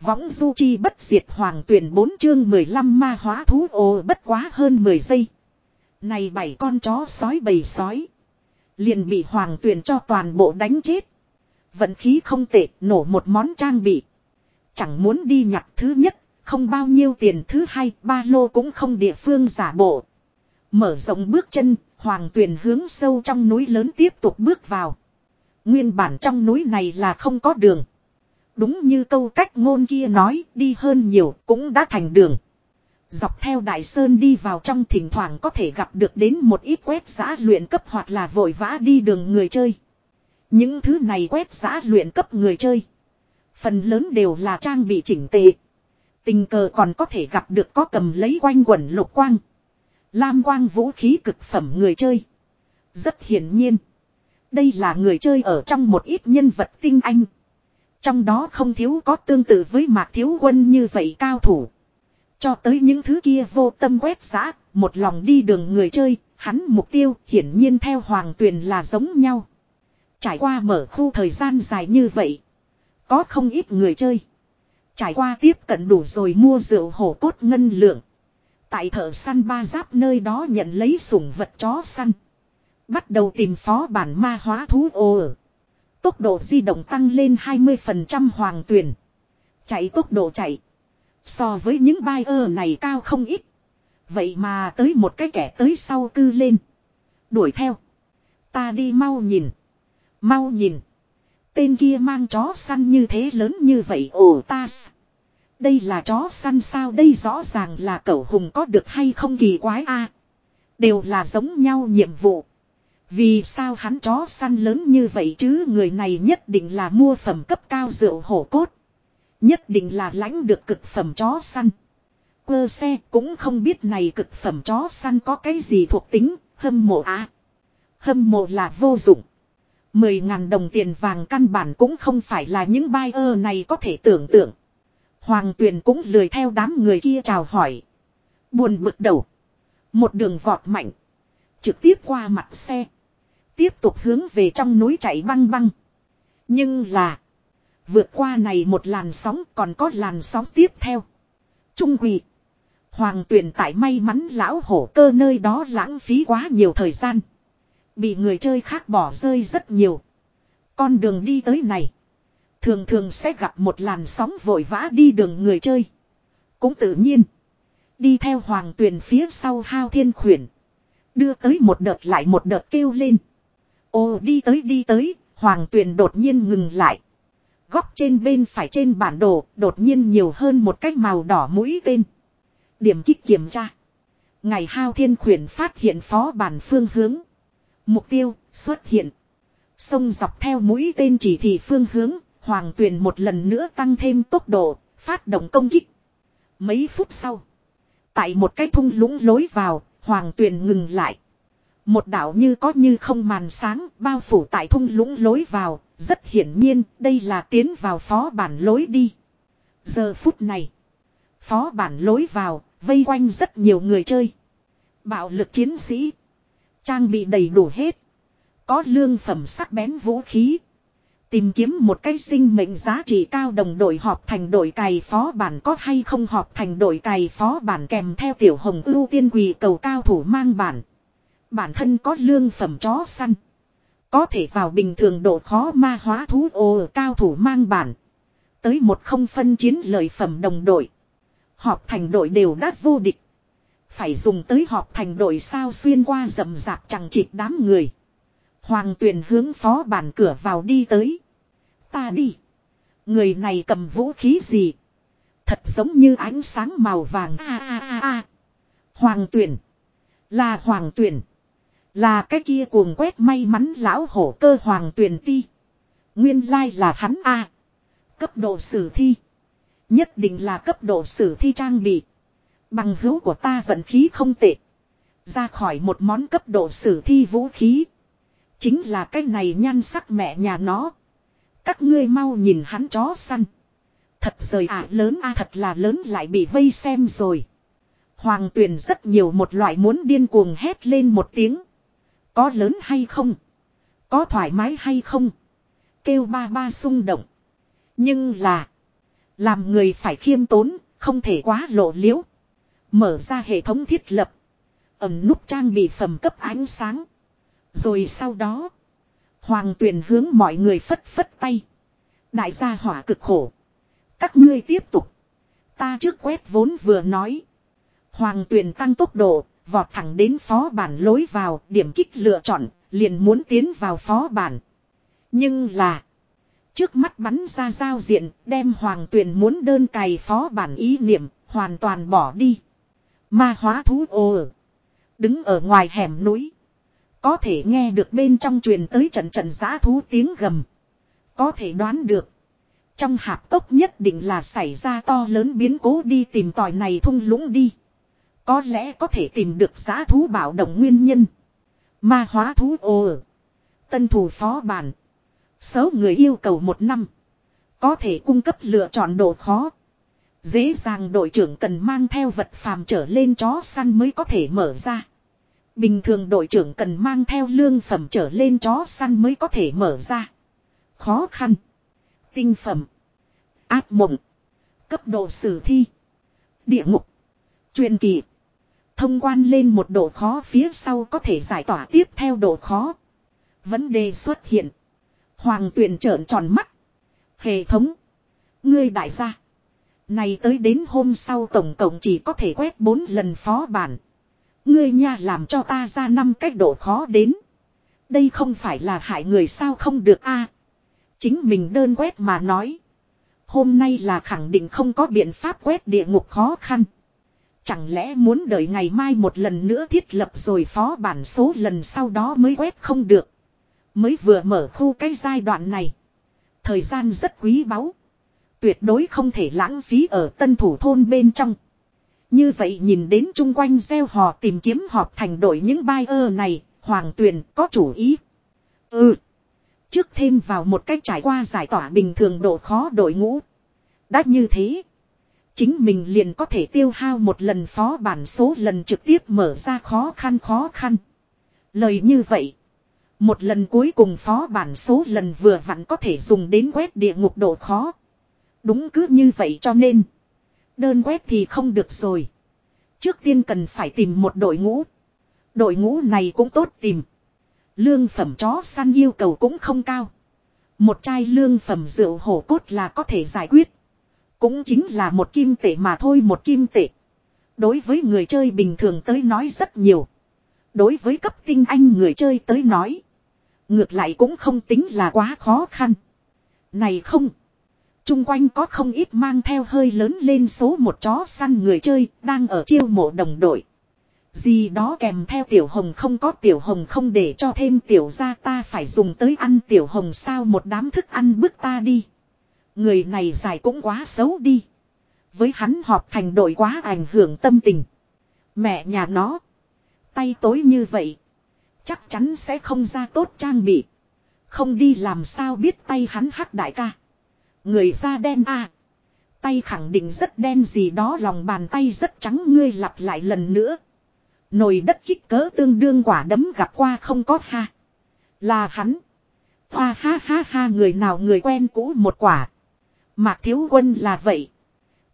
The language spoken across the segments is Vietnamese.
Võng du chi bất diệt hoàng tuyển 4 chương 15 ma hóa thú ồ bất quá hơn 10 giây. Này bảy con chó sói bầy sói. Liền bị hoàng tuyển cho toàn bộ đánh chết. Vận khí không tệ nổ một món trang bị. Chẳng muốn đi nhặt thứ nhất, không bao nhiêu tiền thứ hai, ba lô cũng không địa phương giả bộ. Mở rộng bước chân, hoàng tuyển hướng sâu trong núi lớn tiếp tục bước vào. Nguyên bản trong núi này là không có đường. Đúng như câu cách ngôn kia nói, đi hơn nhiều cũng đã thành đường. Dọc theo đại sơn đi vào trong thỉnh thoảng có thể gặp được đến một ít quét giã luyện cấp hoặc là vội vã đi đường người chơi. Những thứ này quét giã luyện cấp người chơi. Phần lớn đều là trang bị chỉnh tề. Tình cờ còn có thể gặp được có cầm lấy quanh quẩn lục quang. Lam quang vũ khí cực phẩm người chơi. Rất hiển nhiên. Đây là người chơi ở trong một ít nhân vật tinh anh. Trong đó không thiếu có tương tự với mạc thiếu quân như vậy cao thủ. Cho tới những thứ kia vô tâm quét giã, một lòng đi đường người chơi, hắn mục tiêu hiển nhiên theo hoàng tuyền là giống nhau. Trải qua mở khu thời gian dài như vậy. Có không ít người chơi. Trải qua tiếp cận đủ rồi mua rượu hổ cốt ngân lượng. Tại thợ săn ba giáp nơi đó nhận lấy sủng vật chó săn. Bắt đầu tìm phó bản ma hóa thú ô ở. Tốc độ di động tăng lên 20% hoàng tuyển. Chạy tốc độ chạy. So với những ơ này cao không ít. Vậy mà tới một cái kẻ tới sau cư lên. Đuổi theo. Ta đi mau nhìn. Mau nhìn. Tên kia mang chó săn như thế lớn như vậy, ồ, ta. Đây là chó săn sao đây rõ ràng là cẩu hùng có được hay không kỳ quái a Đều là giống nhau nhiệm vụ. Vì sao hắn chó săn lớn như vậy chứ người này nhất định là mua phẩm cấp cao rượu hổ cốt. Nhất định là lãnh được cực phẩm chó săn. Quơ xe cũng không biết này cực phẩm chó săn có cái gì thuộc tính, hâm mộ à. Hâm mộ là vô dụng. Mười ngàn đồng tiền vàng căn bản cũng không phải là những buyer này có thể tưởng tượng. Hoàng tuyền cũng lười theo đám người kia chào hỏi. Buồn bực đầu. Một đường vọt mạnh. Trực tiếp qua mặt xe. Tiếp tục hướng về trong núi chạy băng băng. Nhưng là. Vượt qua này một làn sóng còn có làn sóng tiếp theo. Trung quỷ Hoàng tuyển tại may mắn lão hổ cơ nơi đó lãng phí quá nhiều thời gian. Bị người chơi khác bỏ rơi rất nhiều. Con đường đi tới này. Thường thường sẽ gặp một làn sóng vội vã đi đường người chơi. Cũng tự nhiên. Đi theo hoàng tuyền phía sau hao thiên khuyển. Đưa tới một đợt lại một đợt kêu lên. Ô đi tới đi tới, hoàng tuyền đột nhiên ngừng lại. Góc trên bên phải trên bản đồ đột nhiên nhiều hơn một cái màu đỏ mũi tên. Điểm kích kiểm tra. Ngày hao thiên khuyển phát hiện phó bản phương hướng. Mục tiêu xuất hiện. Sông dọc theo mũi tên chỉ thị phương hướng, hoàng tuyền một lần nữa tăng thêm tốc độ, phát động công kích. Mấy phút sau, tại một cái thung lũng lối vào, hoàng tuyền ngừng lại. Một đảo như có như không màn sáng bao phủ tại thung lũng lối vào, rất hiển nhiên đây là tiến vào phó bản lối đi. Giờ phút này, phó bản lối vào, vây quanh rất nhiều người chơi. Bạo lực chiến sĩ, trang bị đầy đủ hết. Có lương phẩm sắc bén vũ khí. Tìm kiếm một cái sinh mệnh giá trị cao đồng đội họp thành đội cày phó bản có hay không họp thành đội cày phó bản kèm theo tiểu hồng ưu tiên quỳ cầu cao thủ mang bản. Bản thân có lương phẩm chó săn. Có thể vào bình thường độ khó ma hóa thú ô cao thủ mang bản. Tới một không phân chiến lợi phẩm đồng đội. Họp thành đội đều đắt vô địch. Phải dùng tới họp thành đội sao xuyên qua rầm rạp chẳng chịt đám người. Hoàng tuyền hướng phó bản cửa vào đi tới. Ta đi. Người này cầm vũ khí gì? Thật giống như ánh sáng màu vàng. A a a a. Hoàng tuyển. Là hoàng tuyển. Là cái kia cuồng quét may mắn lão hổ cơ hoàng tuyển ti. Nguyên lai là hắn A. Cấp độ sử thi. Nhất định là cấp độ sử thi trang bị. Bằng hữu của ta vận khí không tệ. Ra khỏi một món cấp độ sử thi vũ khí. Chính là cái này nhan sắc mẹ nhà nó. Các ngươi mau nhìn hắn chó săn. Thật rời ạ, lớn a, thật là lớn lại bị vây xem rồi. Hoàng tuyền rất nhiều một loại muốn điên cuồng hét lên một tiếng. Có lớn hay không? Có thoải mái hay không? Kêu ba ba xung động. Nhưng là. Làm người phải khiêm tốn, không thể quá lộ liễu. Mở ra hệ thống thiết lập. Ẩm nút trang bị phẩm cấp ánh sáng. Rồi sau đó. Hoàng tuyển hướng mọi người phất phất tay. Đại gia hỏa cực khổ. Các ngươi tiếp tục. Ta trước quét vốn vừa nói. Hoàng tuyển tăng tốc độ, vọt thẳng đến phó bản lối vào, điểm kích lựa chọn, liền muốn tiến vào phó bản. Nhưng là. Trước mắt bắn ra giao diện, đem hoàng tuyển muốn đơn cày phó bản ý niệm, hoàn toàn bỏ đi. Ma hóa thú ồ. Đứng ở ngoài hẻm núi. Có thể nghe được bên trong truyền tới trận trận giã thú tiếng gầm. Có thể đoán được. Trong hạp tốc nhất định là xảy ra to lớn biến cố đi tìm tòi này thung lũng đi. Có lẽ có thể tìm được giá thú bảo động nguyên nhân. Ma hóa thú ồ. Tân thủ phó bản. Số người yêu cầu một năm. Có thể cung cấp lựa chọn độ khó. Dễ dàng đội trưởng cần mang theo vật phàm trở lên chó săn mới có thể mở ra. Bình thường đội trưởng cần mang theo lương phẩm trở lên chó săn mới có thể mở ra. Khó khăn. Tinh phẩm. Ác mộng. Cấp độ sử thi. Địa ngục. Truyền kỳ. Thông quan lên một độ khó phía sau có thể giải tỏa tiếp theo độ khó. Vấn đề xuất hiện. Hoàng tuyển trợn tròn mắt. Hệ thống. Ngươi đại gia. Này tới đến hôm sau tổng cộng chỉ có thể quét 4 lần phó bản. Ngươi nha làm cho ta ra năm cách độ khó đến. Đây không phải là hại người sao không được a Chính mình đơn quét mà nói. Hôm nay là khẳng định không có biện pháp quét địa ngục khó khăn. Chẳng lẽ muốn đợi ngày mai một lần nữa thiết lập rồi phó bản số lần sau đó mới quét không được. Mới vừa mở khu cái giai đoạn này. Thời gian rất quý báu. Tuyệt đối không thể lãng phí ở tân thủ thôn bên trong. Như vậy nhìn đến chung quanh gieo hò tìm kiếm họp thành đội những bai ơ này, hoàng tuyền có chủ ý. Ừ. Trước thêm vào một cách trải qua giải tỏa bình thường độ khó đội ngũ. Đã như thế. Chính mình liền có thể tiêu hao một lần phó bản số lần trực tiếp mở ra khó khăn khó khăn. Lời như vậy. Một lần cuối cùng phó bản số lần vừa vặn có thể dùng đến quét địa ngục độ khó. Đúng cứ như vậy cho nên. Đơn quét thì không được rồi. Trước tiên cần phải tìm một đội ngũ. Đội ngũ này cũng tốt tìm. Lương phẩm chó săn yêu cầu cũng không cao. Một chai lương phẩm rượu hổ cốt là có thể giải quyết. Cũng chính là một kim tệ mà thôi, một kim tệ. Đối với người chơi bình thường tới nói rất nhiều. Đối với cấp tinh anh người chơi tới nói. Ngược lại cũng không tính là quá khó khăn. Này không. Trung quanh có không ít mang theo hơi lớn lên số một chó săn người chơi đang ở chiêu mộ đồng đội. Gì đó kèm theo tiểu hồng không có, tiểu hồng không để cho thêm tiểu ra ta phải dùng tới ăn tiểu hồng sao một đám thức ăn bức ta đi. Người này dài cũng quá xấu đi. Với hắn họp thành đội quá ảnh hưởng tâm tình. Mẹ nhà nó. Tay tối như vậy. Chắc chắn sẽ không ra tốt trang bị. Không đi làm sao biết tay hắn hắc đại ca. Người da đen à. Tay khẳng định rất đen gì đó, lòng bàn tay rất trắng, ngươi lặp lại lần nữa. Nồi đất kích cỡ tương đương quả đấm gặp qua không có ha. Là hắn. Hoa ha ha ha, người nào người quen cũ một quả. Mạc Thiếu Quân là vậy.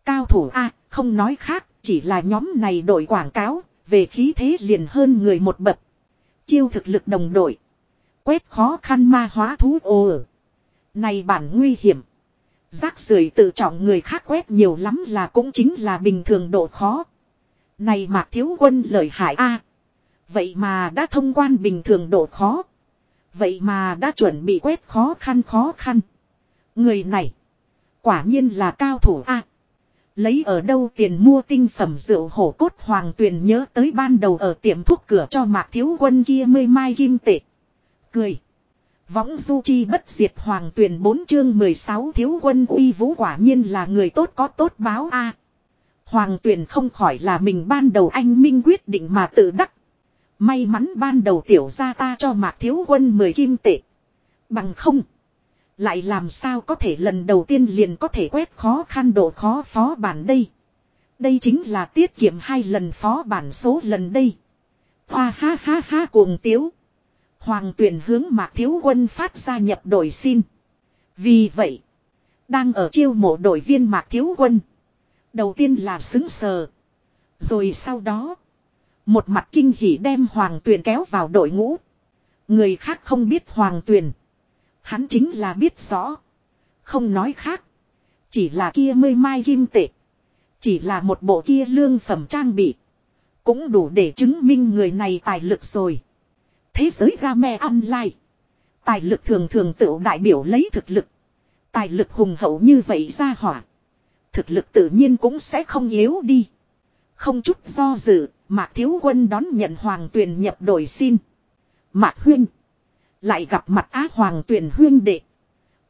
Cao thủ A, không nói khác, chỉ là nhóm này đổi quảng cáo. Về khí thế liền hơn người một bậc. Chiêu thực lực đồng đội. Quét khó khăn ma hóa thú ồ. Này bản nguy hiểm. Rác rưởi tự trọng người khác quét nhiều lắm là cũng chính là bình thường độ khó. Này mạc thiếu quân lợi hại a Vậy mà đã thông quan bình thường độ khó. Vậy mà đã chuẩn bị quét khó khăn khó khăn. Người này. Quả nhiên là cao thủ a Lấy ở đâu tiền mua tinh phẩm rượu hổ cốt hoàng tuyền nhớ tới ban đầu ở tiệm thuốc cửa cho mạc thiếu quân kia mươi mai kim tệ. Cười. Võng du chi bất diệt hoàng tuyển 4 chương 16 thiếu quân uy vũ quả nhiên là người tốt có tốt báo a Hoàng tuyển không khỏi là mình ban đầu anh minh quyết định mà tự đắc. May mắn ban đầu tiểu ra ta cho mạc thiếu quân 10 kim tệ. Bằng không. Lại làm sao có thể lần đầu tiên liền có thể quét khó khăn độ khó phó bản đây. Đây chính là tiết kiệm hai lần phó bản số lần đây. Hoa ha ha ha cuồng tiếu. Hoàng tuyển hướng mạc thiếu quân phát ra nhập đổi xin. Vì vậy. Đang ở chiêu mộ đội viên Mạc Thiếu Quân. Đầu tiên là xứng sờ. Rồi sau đó. Một mặt kinh hỉ đem Hoàng Tuyền kéo vào đội ngũ. Người khác không biết Hoàng Tuyền. Hắn chính là biết rõ. Không nói khác. Chỉ là kia mây mai kim tệ. Chỉ là một bộ kia lương phẩm trang bị. Cũng đủ để chứng minh người này tài lực rồi. Thế giới game online. Tài lực thường thường tự đại biểu lấy thực lực. Tài lực hùng hậu như vậy ra hỏa. Thực lực tự nhiên cũng sẽ không yếu đi. Không chút do dự, Mạc Thiếu Quân đón nhận Hoàng Tuyền nhập đội xin. Mạc Huynh. Lại gặp mặt Á Hoàng Tuyền Huyên đệ.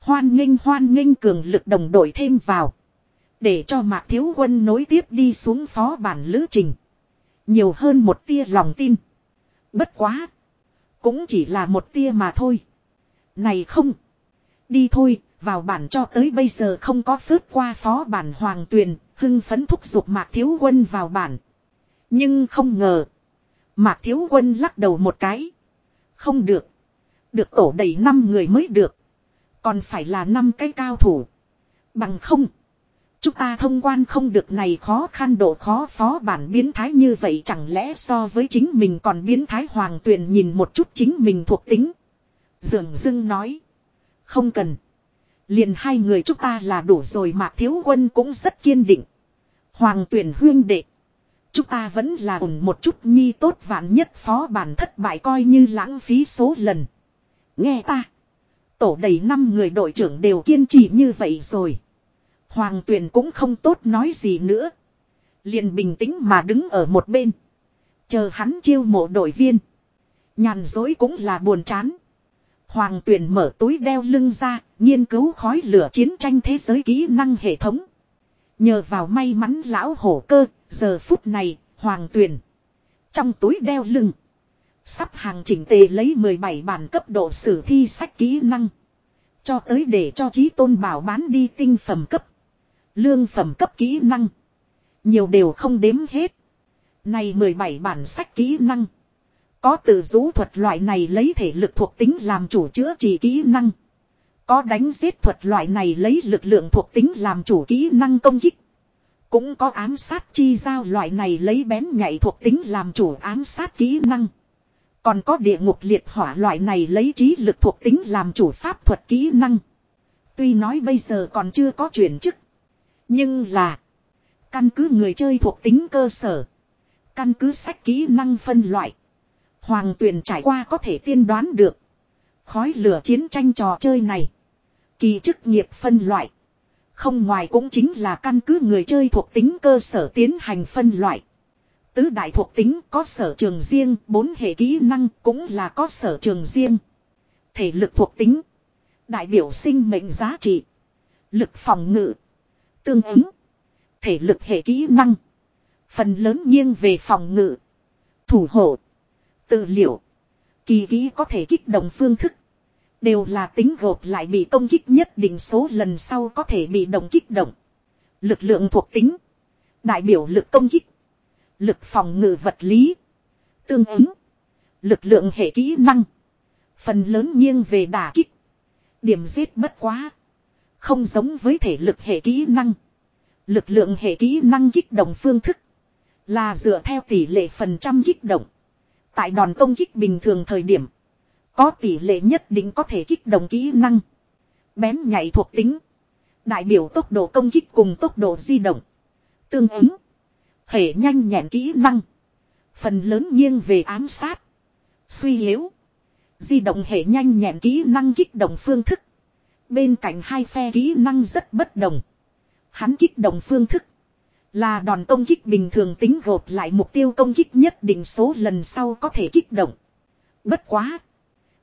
Hoan nghênh hoan nghênh cường lực đồng đội thêm vào. Để cho Mạc Thiếu Quân nối tiếp đi xuống phó bản lữ trình. Nhiều hơn một tia lòng tin. Bất quá. Cũng chỉ là một tia mà thôi. Này không. Đi thôi, vào bản cho tới bây giờ không có phớt qua phó bản hoàng tuyền, hưng phấn thúc giục Mạc Thiếu Quân vào bản. Nhưng không ngờ. Mạc Thiếu Quân lắc đầu một cái. Không được. Được tổ đầy 5 người mới được. Còn phải là năm cái cao thủ. Bằng không. Chúng ta thông quan không được này khó khăn độ khó phó bản biến thái như vậy chẳng lẽ so với chính mình còn biến thái hoàng tuyền nhìn một chút chính mình thuộc tính. Dường dưng nói. Không cần. Liền hai người chúng ta là đủ rồi mà thiếu quân cũng rất kiên định. Hoàng tuyển huyên đệ. Chúng ta vẫn là ổn một chút, nhi tốt vạn nhất phó bản thất bại coi như lãng phí số lần. Nghe ta. Tổ đầy năm người đội trưởng đều kiên trì như vậy rồi. Hoàng tuyền cũng không tốt nói gì nữa. Liền bình tĩnh mà đứng ở một bên. Chờ hắn chiêu mộ đội viên. Nhàn dối cũng là buồn chán. Hoàng tuyền mở túi đeo lưng ra, nghiên cứu khói lửa chiến tranh thế giới kỹ năng hệ thống. Nhờ vào may mắn lão hổ cơ, giờ phút này, hoàng tuyền Trong túi đeo lưng. Sắp hàng chỉnh tề lấy 17 bản cấp độ sử thi sách kỹ năng. Cho tới để cho trí tôn bảo bán đi tinh phẩm cấp. Lương phẩm cấp kỹ năng. Nhiều đều không đếm hết. Này 17 bản sách kỹ năng. Có tự rũ thuật loại này lấy thể lực thuộc tính làm chủ chữa trị kỹ năng. Có đánh giết thuật loại này lấy lực lượng thuộc tính làm chủ kỹ năng công kích. Cũng có ám sát chi giao loại này lấy bén nhạy thuộc tính làm chủ ám sát kỹ năng. Còn có địa ngục liệt hỏa loại này lấy trí lực thuộc tính làm chủ pháp thuật kỹ năng. Tuy nói bây giờ còn chưa có chuyển chức. Nhưng là. Căn cứ người chơi thuộc tính cơ sở. Căn cứ sách kỹ năng phân loại. Hoàng tuyển trải qua có thể tiên đoán được. Khói lửa chiến tranh trò chơi này. Kỳ chức nghiệp phân loại. Không ngoài cũng chính là căn cứ người chơi thuộc tính cơ sở tiến hành phân loại. Tứ đại thuộc tính có sở trường riêng, bốn hệ kỹ năng cũng là có sở trường riêng. Thể lực thuộc tính. Đại biểu sinh mệnh giá trị. Lực phòng ngự. Tương ứng. Thể lực hệ kỹ năng. Phần lớn nghiêng về phòng ngự. Thủ hộ. Tự liệu. Kỳ kỹ có thể kích động phương thức. Đều là tính gộp lại bị công kích nhất định số lần sau có thể bị động kích động. Lực lượng thuộc tính. Đại biểu lực công kích. Lực phòng ngự vật lý. Tương ứng. Lực lượng hệ kỹ năng. Phần lớn nghiêng về đả kích. Điểm giết bất quá. Không giống với thể lực hệ kỹ năng. Lực lượng hệ kỹ năng kích động phương thức. Là dựa theo tỷ lệ phần trăm kích động. Tại đòn công kích bình thường thời điểm. Có tỷ lệ nhất định có thể kích động kỹ năng. Bén nhảy thuộc tính. Đại biểu tốc độ công kích cùng tốc độ di động. Tương ứng. Hệ nhanh nhẹn kỹ năng. Phần lớn nghiêng về ám sát. Suy yếu. Di động hệ nhanh nhẹn kỹ năng kích động phương thức. Bên cạnh hai phe kỹ năng rất bất đồng. Hắn kích động phương thức. Là đòn công kích bình thường tính gộp lại mục tiêu công kích nhất định số lần sau có thể kích động. Bất quá.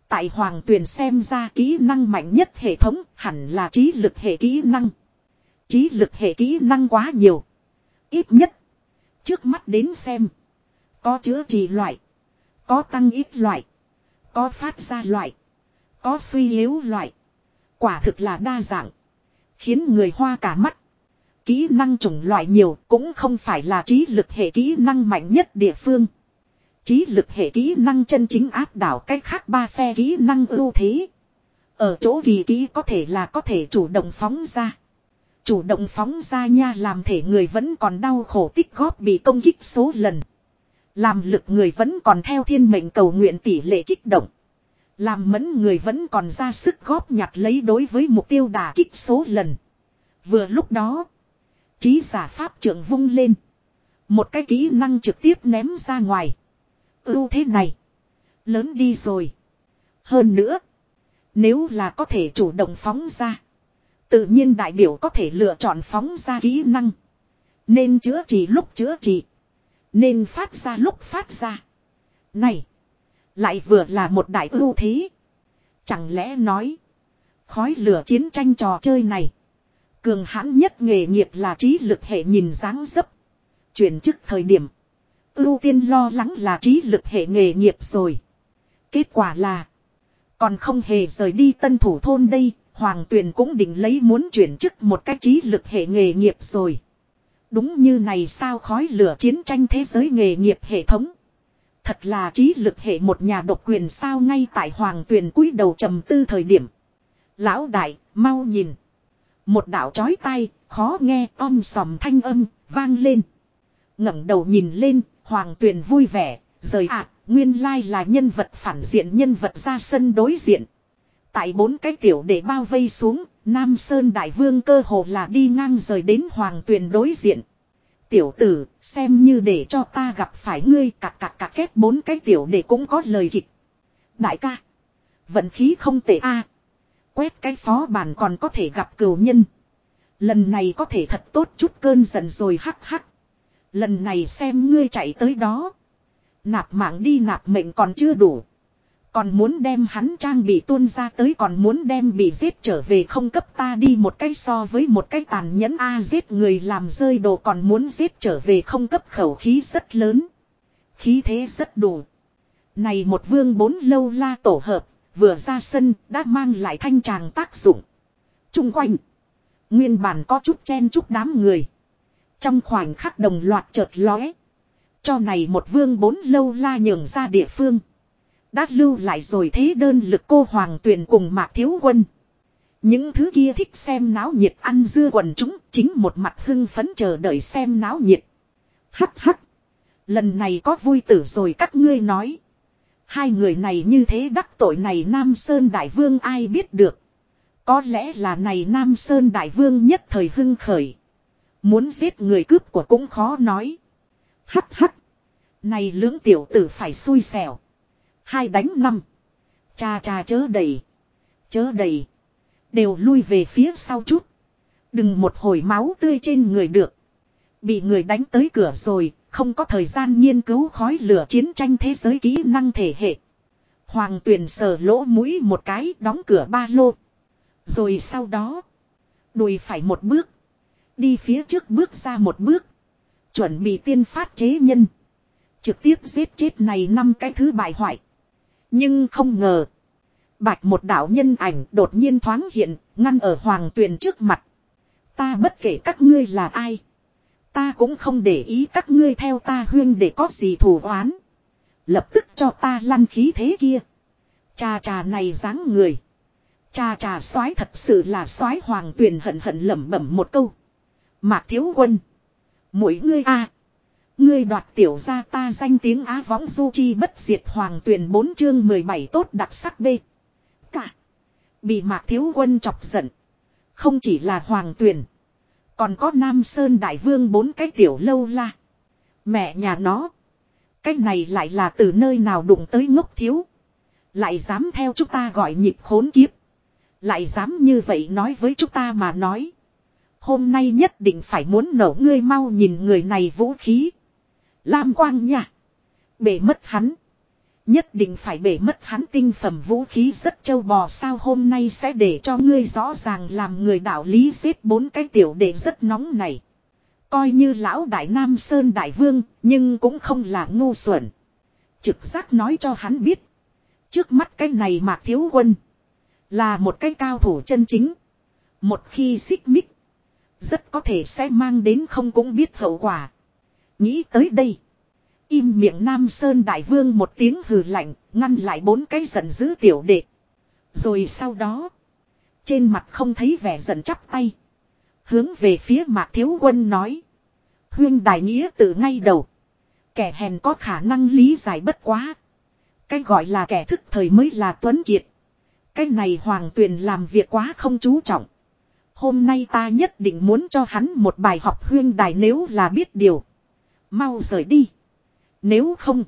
Tại hoàng tuyển xem ra kỹ năng mạnh nhất hệ thống hẳn là trí lực hệ kỹ năng. Trí lực hệ kỹ năng quá nhiều. Ít nhất. Trước mắt đến xem. Có chữa trị loại. Có tăng ít loại. Có phát ra loại. Có suy yếu loại. Quả thực là đa dạng. Khiến người hoa cả mắt. Kỹ năng chủng loại nhiều cũng không phải là trí lực hệ kỹ năng mạnh nhất địa phương. Trí lực hệ kỹ năng chân chính áp đảo cách khác ba phe kỹ năng ưu thế. Ở chỗ kỳ kỹ có thể là có thể chủ động phóng ra. Chủ động phóng ra nha, làm thể người vẫn còn đau khổ tích góp bị công kích số lần. Làm lực người vẫn còn theo thiên mệnh cầu nguyện tỷ lệ kích động. Làm mẫn người vẫn còn ra sức góp nhặt lấy đối với mục tiêu đả kích số lần. Vừa lúc đó. Trí giả pháp trưởng vung lên. Một cái kỹ năng trực tiếp ném ra ngoài. ưu thế này. Lớn đi rồi. Hơn nữa. Nếu là có thể chủ động phóng ra. Tự nhiên đại biểu có thể lựa chọn phóng ra kỹ năng. Nên chữa trị lúc chữa trị. Nên phát ra lúc phát ra. Này. Lại vừa là một đại ưu thế. Chẳng lẽ nói. Khói lửa chiến tranh trò chơi này. Cường hãn nhất nghề nghiệp là trí lực hệ nhìn dáng dấp. Chuyển chức thời điểm. Ưu tiên lo lắng là trí lực hệ nghề nghiệp rồi. Kết quả là. Còn không hề rời đi tân thủ thôn đây. Hoàng tuyền cũng định lấy muốn chuyển chức một cách trí lực hệ nghề nghiệp rồi. Đúng như này sao khói lửa chiến tranh thế giới nghề nghiệp hệ thống. Thật là trí lực hệ một nhà độc quyền sao ngay tại hoàng tuyền cúi đầu trầm tư thời điểm. Lão đại, mau nhìn. Một đạo chói tai, khó nghe, om sòm thanh âm, vang lên. ngẩng đầu nhìn lên, hoàng tuyền vui vẻ, rời ạ, nguyên lai là nhân vật phản diện nhân vật ra sân đối diện. Tại bốn cái tiểu để bao vây xuống, Nam Sơn Đại Vương cơ hồ là đi ngang rời đến hoàng tuyền đối diện. Tiểu tử, xem như để cho ta gặp phải ngươi cạc cạc cạc kết bốn cái tiểu để cũng có lời kịch. Đại ca, vận khí không tệ a Quét cái phó bản còn có thể gặp cửu nhân. Lần này có thể thật tốt chút cơn giận rồi hắc hắc. Lần này xem ngươi chạy tới đó. Nạp mạng đi nạp mệnh còn chưa đủ. Còn muốn đem hắn trang bị tuôn ra tới còn muốn đem bị giết trở về không cấp ta đi một cái so với một cái tàn nhẫn A giết người làm rơi đồ còn muốn giết trở về không cấp khẩu khí rất lớn. Khí thế rất đủ. Này một vương bốn lâu la tổ hợp, vừa ra sân đã mang lại thanh tràng tác dụng. Trung quanh, nguyên bản có chút chen chút đám người. Trong khoảnh khắc đồng loạt chợt lóe. Cho này một vương bốn lâu la nhường ra địa phương. Đã lưu lại rồi thế đơn lực cô hoàng tuyền cùng mạc thiếu quân. Những thứ kia thích xem náo nhiệt ăn dưa quần chúng chính một mặt hưng phấn chờ đợi xem náo nhiệt. Hắc hắc. Lần này có vui tử rồi các ngươi nói. Hai người này như thế đắc tội này Nam Sơn Đại Vương ai biết được. Có lẽ là này Nam Sơn Đại Vương nhất thời hưng khởi. Muốn giết người cướp của cũng khó nói. Hắc hắc. Này lưỡng tiểu tử phải xui xẻo. Hai đánh năm. Cha cha chớ đầy. Chớ đầy. Đều lui về phía sau chút. Đừng một hồi máu tươi trên người được. Bị người đánh tới cửa rồi, không có thời gian nghiên cứu khói lửa chiến tranh thế giới kỹ năng thể hệ. Hoàng tuyển sờ lỗ mũi một cái đóng cửa ba lô. Rồi sau đó. Đùi phải một bước. Đi phía trước bước ra một bước. Chuẩn bị tiên phát chế nhân. Trực tiếp giết chết này năm cái thứ bại hoại. Nhưng không ngờ. Bạch một đạo nhân ảnh đột nhiên thoáng hiện, ngăn ở hoàng tuyền trước mặt. Ta bất kể các ngươi là ai. Ta cũng không để ý các ngươi theo ta huyên để có gì thù oán. Lập tức cho ta lăn khí thế kia. Cha trà này dáng người. Cha trà soái thật sự là soái hoàng tuyền hận hận lẩm bẩm một câu. Mạc thiếu quân. Mỗi ngươi a Ngươi đoạt tiểu gia ta danh tiếng á võng du chi bất diệt hoàng tuyển bốn chương 17 tốt đặc sắc b. Cả. Bị mạc thiếu quân chọc giận. Không chỉ là hoàng tuyển. Còn có Nam Sơn Đại Vương bốn cái tiểu lâu la. Mẹ nhà nó. Cái này lại là từ nơi nào đụng tới ngốc thiếu. Lại dám theo chúng ta gọi nhịp khốn kiếp. Lại dám như vậy nói với chúng ta mà nói. Hôm nay nhất định phải muốn nổ ngươi mau nhìn người này vũ khí. Lam quang nha. Bể mất hắn. Nhất định phải bể mất hắn tinh phẩm vũ khí rất châu bò sao hôm nay sẽ để cho ngươi rõ ràng làm người đạo lý xếp bốn cái tiểu đệ rất nóng này. Coi như lão đại Nam Sơn Đại Vương, nhưng cũng không là ngu xuẩn. Trực giác nói cho hắn biết. Trước mắt cái này mạc thiếu quân. Là một cái cao thủ chân chính. Một khi xích mích. Rất có thể sẽ mang đến không cũng biết hậu quả. Nghĩ tới đây. Im miệng Nam Sơn Đại Vương một tiếng hừ lạnh, ngăn lại bốn cái giận dữ tiểu đệ. Rồi sau đó. Trên mặt không thấy vẻ giận chắp tay. Hướng về phía mạc thiếu quân nói. Huyên đại nghĩa từ ngay đầu. Kẻ hèn có khả năng lý giải bất quá. Cái gọi là kẻ thức thời mới là tuấn kiệt. Cái này hoàng tuyền làm việc quá không chú trọng. Hôm nay ta nhất định muốn cho hắn một bài học huyên đài nếu là biết điều. Mau rời đi. Nếu không.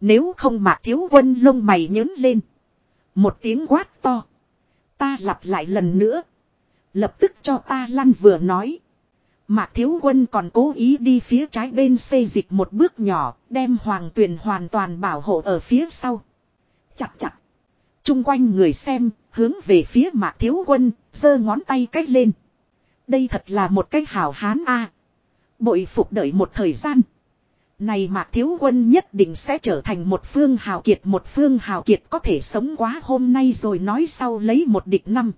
Nếu không mà thiếu quân lông mày nhớn lên. Một tiếng quát to. Ta lặp lại lần nữa. Lập tức cho ta lăn vừa nói. Mạc thiếu quân còn cố ý đi phía trái bên xây dịch một bước nhỏ, đem hoàng tuyền hoàn toàn bảo hộ ở phía sau. Chặt chặt. Trung quanh người xem, hướng về phía mạc thiếu quân, giơ ngón tay cách lên. Đây thật là một cái hảo hán a Bội phục đợi một thời gian. Này mạc thiếu quân nhất định sẽ trở thành một phương hào kiệt, một phương hào kiệt có thể sống quá hôm nay rồi nói sau lấy một địch năm.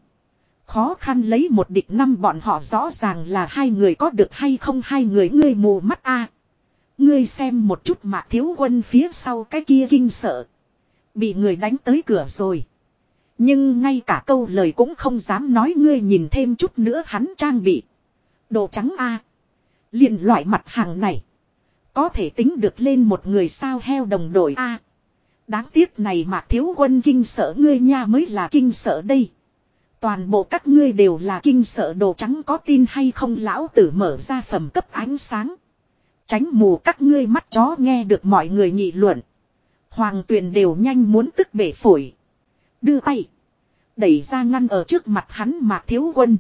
Khó khăn lấy một địch năm bọn họ rõ ràng là hai người có được hay không, hai người ngươi mù mắt a Ngươi xem một chút mạc thiếu quân phía sau cái kia kinh sợ. Bị người đánh tới cửa rồi. Nhưng ngay cả câu lời cũng không dám nói, ngươi nhìn thêm chút nữa hắn trang bị. Đồ trắng a liền loại mặt hàng này. Có thể tính được lên một người sao heo đồng đội a Đáng tiếc này mà thiếu quân kinh sợ ngươi nha mới là kinh sợ đây. Toàn bộ các ngươi đều là kinh sợ đồ trắng có tin hay không lão tử mở ra phẩm cấp ánh sáng. Tránh mù các ngươi mắt chó nghe được mọi người nghị luận. Hoàng tuyền đều nhanh muốn tức bể phổi. Đưa tay. Đẩy ra ngăn ở trước mặt hắn mạc thiếu quân.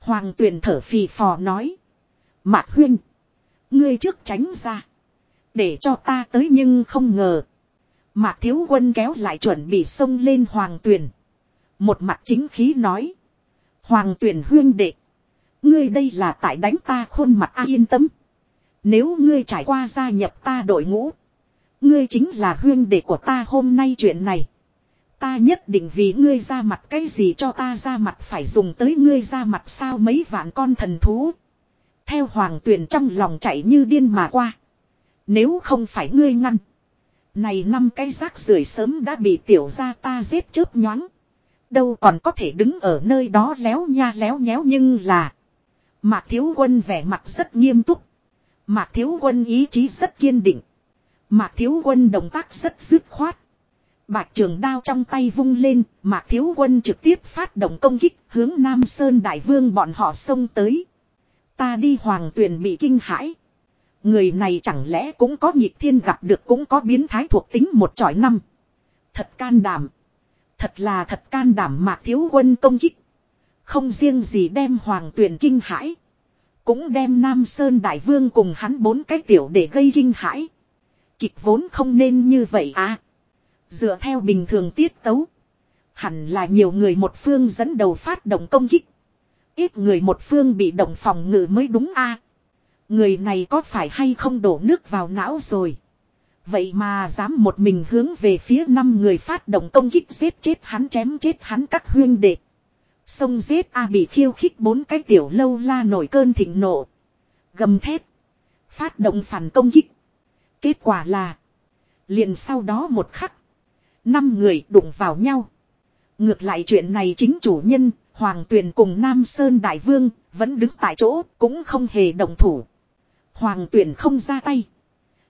Hoàng tuyền thở phì phò nói. Mạc huyên, Ngươi trước tránh ra. Để cho ta tới nhưng không ngờ. Mạc thiếu quân kéo lại chuẩn bị xông lên hoàng tuyền. Một mặt chính khí nói. Hoàng tuyền huyên đệ. Ngươi đây là tại đánh ta khuôn mặt a yên tâm. Nếu ngươi trải qua gia nhập ta đội ngũ. Ngươi chính là huyên đệ của ta hôm nay chuyện này. Ta nhất định vì ngươi ra mặt cái gì cho ta ra mặt phải dùng tới ngươi ra mặt sao mấy vạn con thần thú. Theo hoàng Tuyền trong lòng chạy như điên mà qua. Nếu không phải ngươi ngăn. Này năm cái rác rưởi sớm đã bị tiểu gia ta giết chớp nhoáng. Đâu còn có thể đứng ở nơi đó léo nha léo nhéo nhưng là. Mạc thiếu quân vẻ mặt rất nghiêm túc. Mạc thiếu quân ý chí rất kiên định. Mạc thiếu quân động tác rất dứt khoát. Bạch trường đao trong tay vung lên, Mạc thiếu quân trực tiếp phát động công kích hướng Nam Sơn Đại Vương bọn họ xông tới. Ta đi hoàng tuyền bị kinh hãi. Người này chẳng lẽ cũng có nhịp thiên gặp được cũng có biến thái thuộc tính một trọi năm. Thật can đảm. Thật là thật can đảm mạc thiếu quân công kích. Không riêng gì đem hoàng tuyền kinh hãi. Cũng đem Nam Sơn Đại Vương cùng hắn bốn cái tiểu để gây kinh hãi. Kịch vốn không nên như vậy à. Dựa theo bình thường tiết tấu. Hẳn là nhiều người một phương dẫn đầu phát động công kích. Ít người một phương bị động phòng ngự mới đúng a Người này có phải hay không đổ nước vào não rồi. Vậy mà dám một mình hướng về phía năm người phát động công kích giết chết hắn chém chết hắn các huyên đệ. Sông giết A bị khiêu khích bốn cái tiểu lâu la nổi cơn thịnh nộ. Gầm thép. Phát động phản công kích. Kết quả là. Liền sau đó một khắc. Năm người đụng vào nhau. Ngược lại chuyện này chính chủ nhân Hoàng Tuyền cùng Nam Sơn Đại Vương vẫn đứng tại chỗ cũng không hề đồng thủ. Hoàng Tuyền không ra tay.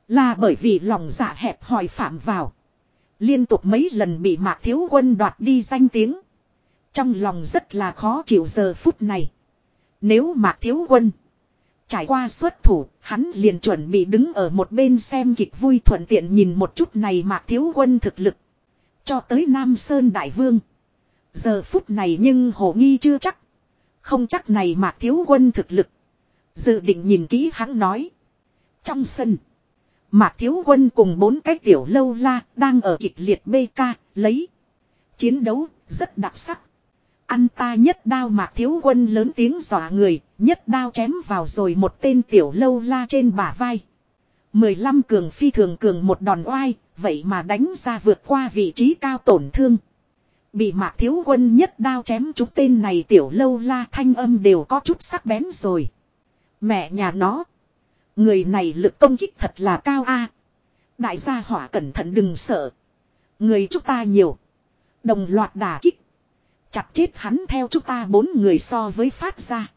Là bởi vì lòng dạ hẹp hòi phạm vào. Liên tục mấy lần bị Mạc Thiếu Quân đoạt đi danh tiếng. Trong lòng rất là khó chịu giờ phút này. Nếu Mạc Thiếu Quân trải qua xuất thủ, hắn liền chuẩn bị đứng ở một bên xem kịch vui thuận tiện nhìn một chút này Mạc Thiếu Quân thực lực. Cho tới Nam Sơn Đại Vương. Giờ phút này nhưng hồ nghi chưa chắc. Không chắc này mà thiếu quân thực lực. Dự định nhìn kỹ hắn nói. Trong sân. Mạc Thiếu Quân cùng bốn cái tiểu lâu la đang ở kịch liệt BK lấy. Chiến đấu rất đặc sắc. Ăn ta nhất đao Mạc Thiếu Quân lớn tiếng dọa người, nhất đao chém vào rồi một tên tiểu lâu la trên bả vai. 15 cường phi thường cường một đòn oai, vậy mà đánh ra vượt qua vị trí cao tổn thương. Bị mạc thiếu quân nhất đao chém chúng tên này tiểu lâu la thanh âm đều có chút sắc bén rồi. Mẹ nhà nó. Người này lực công kích thật là cao a. Đại gia hỏa cẩn thận đừng sợ. Người chúng ta nhiều. Đồng loạt đả kích. Chặt chết hắn theo chúng ta bốn người so với phát ra.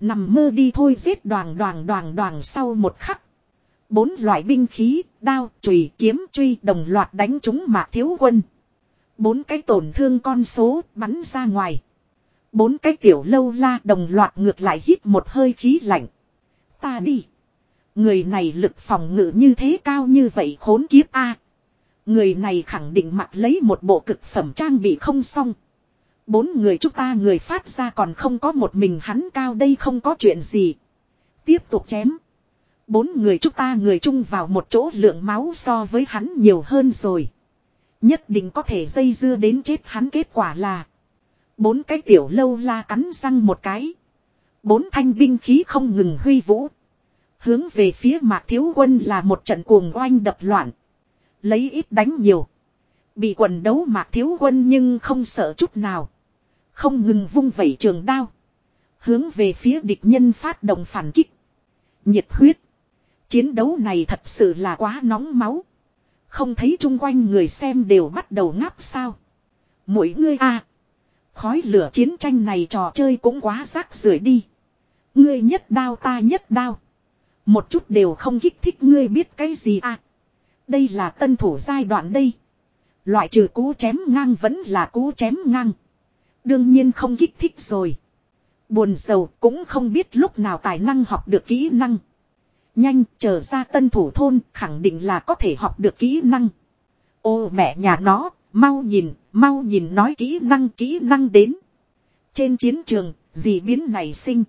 Nằm mơ đi thôi giết đoàn đoàn đoàn đoàn sau một khắc. Bốn loại binh khí, đao, chùy, kiếm, truy đồng loạt đánh chúng mạc thiếu quân. Bốn cái tổn thương con số bắn ra ngoài. Bốn cái tiểu lâu la đồng loạt ngược lại hít một hơi khí lạnh. Ta đi. Người này lực phòng ngự như thế cao như vậy khốn kiếp a. Người này khẳng định mặc lấy một bộ cực phẩm trang bị không xong. Bốn người chúng ta người phát ra còn không có một mình hắn cao đây không có chuyện gì. Tiếp tục chém. Bốn người chúng ta người chung vào một chỗ lượng máu so với hắn nhiều hơn rồi. Nhất định có thể dây dưa đến chết hắn kết quả là. Bốn cái tiểu lâu la cắn răng một cái. Bốn thanh binh khí không ngừng huy vũ. Hướng về phía mạc thiếu quân là một trận cuồng oanh đập loạn. Lấy ít đánh nhiều. Bị quần đấu mạc thiếu quân nhưng không sợ chút nào. Không ngừng vung vẩy trường đao. Hướng về phía địch nhân phát động phản kích. Nhiệt huyết. Chiến đấu này thật sự là quá nóng máu. Không thấy chung quanh người xem đều bắt đầu ngáp sao. Mỗi ngươi a à, Khói lửa chiến tranh này trò chơi cũng quá rác rưởi đi. Ngươi nhất đao ta nhất đao. Một chút đều không kích thích ngươi biết cái gì à. Đây là tân thủ giai đoạn đây. Loại trừ cú chém ngang vẫn là cú chém ngang. Đương nhiên không kích thích rồi. Buồn sầu cũng không biết lúc nào tài năng học được kỹ năng. Nhanh chờ ra tân thủ thôn khẳng định là có thể học được kỹ năng. Ô mẹ nhà nó, mau nhìn, mau nhìn nói kỹ năng kỹ năng đến. Trên chiến trường, gì biến này sinh.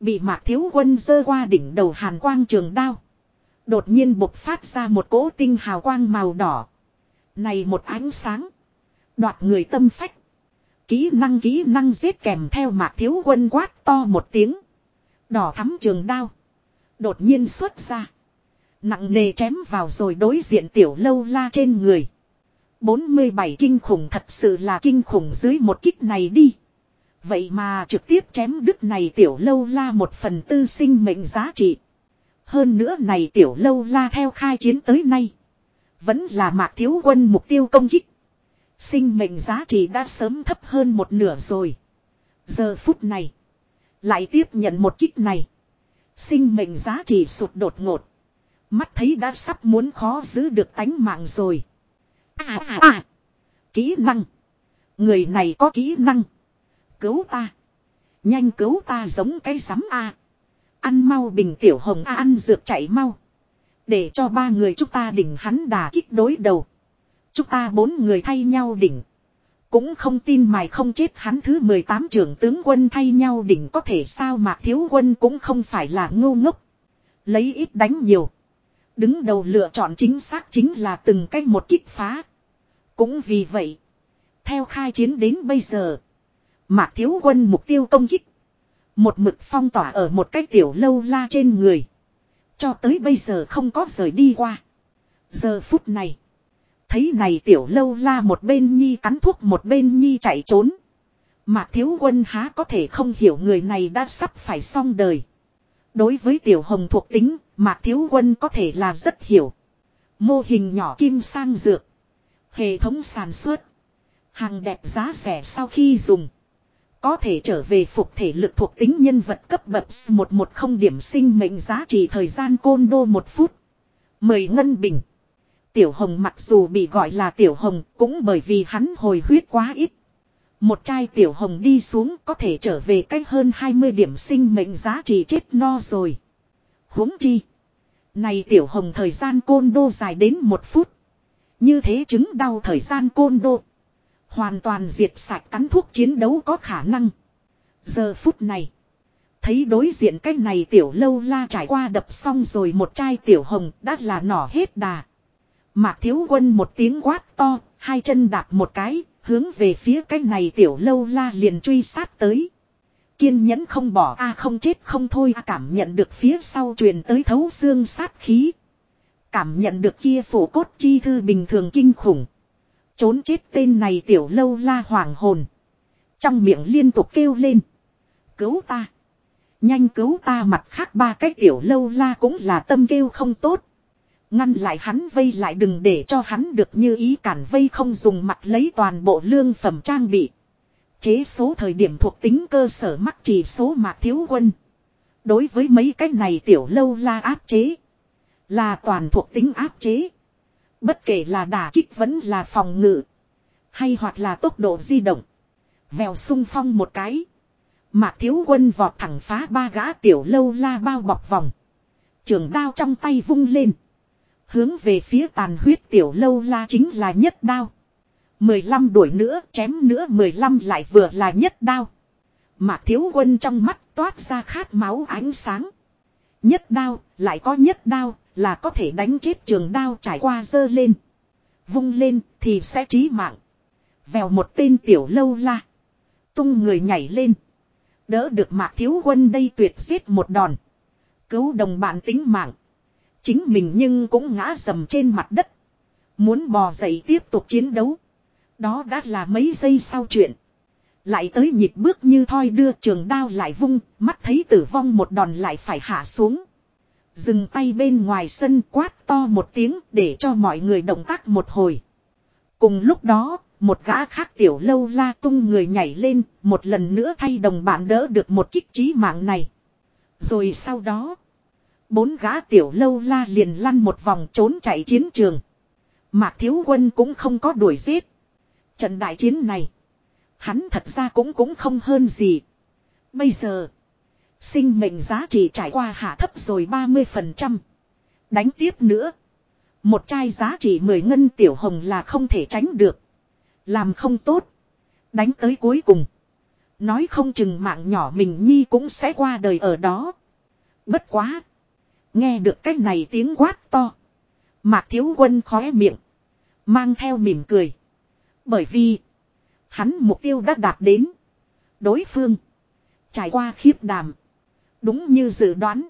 Bị mạc thiếu quân dơ qua đỉnh đầu hàn quang trường đao. Đột nhiên bộc phát ra một cỗ tinh hào quang màu đỏ. Này một ánh sáng. Đoạt người tâm phách. Kỹ năng kỹ năng giết kèm theo mạc thiếu quân quát to một tiếng. Đỏ thắm trường đao. Đột nhiên xuất ra. Nặng nề chém vào rồi đối diện tiểu lâu la trên người. 47 kinh khủng thật sự là kinh khủng dưới một kích này đi. Vậy mà trực tiếp chém đứt này tiểu lâu la một phần tư sinh mệnh giá trị. Hơn nữa này tiểu lâu la theo khai chiến tới nay. Vẫn là mạc thiếu quân mục tiêu công kích. Sinh mệnh giá trị đã sớm thấp hơn một nửa rồi. Giờ phút này. Lại tiếp nhận một kích này. Sinh mệnh giá trị sụt đột ngột. Mắt thấy đã sắp muốn khó giữ được tánh mạng rồi. À à à. Kỹ năng. Người này có kỹ năng. Cứu ta. Nhanh cứu ta giống cái sắm A. Ăn mau bình tiểu hồng A, ăn dược chạy mau. Để cho ba người chúng ta đỉnh hắn đà kích đối đầu. Chúng ta bốn người thay nhau đỉnh. Cũng không tin mày không chết hắn thứ 18 trưởng tướng quân thay nhau đỉnh có thể sao mà thiếu quân cũng không phải là ngu ngốc. Lấy ít đánh nhiều. Đứng đầu lựa chọn chính xác chính là từng cách một kích phá. Cũng vì vậy. Theo khai chiến đến bây giờ. Mạc thiếu quân mục tiêu công kích. Một mực phong tỏa ở một cái tiểu lâu la trên người. Cho tới bây giờ không có rời đi qua. Giờ phút này. Thấy này tiểu lâu la một bên nhi cắn thuốc một bên nhi chạy trốn. Mạc thiếu quân há có thể không hiểu người này đã sắp phải xong đời. Đối với tiểu hồng thuộc tính, Mạc thiếu quân có thể là rất hiểu. Mô hình nhỏ kim sang dược. Hệ thống sản xuất. Hàng đẹp giá rẻ sau khi dùng. Có thể trở về phục thể lực thuộc tính nhân vật cấp bậc 110 điểm sinh mệnh giá trị thời gian côn đô một phút. Mời ngân bình. Tiểu hồng mặc dù bị gọi là tiểu hồng cũng bởi vì hắn hồi huyết quá ít. Một chai tiểu hồng đi xuống có thể trở về cách hơn 20 điểm sinh mệnh giá trị chết no rồi. huống chi. Này tiểu hồng thời gian côn đô dài đến một phút. Như thế chứng đau thời gian côn đô. Hoàn toàn diệt sạch cắn thuốc chiến đấu có khả năng. Giờ phút này. Thấy đối diện cái này tiểu lâu la trải qua đập xong rồi một chai tiểu hồng đã là nỏ hết đà. Mạc thiếu quân một tiếng quát to, hai chân đạp một cái, hướng về phía cái này tiểu lâu la liền truy sát tới. Kiên nhẫn không bỏ a không chết không thôi a cảm nhận được phía sau truyền tới thấu xương sát khí. Cảm nhận được kia phổ cốt chi thư bình thường kinh khủng. Trốn chết tên này tiểu lâu la hoàng hồn. Trong miệng liên tục kêu lên. Cứu ta. Nhanh cứu ta mặt khác ba cái tiểu lâu la cũng là tâm kêu không tốt. Ngăn lại hắn vây lại đừng để cho hắn được như ý cản vây không dùng mặt lấy toàn bộ lương phẩm trang bị. Chế số thời điểm thuộc tính cơ sở mắc chỉ số mạc thiếu quân. Đối với mấy cái này tiểu lâu la áp chế. Là toàn thuộc tính áp chế. Bất kể là đả kích vẫn là phòng ngự. Hay hoặc là tốc độ di động. Vèo sung phong một cái. Mạc thiếu quân vọt thẳng phá ba gã tiểu lâu la bao bọc vòng. Trường đao trong tay vung lên. Hướng về phía tàn huyết tiểu lâu la chính là nhất đao. 15 đuổi nữa chém nữa 15 lại vừa là nhất đao. Mạc thiếu quân trong mắt toát ra khát máu ánh sáng. Nhất đao, lại có nhất đao, là có thể đánh chết trường đao trải qua dơ lên. Vung lên thì sẽ trí mạng. Vèo một tên tiểu lâu la. Tung người nhảy lên. Đỡ được mạc thiếu quân đây tuyệt giết một đòn. Cứu đồng bạn tính mạng. Chính mình nhưng cũng ngã dầm trên mặt đất. Muốn bò dậy tiếp tục chiến đấu. Đó đã là mấy giây sau chuyện. Lại tới nhịp bước như thoi đưa trường đao lại vung, mắt thấy tử vong một đòn lại phải hạ xuống. Dừng tay bên ngoài sân quát to một tiếng để cho mọi người động tác một hồi. Cùng lúc đó, một gã khác tiểu lâu la tung người nhảy lên, một lần nữa thay đồng bạn đỡ được một kích trí mạng này. Rồi sau đó, bốn gã tiểu lâu la liền lăn một vòng trốn chạy chiến trường. Mạc Thiếu Quân cũng không có đuổi giết. Trận đại chiến này, hắn thật ra cũng cũng không hơn gì. Bây giờ, sinh mệnh giá trị trải qua hạ thấp rồi 30%. Đánh tiếp nữa. Một chai giá trị 10 ngân tiểu hồng là không thể tránh được. Làm không tốt. Đánh tới cuối cùng. Nói không chừng mạng nhỏ mình nhi cũng sẽ qua đời ở đó. Bất quá. Nghe được cái này tiếng quát to. Mạc thiếu quân khóe miệng. Mang theo mỉm cười. Bởi vì. Hắn mục tiêu đã đạt đến. Đối phương. Trải qua khiếp đàm. Đúng như dự đoán.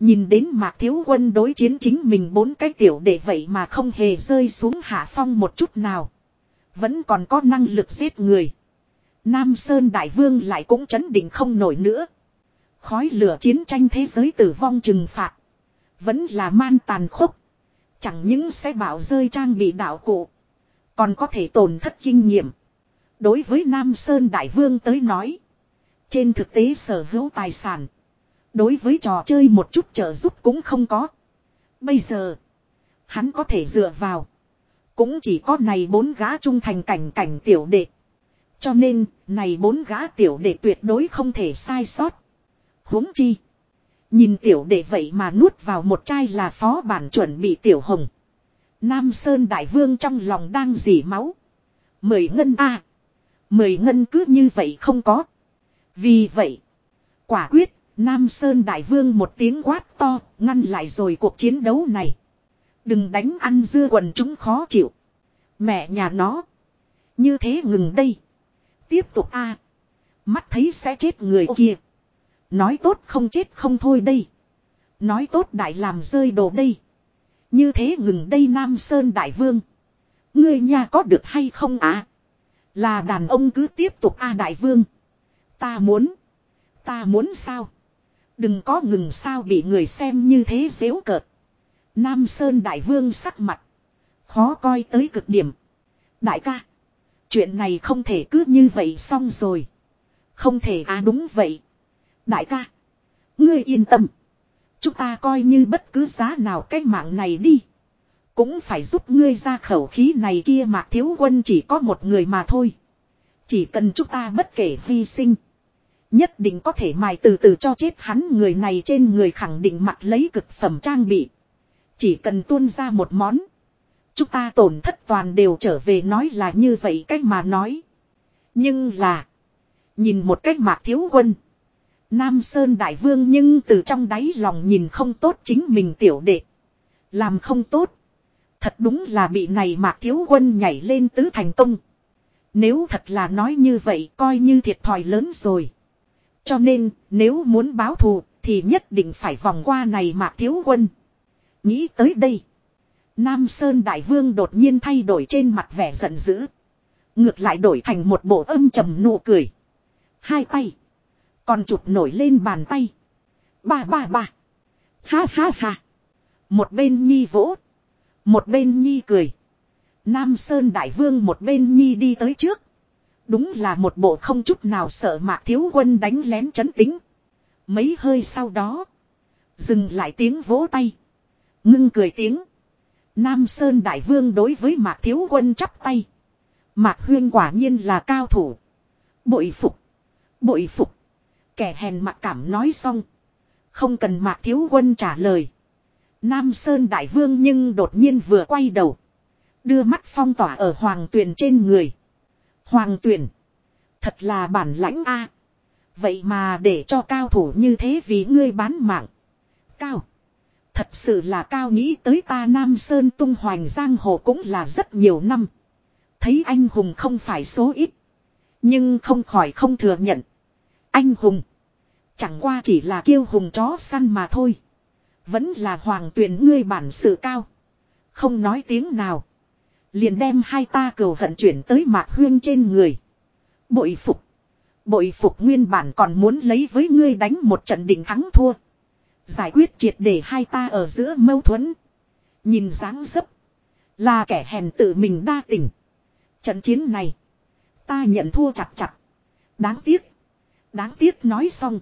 Nhìn đến mạc thiếu quân đối chiến chính mình bốn cái tiểu để vậy mà không hề rơi xuống hạ phong một chút nào. Vẫn còn có năng lực giết người. Nam Sơn Đại Vương lại cũng chấn định không nổi nữa. Khói lửa chiến tranh thế giới tử vong trừng phạt. Vẫn là man tàn khốc. Chẳng những sẽ bảo rơi trang bị đạo cụ. Còn có thể tổn thất kinh nghiệm. Đối với Nam Sơn Đại Vương tới nói. Trên thực tế sở hữu tài sản. Đối với trò chơi một chút trợ giúp cũng không có. Bây giờ. Hắn có thể dựa vào. Cũng chỉ có này bốn gã trung thành cảnh cảnh tiểu đệ. Cho nên, này bốn gã tiểu đệ tuyệt đối không thể sai sót. huống chi. Nhìn tiểu đệ vậy mà nuốt vào một chai là phó bản chuẩn bị tiểu hồng. Nam Sơn Đại Vương trong lòng đang dỉ máu. Mười ngân a Mười ngân cứ như vậy không có. Vì vậy. Quả quyết, Nam Sơn Đại Vương một tiếng quát to, ngăn lại rồi cuộc chiến đấu này. Đừng đánh ăn dưa quần chúng khó chịu. Mẹ nhà nó. Như thế ngừng đây. Tiếp tục a Mắt thấy sẽ chết người kia. Nói tốt không chết không thôi đây. Nói tốt đại làm rơi đồ đây. Như thế ngừng đây Nam Sơn Đại Vương. Ngươi nhà có được hay không à? Là đàn ông cứ tiếp tục a Đại Vương. Ta muốn. Ta muốn sao? Đừng có ngừng sao bị người xem như thế dễu cợt. Nam Sơn Đại Vương sắc mặt. Khó coi tới cực điểm. Đại ca. Chuyện này không thể cứ như vậy xong rồi. Không thể à đúng vậy. Đại ca. Ngươi yên tâm. Chúng ta coi như bất cứ giá nào cái mạng này đi. Cũng phải giúp ngươi ra khẩu khí này kia mà thiếu quân chỉ có một người mà thôi. Chỉ cần chúng ta bất kể hy sinh. Nhất định có thể mài từ từ cho chết hắn người này trên người khẳng định mặc lấy cực phẩm trang bị. Chỉ cần tuôn ra một món. Chúng ta tổn thất toàn đều trở về nói là như vậy cách mà nói. Nhưng là. Nhìn một cách mạc thiếu quân. Nam Sơn Đại Vương nhưng từ trong đáy lòng nhìn không tốt chính mình tiểu đệ. Làm không tốt. Thật đúng là bị này mạc thiếu quân nhảy lên tứ thành công. Nếu thật là nói như vậy coi như thiệt thòi lớn rồi. Cho nên, nếu muốn báo thù, thì nhất định phải vòng qua này mạc thiếu quân. Nghĩ tới đây. Nam Sơn Đại Vương đột nhiên thay đổi trên mặt vẻ giận dữ. Ngược lại đổi thành một bộ âm trầm nụ cười. Hai tay. Còn chụp nổi lên bàn tay. Ba ba ba. Ha ha ha. Một bên nhi vỗ. Một bên nhi cười. Nam Sơn Đại Vương một bên nhi đi tới trước. Đúng là một bộ không chút nào sợ mạc thiếu quân đánh lén chấn tính. Mấy hơi sau đó. Dừng lại tiếng vỗ tay. Ngưng cười tiếng. Nam Sơn Đại Vương đối với Mạc Thiếu Quân chắp tay. Mạc Huyên quả nhiên là cao thủ. Bội phục. Bội phục. Kẻ hèn mặc cảm nói xong. Không cần Mạc Thiếu Quân trả lời. Nam Sơn Đại Vương nhưng đột nhiên vừa quay đầu. Đưa mắt phong tỏa ở Hoàng Tuyền trên người. Hoàng Tuyền. Thật là bản lãnh a. Vậy mà để cho cao thủ như thế vì ngươi bán mạng. Cao. Thật sự là cao nghĩ tới ta Nam Sơn tung hoành giang hồ cũng là rất nhiều năm. Thấy anh hùng không phải số ít. Nhưng không khỏi không thừa nhận. Anh hùng. Chẳng qua chỉ là kiêu hùng chó săn mà thôi. Vẫn là hoàng tuyển ngươi bản sự cao. Không nói tiếng nào. Liền đem hai ta cầu hận chuyển tới mạc huyên trên người. Bội phục. Bội phục nguyên bản còn muốn lấy với ngươi đánh một trận định thắng thua. Giải quyết triệt để hai ta ở giữa mâu thuẫn. Nhìn dáng dấp. Là kẻ hèn tự mình đa tình. Trận chiến này. Ta nhận thua chặt chặt. Đáng tiếc. Đáng tiếc nói xong.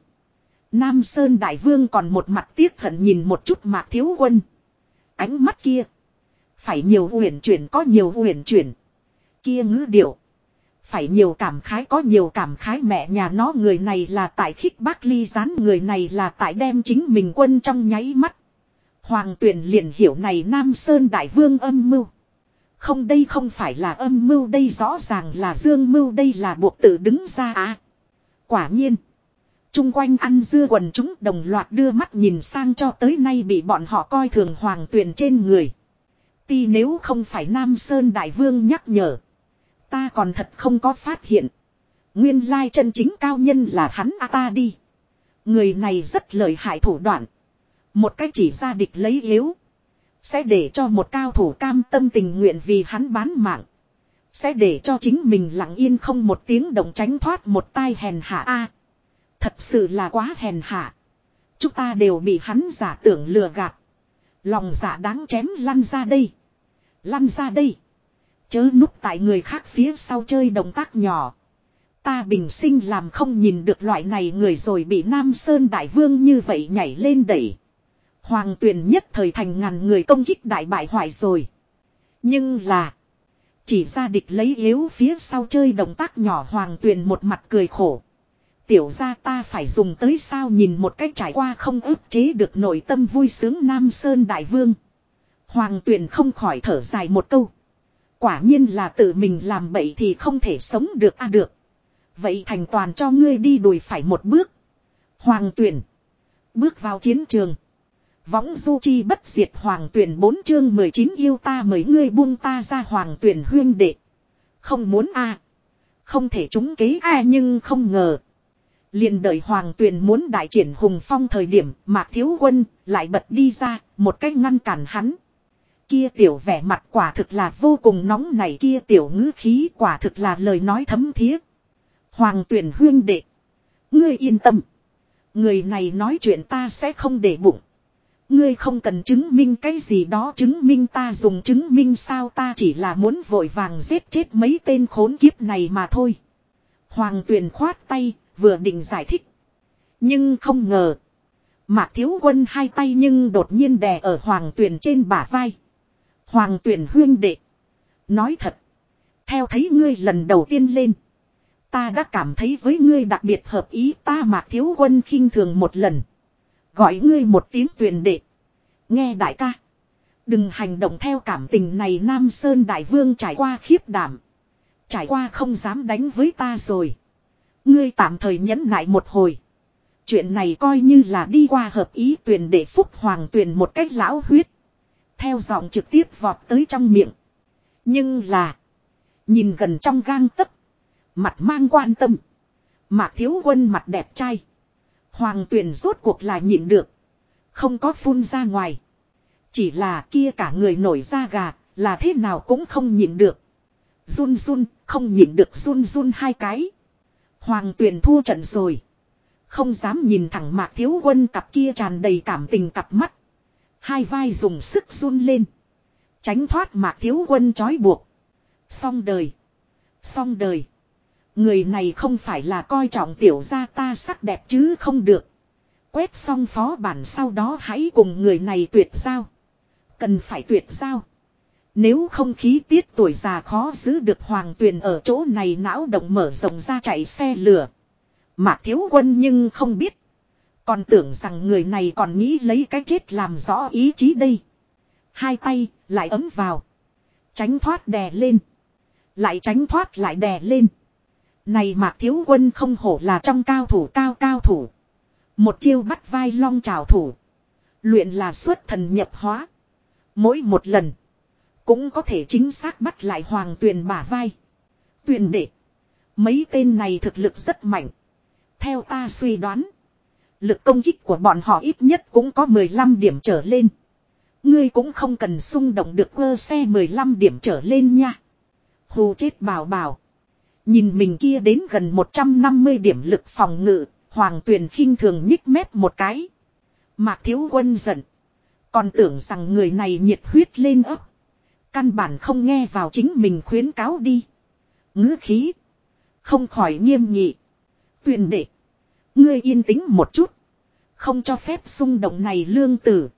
Nam Sơn Đại Vương còn một mặt tiếc hận nhìn một chút mạc thiếu quân. Ánh mắt kia. Phải nhiều huyền chuyển, có nhiều huyền chuyển. Kia ngữ điệu. Phải nhiều cảm khái, có nhiều cảm khái mẹ nhà nó, người này là tại khích bác ly gián, người này là tại đem chính mình quân trong nháy mắt. Hoàng tuyển liền hiểu này, Nam Sơn Đại Vương âm mưu. Không đây không phải là âm mưu, đây rõ ràng là dương mưu, đây là buộc tự đứng ra à. Quả nhiên chung quanh ăn dưa quần chúng, đồng loạt đưa mắt nhìn sang cho tới nay bị bọn họ coi thường hoàng tuyền trên người. Ti nếu không phải Nam Sơn Đại Vương nhắc nhở. Ta còn thật không có phát hiện. Nguyên lai chân chính cao nhân là hắn a ta đi. Người này rất lợi hại thủ đoạn. Một cách chỉ ra địch lấy yếu. Sẽ để cho một cao thủ cam tâm tình nguyện vì hắn bán mạng. Sẽ để cho chính mình lặng yên không một tiếng động tránh thoát một tai hèn hạ a thật sự là quá hèn hạ. Chúng ta đều bị hắn giả tưởng lừa gạt. Lòng dạ đáng chém lăn ra đây. Lăn ra đây. Chớ núp tại người khác phía sau chơi động tác nhỏ. Ta bình sinh làm không nhìn được loại này người rồi bị Nam Sơn Đại Vương như vậy nhảy lên đẩy. Hoàng tuyển nhất thời thành ngàn người công kích đại bại hoại rồi. Nhưng là. Chỉ ra địch lấy yếu phía sau chơi động tác nhỏ hoàng tuyền một mặt cười khổ. Tiểu ra ta phải dùng tới sao nhìn một cách trải qua không ức chế được nội tâm vui sướng Nam Sơn Đại Vương. Hoàng tuyền không khỏi thở dài một câu. Quả nhiên là tự mình làm bậy thì không thể sống được a à được. Vậy thành toàn cho ngươi đi đùi phải một bước. Hoàng tuyển. Bước vào chiến trường. Võng du chi bất diệt hoàng tuyển bốn chương 19 yêu ta mấy ngươi buông ta ra hoàng tuyển huyên đệ. Không muốn a Không thể trúng kế a nhưng không ngờ liền đợi hoàng tuyền muốn đại triển hùng phong thời điểm mạc thiếu quân lại bật đi ra một cách ngăn cản hắn. Kia tiểu vẻ mặt quả thực là vô cùng nóng này kia tiểu ngữ khí quả thực là lời nói thấm thiết Hoàng tuyền huyên đệ. Ngươi yên tâm. Người này nói chuyện ta sẽ không để bụng. Ngươi không cần chứng minh cái gì đó chứng minh ta dùng chứng minh sao ta chỉ là muốn vội vàng giết chết mấy tên khốn kiếp này mà thôi. Hoàng tuyền khoát tay, vừa định giải thích. Nhưng không ngờ. Mạc thiếu quân hai tay nhưng đột nhiên đè ở hoàng tuyền trên bả vai. Hoàng tuyền huyên đệ. Nói thật. Theo thấy ngươi lần đầu tiên lên. Ta đã cảm thấy với ngươi đặc biệt hợp ý ta mạc thiếu quân khinh thường một lần. Gọi ngươi một tiếng tuyền đệ. Nghe đại ca. Đừng hành động theo cảm tình này Nam Sơn Đại Vương trải qua khiếp đảm. Trải qua không dám đánh với ta rồi. Ngươi tạm thời nhẫn nại một hồi. Chuyện này coi như là đi qua hợp ý tuyển để phúc hoàng tuyển một cách lão huyết. Theo giọng trực tiếp vọt tới trong miệng. Nhưng là. Nhìn gần trong gang tấc. Mặt mang quan tâm. Mạc thiếu quân mặt đẹp trai. Hoàng tuyển rốt cuộc là nhịn được. Không có phun ra ngoài. Chỉ là kia cả người nổi da gà, là thế nào cũng không nhịn được. Run run, không nhịn được run run hai cái. Hoàng tuyển thua trận rồi. Không dám nhìn thẳng mạc thiếu quân cặp kia tràn đầy cảm tình cặp mắt. Hai vai dùng sức run lên. Tránh thoát mạc thiếu quân trói buộc. Xong đời. Xong đời. Người này không phải là coi trọng tiểu gia ta sắc đẹp chứ không được. Quét xong phó bản sau đó hãy cùng người này tuyệt giao. Cần phải tuyệt giao. Nếu không khí tiết tuổi già khó giữ được hoàng tuyền ở chỗ này, não động mở rộng ra chạy xe lửa. Mạc thiếu quân nhưng không biết. Còn tưởng rằng người này còn nghĩ lấy cái chết làm rõ ý chí đây. Hai tay lại ấm vào. Tránh thoát đè lên. Lại tránh thoát lại đè lên. Này mạc thiếu quân không hổ là trong cao thủ, cao cao thủ. Một chiêu bắt vai long trào thủ. Luyện là xuất thần nhập hóa. Mỗi một lần. Cũng có thể chính xác bắt lại hoàng tuyền bả vai. Tuyền đệ. Mấy tên này thực lực rất mạnh. Theo ta suy đoán. Lực công kích của bọn họ ít nhất cũng có 15 điểm trở lên. Ngươi cũng không cần xung động được cơ xe 15 điểm trở lên nha. Hù chết bảo bảo. Nhìn mình kia đến gần 150 điểm lực phòng ngự, Hoàng Tuyền khinh thường nhích mép một cái. Mạc Thiếu Quân giận. Còn tưởng rằng người này nhiệt huyết lên ấp. Căn bản không nghe vào chính mình khuyến cáo đi. ngữ khí. Không khỏi nghiêm nghị. Tuyền đệ. Ngươi yên tĩnh một chút. Không cho phép xung động này lương tử.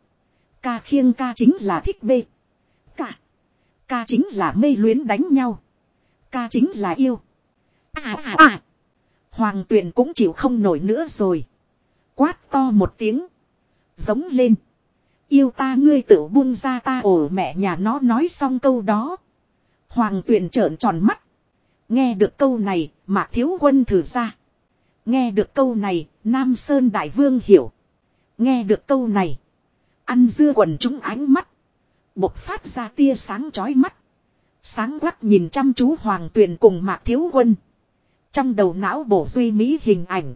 Ca khiêng ca chính là thích bê. Ca. Ca chính là mê luyến đánh nhau. Ca chính là yêu. À à à. Hoàng tuyền cũng chịu không nổi nữa rồi. Quát to một tiếng. Giống lên. Yêu ta ngươi tự buông ra ta ổ mẹ nhà nó nói xong câu đó. Hoàng tuyền trợn tròn mắt. Nghe được câu này, mạc thiếu quân thử ra. Nghe được câu này, Nam Sơn Đại Vương hiểu. Nghe được câu này. Ăn dưa quần chúng ánh mắt. Bộc phát ra tia sáng chói mắt. Sáng quắc nhìn chăm chú Hoàng Tuyền cùng Mạc Thiếu Quân. Trong đầu não bổ duy mỹ hình ảnh.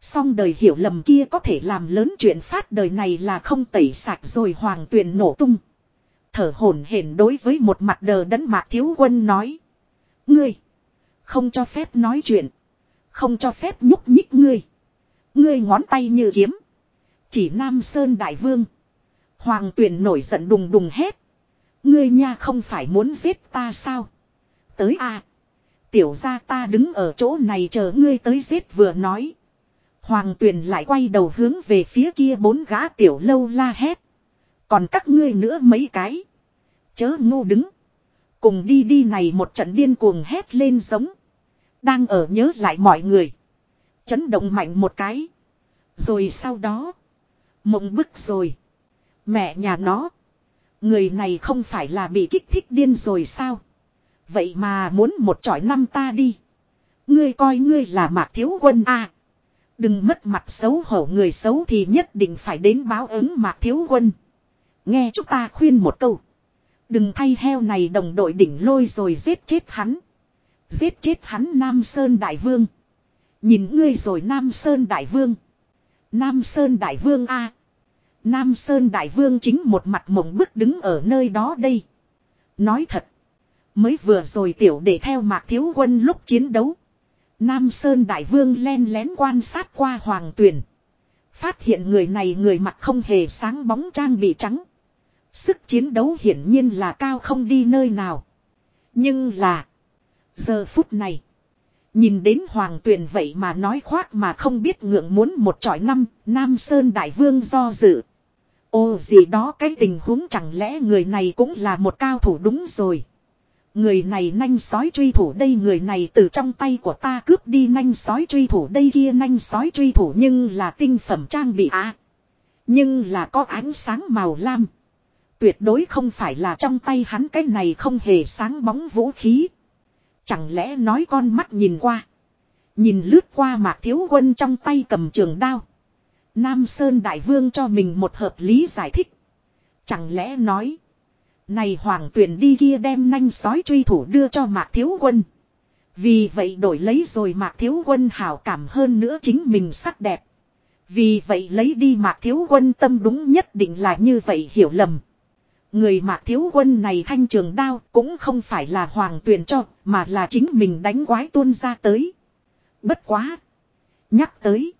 Song đời hiểu lầm kia có thể làm lớn chuyện phát đời này là không tẩy sạch rồi Hoàng Tuyền nổ tung. Thở hổn hển đối với một mặt đờ đẫn Mạc Thiếu Quân nói. Ngươi. Không cho phép nói chuyện. Không cho phép nhúc nhích ngươi. Ngươi ngón tay như kiếm. Chỉ Nam Sơn Đại Vương. Hoàng tuyển nổi giận đùng đùng hết Ngươi nha không phải muốn giết ta sao? Tới a Tiểu ra ta đứng ở chỗ này chờ ngươi tới giết vừa nói. Hoàng tuyền lại quay đầu hướng về phía kia bốn gã tiểu lâu la hét. Còn các ngươi nữa mấy cái. Chớ ngu đứng. Cùng đi đi này một trận điên cuồng hét lên giống. Đang ở nhớ lại mọi người. Chấn động mạnh một cái. Rồi sau đó. Mộng bức rồi. Mẹ nhà nó. Người này không phải là bị kích thích điên rồi sao? Vậy mà muốn một trọi năm ta đi. Ngươi coi ngươi là mạc thiếu quân a Đừng mất mặt xấu hổ người xấu thì nhất định phải đến báo ứng mạc thiếu quân. Nghe chúng ta khuyên một câu. Đừng thay heo này đồng đội đỉnh lôi rồi giết chết hắn. Giết chết hắn Nam Sơn Đại Vương. Nhìn ngươi rồi Nam Sơn Đại Vương. Nam Sơn Đại Vương A. Nam Sơn Đại Vương chính một mặt mộng bức đứng ở nơi đó đây. Nói thật. Mới vừa rồi tiểu để theo mạc thiếu quân lúc chiến đấu. Nam Sơn Đại Vương len lén quan sát qua hoàng Tuyền, Phát hiện người này người mặt không hề sáng bóng trang bị trắng. Sức chiến đấu hiển nhiên là cao không đi nơi nào. Nhưng là. Giờ phút này. Nhìn đến hoàng Tuyền vậy mà nói khoác mà không biết ngượng muốn một trọi năm. Nam Sơn Đại Vương do dự. Ô gì đó cái tình huống chẳng lẽ người này cũng là một cao thủ đúng rồi. Người này nanh sói truy thủ đây, người này từ trong tay của ta cướp đi nanh sói truy thủ đây kia nanh sói truy thủ nhưng là tinh phẩm trang bị à. Nhưng là có ánh sáng màu lam. Tuyệt đối không phải là trong tay hắn, cái này không hề sáng bóng vũ khí. Chẳng lẽ nói con mắt nhìn qua. Nhìn lướt qua mạc thiếu quân trong tay cầm trường đao. Nam Sơn Đại Vương cho mình một hợp lý giải thích. Chẳng lẽ nói. Này hoàng tuyển đi kia đem nanh sói truy thủ đưa cho mạc thiếu quân. Vì vậy đổi lấy rồi mạc thiếu quân hảo cảm hơn nữa chính mình sắc đẹp. Vì vậy lấy đi mạc thiếu quân tâm đúng nhất định là như vậy hiểu lầm. Người mạc thiếu quân này thanh trường đao cũng không phải là hoàng tuyển cho, mà là chính mình đánh quái tuôn ra tới. Bất quá. Nhắc tới.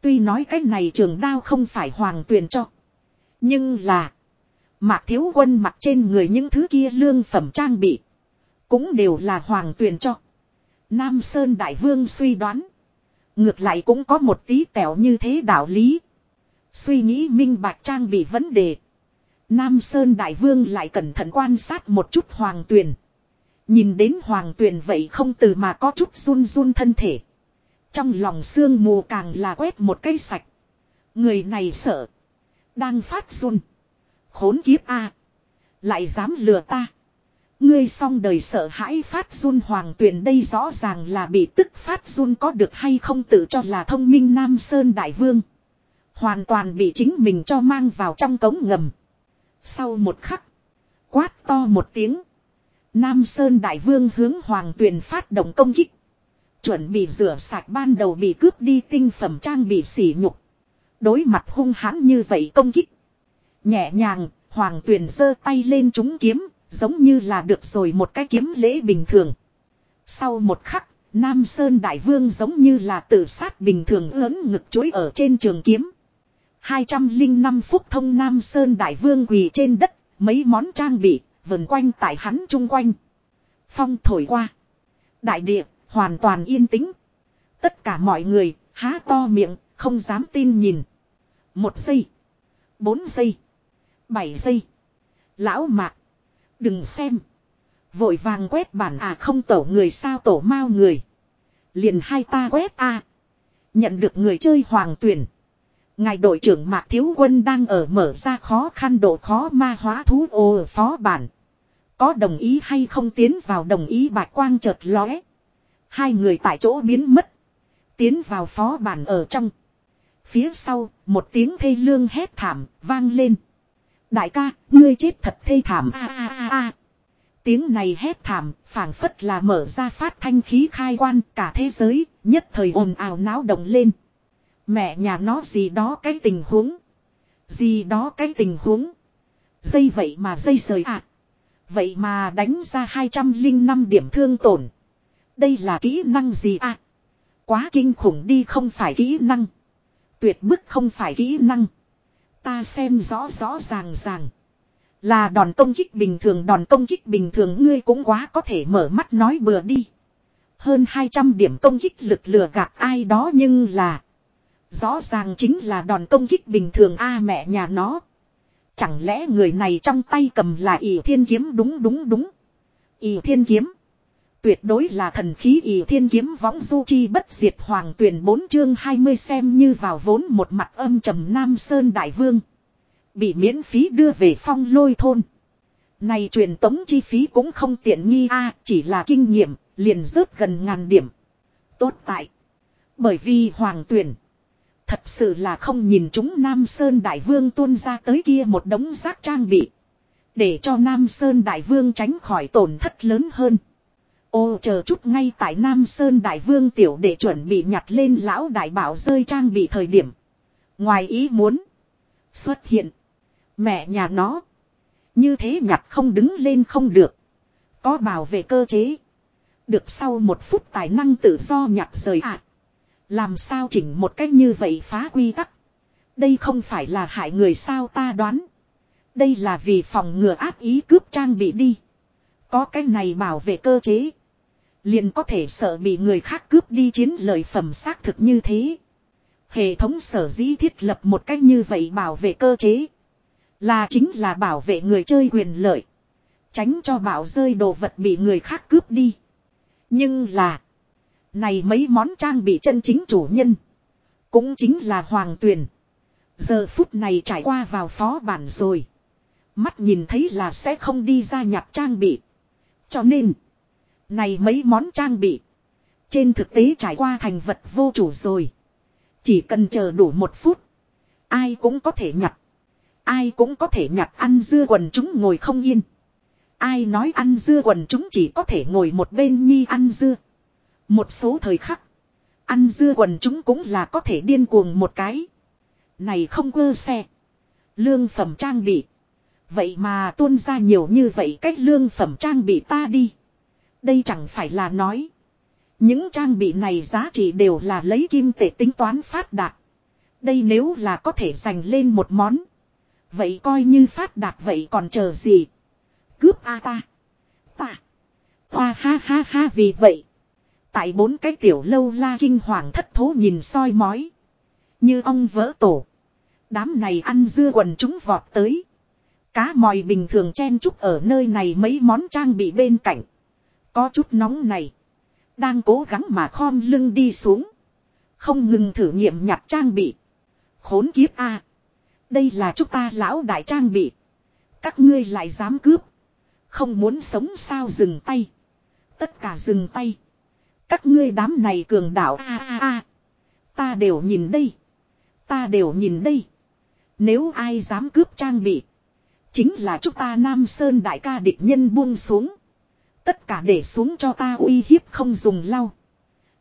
Tuy nói cái này trường đao không phải hoàng tuyển cho. Nhưng là. Mạc thiếu quân mặc trên người những thứ kia lương phẩm trang bị. Cũng đều là hoàng tuyển cho. Nam Sơn Đại Vương suy đoán. Ngược lại cũng có một tí tẻo như thế đạo lý. Suy nghĩ minh bạch trang bị vấn đề. Nam Sơn Đại Vương lại cẩn thận quan sát một chút Hoàng Tuyền. Nhìn đến Hoàng Tuyền vậy không từ mà có chút run run thân thể. Trong lòng xương mù càng là quét một cây sạch. Người này sợ. Đang phát run. Khốn kiếp a Lại dám lừa ta. Ngươi xong đời sợ hãi phát run hoàng tuyền đây rõ ràng là bị tức phát run có được hay không tự cho là thông minh Nam Sơn Đại Vương. Hoàn toàn bị chính mình cho mang vào trong cống ngầm. Sau một khắc. Quát to một tiếng. Nam Sơn Đại Vương hướng Hoàng Tuyền phát động công kích. Chuẩn bị rửa sạch ban đầu bị cướp đi tinh phẩm trang bị sỉ nhục. Đối mặt hung hãn như vậy công kích. Nhẹ nhàng, Hoàng Tuyền giơ tay lên trúng kiếm, giống như là được rồi một cái kiếm lễ bình thường. Sau một khắc, Nam Sơn Đại Vương giống như là tự sát bình thường ớn ngực chuối ở trên trường kiếm. 205 phút thông Nam Sơn Đại Vương quỳ trên đất, mấy món trang bị, vần quanh tại hắn chung quanh. Phong thổi qua. Đại địa, hoàn toàn yên tĩnh. Tất cả mọi người, há to miệng, không dám tin nhìn. Một giây. Bốn giây. Bảy giây. Lão mạc. Đừng xem. Vội vàng quét bản à không tổ người sao tổ mau người. Liền hai ta quét a Nhận được người chơi hoàng tuyển. Ngài đội trưởng Mạc Thiếu Quân đang ở mở ra khó khăn độ khó ma hóa thú ô phó bản. Có đồng ý hay không tiến vào đồng ý bạch quang chợt lóe. Hai người tại chỗ biến mất. Tiến vào phó bản ở trong. Phía sau, một tiếng thê lương hét thảm, vang lên. Đại ca, ngươi chết thật thê thảm a a a a. Tiếng này hét thảm, phảng phất là mở ra phát thanh khí khai quan cả thế giới, nhất thời ồn ào náo động lên. Mẹ nhà nó gì đó cái tình huống. Gì đó cái tình huống. Dây vậy mà dây rời à. Vậy mà đánh ra 205 điểm thương tổn. Đây là kỹ năng gì à? Quá kinh khủng đi không phải kỹ năng. Tuyệt bức không phải kỹ năng. Ta xem rõ rõ ràng ràng. Là đòn công kích bình thường, đòn công kích bình thường, ngươi cũng quá có thể mở mắt nói bừa đi. Hơn 200 điểm công kích lực lừa gạt ai đó nhưng là. Rõ ràng chính là đòn công kích bình thường a mẹ nhà nó. Chẳng lẽ người này trong tay cầm là ỷ thiên kiếm đúng đúng đúng. ỷ thiên kiếm. Tuyệt đối là thần khí ỷ thiên kiếm võng du chi bất diệt hoàng tuyển bốn chương 20 xem như vào vốn một mặt âm trầm Nam Sơn Đại Vương. Bị miễn phí đưa về phong lôi thôn. Này truyền tống chi phí cũng không tiện nghi a chỉ là kinh nghiệm, liền rớt gần ngàn điểm. Tốt tại. Bởi vì hoàng tuyển. Thật sự là không nhìn chúng Nam Sơn Đại Vương tuôn ra tới kia một đống rác trang bị. Để cho Nam Sơn Đại Vương tránh khỏi tổn thất lớn hơn. Ô, chờ chút ngay tại Nam Sơn Đại Vương tiểu để chuẩn bị nhặt lên lão đại bảo rơi trang bị thời điểm. Ngoài ý muốn. Xuất hiện. Mẹ nhà nó. Như thế nhặt không đứng lên không được. Có bảo vệ cơ chế. Được sau một phút tài năng tự do nhặt rời ạ. À. Làm sao chỉnh một cách như vậy phá quy tắc. Đây không phải là hại người sao ta đoán. Đây là vì phòng ngừa áp ý cướp trang bị đi. Có cái này bảo vệ cơ chế. Liền có thể sợ bị người khác cướp đi chiến lợi phẩm xác thực như thế. Hệ thống sở dĩ thiết lập một cách như vậy bảo vệ cơ chế. Là chính là bảo vệ người chơi quyền lợi. Tránh cho bảo rơi đồ vật bị người khác cướp đi. Nhưng là. Này mấy món trang bị chân chính chủ nhân. Cũng chính là hoàng tuyền. Giờ phút này trải qua vào phó bản rồi. Mắt nhìn thấy là sẽ không đi ra nhặt trang bị. Cho nên. Này mấy món trang bị. Trên thực tế trải qua thành vật vô chủ rồi. Chỉ cần chờ đủ một phút. Ai cũng có thể nhặt. Ai cũng có thể nhặt ăn dưa quần chúng ngồi không yên. Ai nói ăn dưa quần chúng chỉ có thể ngồi một bên nhi ăn dưa. Một số thời khắc. Ăn dưa quần chúng cũng là có thể điên cuồng một cái. Này không cơ xe. Lương phẩm trang bị. Vậy mà tuôn ra nhiều như vậy cách lương phẩm trang bị ta đi. Đây chẳng phải là nói. Những trang bị này giá trị đều là lấy kim tệ tính toán phát đạt. Đây nếu là có thể dành lên một món. Vậy coi như phát đạt vậy còn chờ gì. Cướp a ta. Ta. Hoa ha ha ha vì vậy. Tại bốn cái tiểu lâu la kinh hoàng thất thố nhìn soi mói. Như ong vỡ tổ. Đám này ăn dưa quần chúng vọt tới. Cá mòi bình thường chen chúc ở nơi này mấy món trang bị bên cạnh. Có chút nóng này. Đang cố gắng mà khom lưng đi xuống. Không ngừng thử nghiệm nhặt trang bị. Khốn kiếp a Đây là chúng ta lão đại trang bị. Các ngươi lại dám cướp. Không muốn sống sao dừng tay. Tất cả dừng tay. Các ngươi đám này cường đảo a a a. Ta đều nhìn đây. Ta đều nhìn đây. Nếu ai dám cướp trang bị. Chính là chúng ta Nam Sơn đại ca địch nhân buông xuống. Tất cả để xuống cho ta uy hiếp không dùng lau.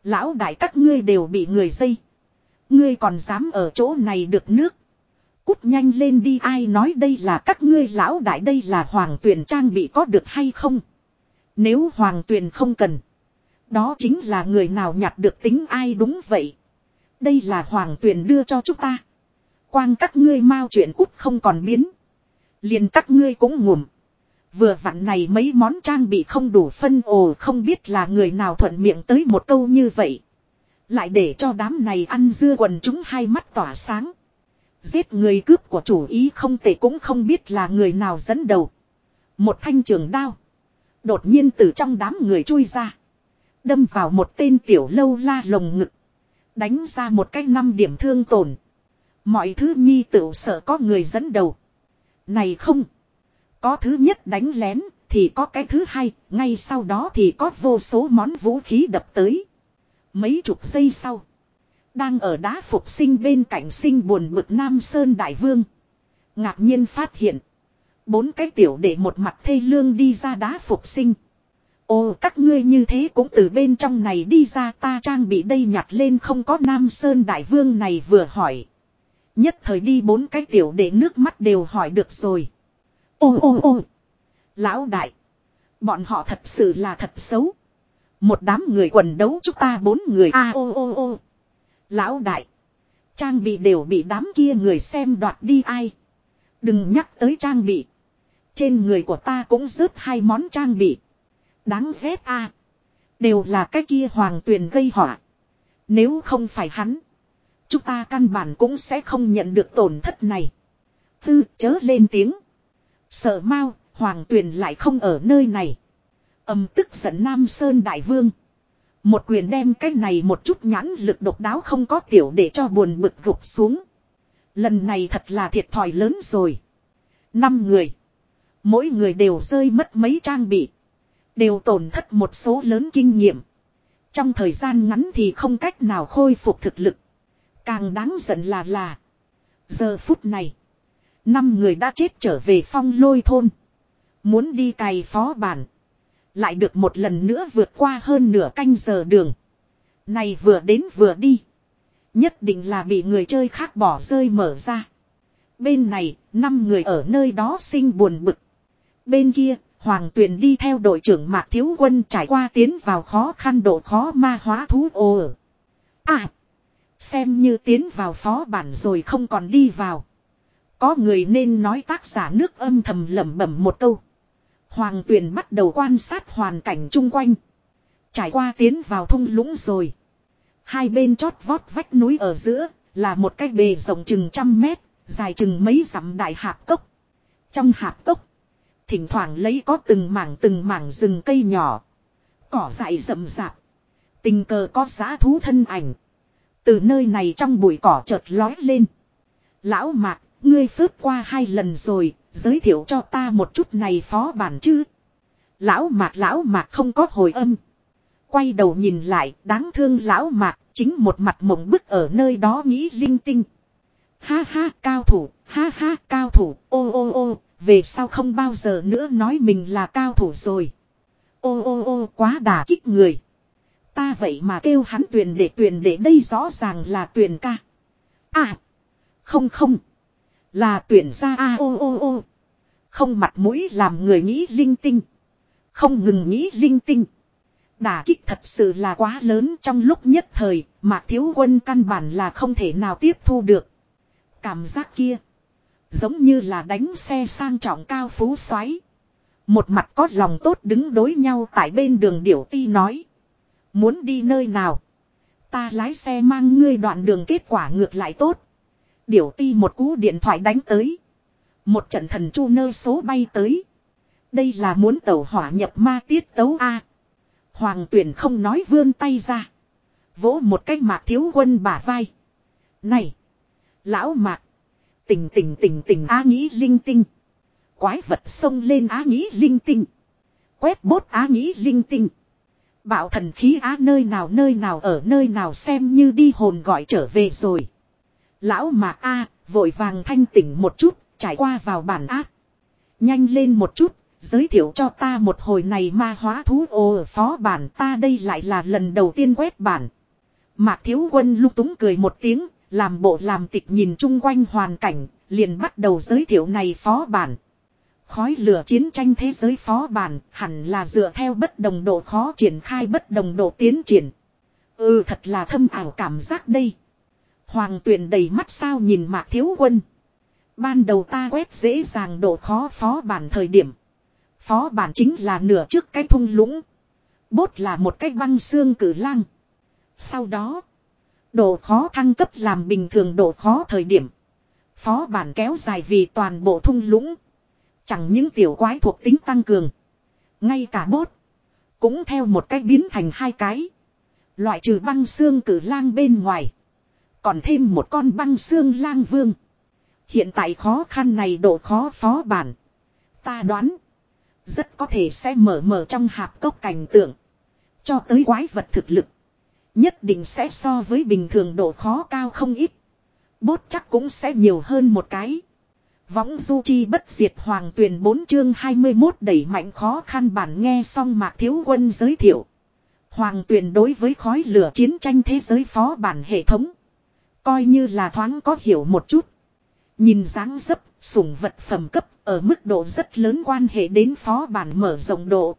Lão đại các ngươi đều bị người dây. Ngươi còn dám ở chỗ này được nước. Cút nhanh lên đi ai nói đây là các ngươi lão đại đây là hoàng tuyển trang bị có được hay không. Nếu hoàng tuyển không cần. Đó chính là người nào nhặt được tính ai đúng vậy. Đây là hoàng tuyển đưa cho chúng ta. Quang các ngươi mau chuyện cút không còn biến. Liền các ngươi cũng ngủm. Vừa vặn này mấy món trang bị không đủ phân ồ, không biết là người nào thuận miệng tới một câu như vậy. Lại để cho đám này ăn dưa quần chúng hai mắt tỏa sáng. Giết người cướp của chủ ý không tệ cũng không biết là người nào dẫn đầu. Một thanh trường đao. Đột nhiên từ trong đám người chui ra. Đâm vào một tên tiểu lâu la lồng ngực. Đánh ra một cái năm điểm thương tổn. Mọi thứ nhi tựu sợ có người dẫn đầu. Này không. Có thứ nhất đánh lén, thì có cái thứ hai, ngay sau đó thì có vô số món vũ khí đập tới. Mấy chục giây sau. Đang ở đá phục sinh bên cạnh sinh buồn bực Nam Sơn Đại Vương. Ngạc nhiên phát hiện. Bốn cái tiểu để một mặt thê lương đi ra đá phục sinh. Ồ các ngươi như thế cũng từ bên trong này đi ra ta trang bị đây nhặt lên không có Nam Sơn Đại Vương này vừa hỏi. Nhất thời đi bốn cái tiểu để nước mắt đều hỏi được rồi. Ô ô ô. Lão đại. Bọn họ thật sự là thật xấu. Một đám người quần đấu chúng ta bốn người a à, ô ô ô. Lão đại. Trang bị đều bị đám kia người xem đoạt đi ai. Đừng nhắc tới trang bị. Trên người của ta cũng rớt hai món trang bị. Đáng ghét a Đều là cái kia hoàng tuyền gây họa. Nếu không phải hắn. Chúng ta căn bản cũng sẽ không nhận được tổn thất này. Tư chớ lên tiếng. Sợ mau, hoàng tuyền lại không ở nơi này. Âm tức giận Nam Sơn Đại Vương. Một quyền đem cái này một chút nhãn lực độc đáo không có tiểu để cho buồn bực gục xuống. Lần này thật là thiệt thòi lớn rồi. Năm người. Mỗi người đều rơi mất mấy trang bị. Đều tổn thất một số lớn kinh nghiệm. Trong thời gian ngắn thì không cách nào khôi phục thực lực. Càng đáng giận là là. Giờ phút này. Năm người đã chết trở về phong lôi thôn. Muốn đi cày phó bản. Lại được một lần nữa vượt qua hơn nửa canh giờ đường. Này vừa đến vừa đi. Nhất định là bị người chơi khác bỏ rơi mở ra. Bên này, năm người ở nơi đó sinh buồn bực. Bên kia, Hoàng Tuyền đi theo đội trưởng Mạc Thiếu Quân trải qua tiến vào khó khăn độ khó ma hóa thú ồ. À! Xem như tiến vào phó bản rồi không còn đi vào. Có người nên nói tác giả nước âm thầm lẩm bẩm một câu. Hoàng tuyền bắt đầu quan sát hoàn cảnh chung quanh. Trải qua tiến vào thung lũng rồi. Hai bên chót vót vách núi ở giữa là một cái bề rộng chừng trăm mét, dài chừng mấy dặm đại hạp cốc. Trong hạp cốc, thỉnh thoảng lấy có từng mảng từng mảng rừng cây nhỏ. Cỏ dại rậm rạp. Tình cờ có giá thú thân ảnh. Từ nơi này trong bụi cỏ chợt lói lên. Lão mạc, ngươi phớt qua hai lần rồi, giới thiệu cho ta một chút này phó bản chứ. Lão mạc lão mạc không có hồi âm. Quay đầu nhìn lại, đáng thương lão mạc, chính một mặt mộng bức ở nơi đó nghĩ linh tinh. Ha ha, cao thủ, ha ha, cao thủ, ô ô ô, về sau không bao giờ nữa nói mình là cao thủ rồi. Ô ô ô, quá đà kích người. Ta vậy mà kêu hắn tuyển để tuyển để đây rõ ràng là tuyển ca. À. Không không. Là tuyển ra a ô ô ô. Không mặt mũi làm người nghĩ linh tinh. Không ngừng nghĩ linh tinh. Đả kích thật sự là quá lớn trong lúc nhất thời, mà thiếu quân căn bản là không thể nào tiếp thu được. Cảm giác kia. Giống như là đánh xe sang trọng cao phú xoáy. Một mặt có lòng tốt đứng đối nhau tại bên đường điểu ti nói. Muốn đi nơi nào? Ta lái xe mang ngươi đoạn đường kết quả ngược lại tốt. Điểu ti một cú điện thoại đánh tới. Một trận thần chu nơ số bay tới. Đây là muốn tẩu hỏa nhập ma tiết tấu A. Hoàng tuyển không nói vươn tay ra. Vỗ một cách mạc thiếu quân bả vai. Này. Lão mạc. tình tình tình tình á nghĩ linh tinh. Quái vật xông lên á nghĩ linh tinh. Quét bốt á nghĩ linh tinh. Bảo thần khí á nơi nào nơi nào ở nơi nào xem như đi hồn gọi trở về rồi. Lão mạc a vội vàng thanh tỉnh một chút, trải qua vào bản ác. Nhanh lên một chút, giới thiệu cho ta một hồi này ma hóa thú ô phó bản ta đây lại là lần đầu tiên quét bản. Mạc thiếu quân lúc túng cười một tiếng, làm bộ làm tịch nhìn chung quanh hoàn cảnh, liền bắt đầu giới thiệu này phó bản. Khói lửa chiến tranh thế giới phó bản hẳn là dựa theo bất đồng độ khó triển khai bất đồng độ tiến triển. Ừ thật là thâm ảo cảm giác đây. Hoàng tuyển đầy mắt sao nhìn mạc thiếu quân. Ban đầu ta quét dễ dàng độ khó phó bản thời điểm. Phó bản chính là nửa trước cái thung lũng. Bốt là một cái băng xương cử lang. Sau đó. Độ khó thăng cấp làm bình thường độ khó thời điểm. Phó bản kéo dài vì toàn bộ thung lũng. Chẳng những tiểu quái thuộc tính tăng cường. Ngay cả bốt. Cũng theo một cách biến thành hai cái. Loại trừ băng xương cử lang bên ngoài. Còn thêm một con băng xương lang vương. Hiện tại khó khăn này độ khó phó bản. Ta đoán. Rất có thể sẽ mở mở trong hạp cốc cảnh tượng. Cho tới quái vật thực lực. Nhất định sẽ so với bình thường độ khó cao không ít. Bốt chắc cũng sẽ nhiều hơn một cái. Võng du chi bất diệt hoàng tuyển 4 chương 21 đẩy mạnh khó khăn bản nghe xong mạc thiếu quân giới thiệu. Hoàng tuyển đối với khói lửa chiến tranh thế giới phó bản hệ thống. Coi như là thoáng có hiểu một chút. Nhìn dáng dấp, sủng vật phẩm cấp ở mức độ rất lớn quan hệ đến phó bản mở rộng độ.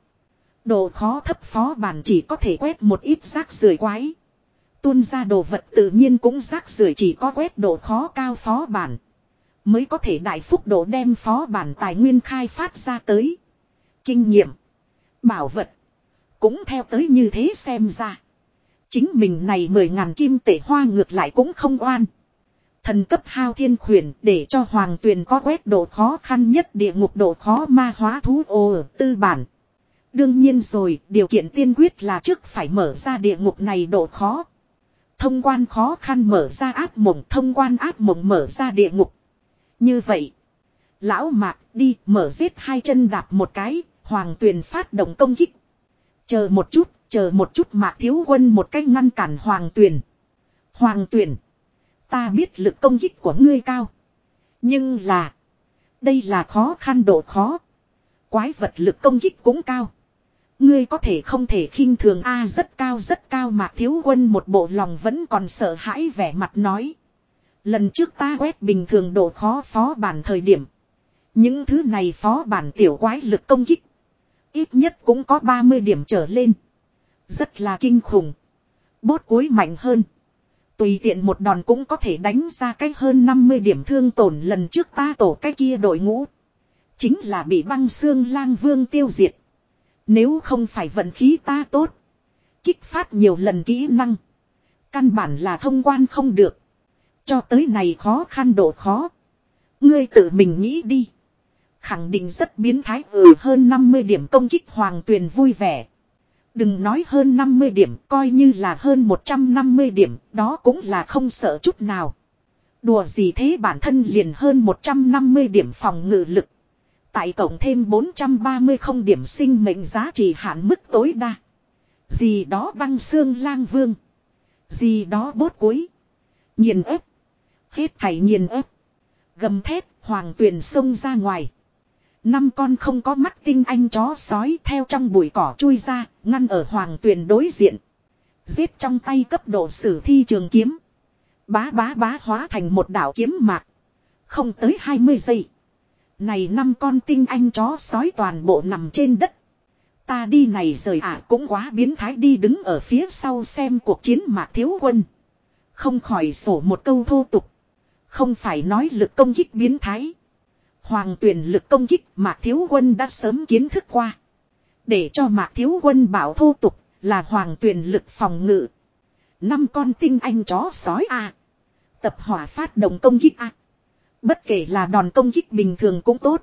Độ khó thấp phó bản chỉ có thể quét một ít rác rưởi quái. Tuôn ra đồ vật tự nhiên cũng rác rưởi chỉ có quét độ khó cao phó bản. Mới có thể đại phúc độ đem phó bản tài nguyên khai phát ra tới. Kinh nghiệm. Bảo vật. Cũng theo tới như thế xem ra. Chính mình này mười ngàn kim tể hoa ngược lại cũng không oan. Thần cấp hao thiên khuyển để cho hoàng tuyền có quét độ khó khăn nhất địa ngục độ khó ma hóa thú ô tư bản. Đương nhiên rồi, điều kiện tiên quyết là trước phải mở ra địa ngục này độ khó. Thông quan khó khăn mở ra áp mộng, thông quan áp mộng mở ra địa ngục. Như vậy, lão mạc đi mở giết hai chân đạp một cái, hoàng tuyền phát động công kích. Chờ một chút, chờ một chút mạc thiếu quân một cách ngăn cản hoàng tuyền. Hoàng tuyền, ta biết lực công kích của ngươi cao. Nhưng là, đây là khó khăn độ khó. Quái vật lực công kích cũng cao. Ngươi có thể không thể khinh thường a rất cao rất cao mà thiếu quân một bộ lòng vẫn còn sợ hãi vẻ mặt nói. Lần trước ta quét bình thường độ khó phó bản thời điểm. Những thứ này phó bản tiểu quái lực công kích. Ít nhất cũng có 30 điểm trở lên. Rất là kinh khủng. Bốt cuối mạnh hơn. Tùy tiện một đòn cũng có thể đánh ra cái hơn 50 điểm thương tổn lần trước ta tổ cái kia đội ngũ. Chính là bị băng xương lang vương tiêu diệt. Nếu không phải vận khí ta tốt. Kích phát nhiều lần kỹ năng. Căn bản là thông quan không được. Cho tới này khó khăn độ khó. Ngươi tự mình nghĩ đi. Khẳng định rất biến thái ừ hơn 50 điểm công kích hoàng tuyền vui vẻ. Đừng nói hơn 50 điểm, coi như là hơn 150 điểm, đó cũng là không sợ chút nào. Đùa gì thế bản thân liền hơn 150 điểm phòng ngự lực. Tại cộng thêm 430 không điểm sinh mệnh giá trị hạn mức tối đa. Gì đó băng xương lang vương. Gì đó bốt cuối. Nhìn ép. Hết thảy nhìn ép. Gầm thét, hoàng tuyền sông ra ngoài. Năm con không có mắt tinh anh chó sói theo trong bụi cỏ chui ra, ngăn ở hoàng tuyền đối diện. Giết trong tay cấp độ sử thi trường kiếm. Bá bá bá hóa thành một đảo kiếm mạc. Không tới 20 giây. Này năm con tinh anh chó sói toàn bộ nằm trên đất. Ta đi này rời ả cũng quá biến thái đi đứng ở phía sau xem cuộc chiến mạc thiếu quân. Không khỏi sổ một câu thô tục. Không phải nói lực công kích biến thái. Hoàng tuyển lực công kích mạc thiếu quân đã sớm kiến thức qua. Để cho mạc thiếu quân bảo thô tục là hoàng tuyển lực phòng ngự. Năm con tinh anh chó sói à. Tập hỏa phát động công kích A. Bất kể là đòn công kích bình thường cũng tốt.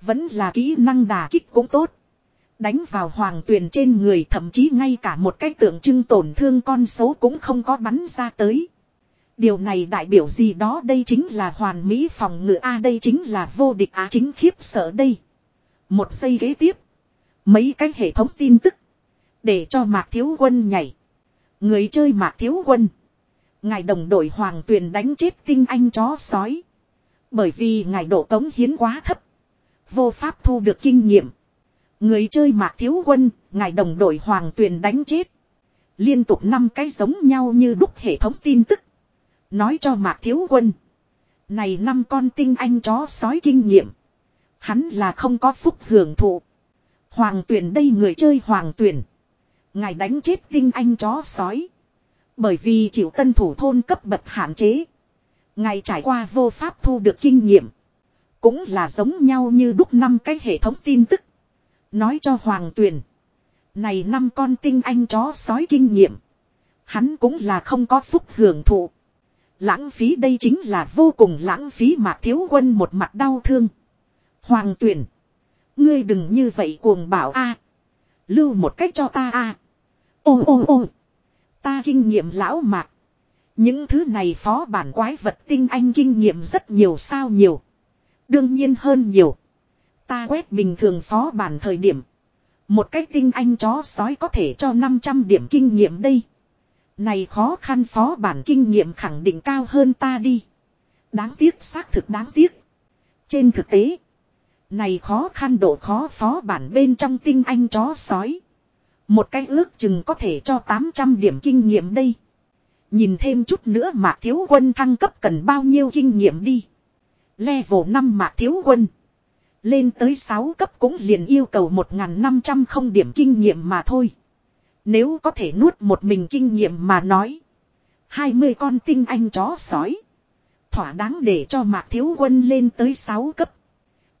Vẫn là kỹ năng đà kích cũng tốt. Đánh vào hoàng tuyền trên người thậm chí ngay cả một cái tượng trưng tổn thương con số cũng không có bắn ra tới. Điều này đại biểu gì đó đây chính là hoàn mỹ phòng ngự A đây chính là vô địch Á chính khiếp sợ đây. Một giây ghế tiếp. Mấy cái hệ thống tin tức. Để cho Mạc Thiếu Quân nhảy. Người chơi Mạc Thiếu Quân. Ngài đồng đội hoàng tuyền đánh chết tinh anh chó sói. Bởi vì ngài độ cống hiến quá thấp. Vô pháp thu được kinh nghiệm. Người chơi Mạc Thiếu Quân, ngài đồng đội hoàng tuyền đánh chết. Liên tục năm cái giống nhau như đúc hệ thống tin tức. Nói cho Mạc Thiếu Quân. Này năm con tinh anh chó sói kinh nghiệm. Hắn là không có phúc hưởng thụ. Hoàng tuyển đây người chơi hoàng tuyển. Ngài đánh chết tinh anh chó sói. Bởi vì chịu tân thủ thôn cấp bậc hạn chế. Ngài trải qua vô pháp thu được kinh nghiệm. Cũng là giống nhau như đúc năm cái hệ thống tin tức. Nói cho hoàng tuyển. Này năm con tinh anh chó sói kinh nghiệm. Hắn cũng là không có phúc hưởng thụ. Lãng phí đây chính là vô cùng lãng phí mà thiếu quân một mặt đau thương. Hoàng tuyển. Ngươi đừng như vậy cuồng bảo a Lưu một cách cho ta a à. Ô ô ô. Ta kinh nghiệm lão mạc. Những thứ này phó bản quái vật tinh anh kinh nghiệm rất nhiều sao nhiều. Đương nhiên hơn nhiều. Ta quét bình thường phó bản thời điểm. Một cái tinh anh chó sói có thể cho 500 điểm kinh nghiệm đây. Này khó khăn phó bản kinh nghiệm khẳng định cao hơn ta đi. Đáng tiếc, xác thực đáng tiếc. Trên thực tế. Này khó khăn độ khó phó bản bên trong tinh anh chó sói. Một cái ước chừng có thể cho 800 điểm kinh nghiệm đây. Nhìn thêm chút nữa mà thiếu quân thăng cấp cần bao nhiêu kinh nghiệm đi. Level 5 mạc thiếu quân. Lên tới 6 cấp cũng liền yêu cầu 1.500 không điểm kinh nghiệm mà thôi. Nếu có thể nuốt một mình kinh nghiệm mà nói. 20 con tinh anh chó sói. Thỏa đáng để cho mạc thiếu quân lên tới 6 cấp.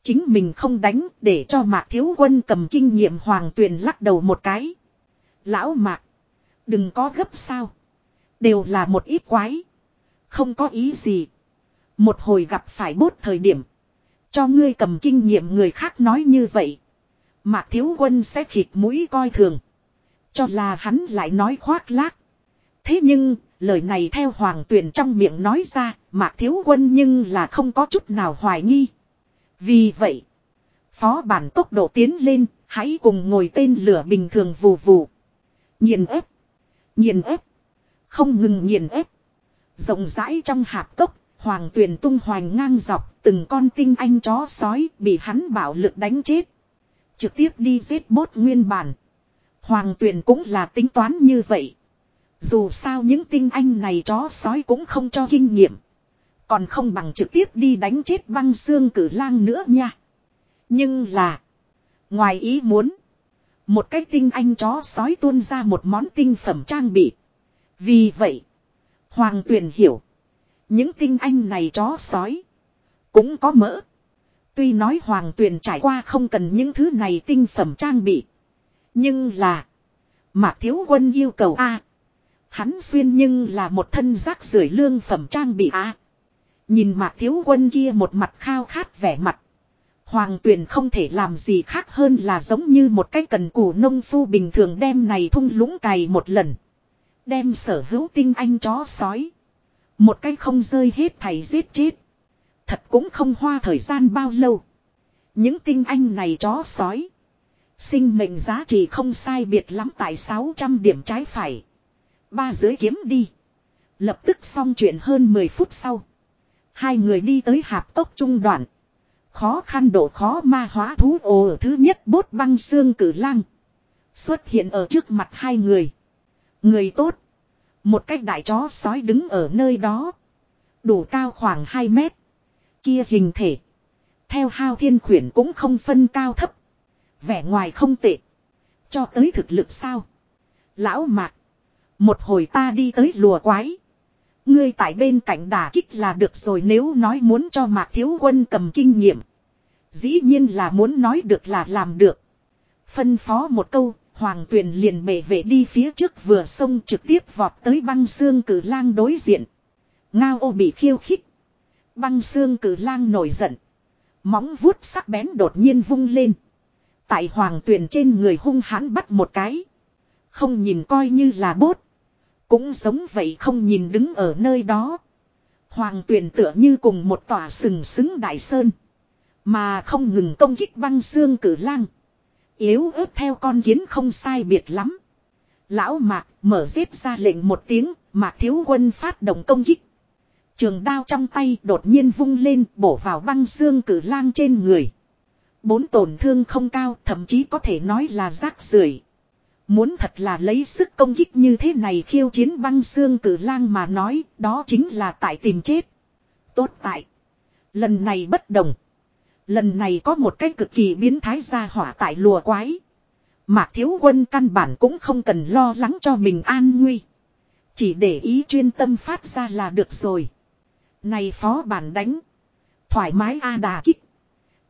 Chính mình không đánh để cho mạc thiếu quân cầm kinh nghiệm hoàng tuyền lắc đầu một cái. Lão mạc. Đừng có gấp sao. Đều là một ít quái. Không có ý gì. Một hồi gặp phải bốt thời điểm. Cho ngươi cầm kinh nghiệm người khác nói như vậy. Mạc thiếu quân sẽ khịt mũi coi thường. Cho là hắn lại nói khoác lác. Thế nhưng, lời này theo hoàng tuyển trong miệng nói ra, mạc thiếu quân nhưng là không có chút nào hoài nghi. Vì vậy, phó bản tốc độ tiến lên, hãy cùng ngồi tên lửa bình thường vù vù. Nhìn ép, nhìn ép, không ngừng nhìn ép. Rộng rãi trong hạp cốc, hoàng tuyển tung hoành ngang dọc, từng con tinh anh chó sói bị hắn bạo lực đánh chết. Trực tiếp đi giết bốt nguyên bản. Hoàng tuyển cũng là tính toán như vậy. Dù sao những tinh anh này chó sói cũng không cho kinh nghiệm. Còn không bằng trực tiếp đi đánh chết băng xương cử lang nữa nha. Nhưng là. Ngoài ý muốn. Một cái tinh anh chó sói tuôn ra một món tinh phẩm trang bị. Vì vậy. Hoàng tuyển hiểu. Những tinh anh này chó sói. Cũng có mỡ. Tuy nói hoàng tuyển trải qua không cần những thứ này tinh phẩm trang bị. Nhưng là. Mạc thiếu quân yêu cầu A. Hắn xuyên nhưng là một thân rác rưởi lương phẩm trang bị A. Nhìn mạc thiếu quân kia một mặt khao khát vẻ mặt. Hoàng tuyền không thể làm gì khác hơn là giống như một cái cần củ nông phu bình thường đem này thung lũng cày một lần. Đem sở hữu tinh anh chó sói. Một cái không rơi hết thầy giết chết. Thật cũng không hoa thời gian bao lâu. Những tinh anh này chó sói. Sinh mệnh giá trị không sai biệt lắm tại 600 điểm trái phải. Ba dưới kiếm đi. Lập tức xong chuyện hơn 10 phút sau. Hai người đi tới hạp tốc trung đoạn. Khó khăn độ khó ma hóa thú ồ thứ nhất bốt băng xương cử lang. Xuất hiện ở trước mặt hai người. Người tốt. Một cách đại chó sói đứng ở nơi đó. Đủ cao khoảng 2 mét. Kia hình thể. Theo hao thiên khuyển cũng không phân cao thấp. Vẻ ngoài không tệ. Cho tới thực lực sao. Lão mạc. Một hồi ta đi tới lùa quái. Ngươi tại bên cạnh đả kích là được rồi nếu nói muốn cho mạc thiếu quân cầm kinh nghiệm. Dĩ nhiên là muốn nói được là làm được. Phân phó một câu, hoàng tuyền liền bể vệ đi phía trước vừa xông trực tiếp vọt tới băng xương cử lang đối diện. Ngao ô bị khiêu khích. Băng xương cử lang nổi giận. Móng vuốt sắc bén đột nhiên vung lên. Tại hoàng tuyền trên người hung hãn bắt một cái. Không nhìn coi như là bốt. Cũng giống vậy không nhìn đứng ở nơi đó. Hoàng tuyền tựa như cùng một tòa sừng sững đại sơn. Mà không ngừng công kích băng xương cử lang. Yếu ớt theo con kiến không sai biệt lắm. Lão mạc mở giết ra lệnh một tiếng. Mạc thiếu quân phát động công kích. Trường đao trong tay đột nhiên vung lên, bổ vào băng xương cử lang trên người. Bốn tổn thương không cao, thậm chí có thể nói là rác rưởi. Muốn thật là lấy sức công kích như thế này khiêu chiến băng xương cử lang mà nói, đó chính là tại tìm chết. Tốt tại. Lần này bất đồng. Lần này có một cái cực kỳ biến thái ra hỏa tại lùa quái. Mạc thiếu quân căn bản cũng không cần lo lắng cho mình an nguy. Chỉ để ý chuyên tâm phát ra là được rồi. Này phó bản đánh. Thoải mái a đà kích.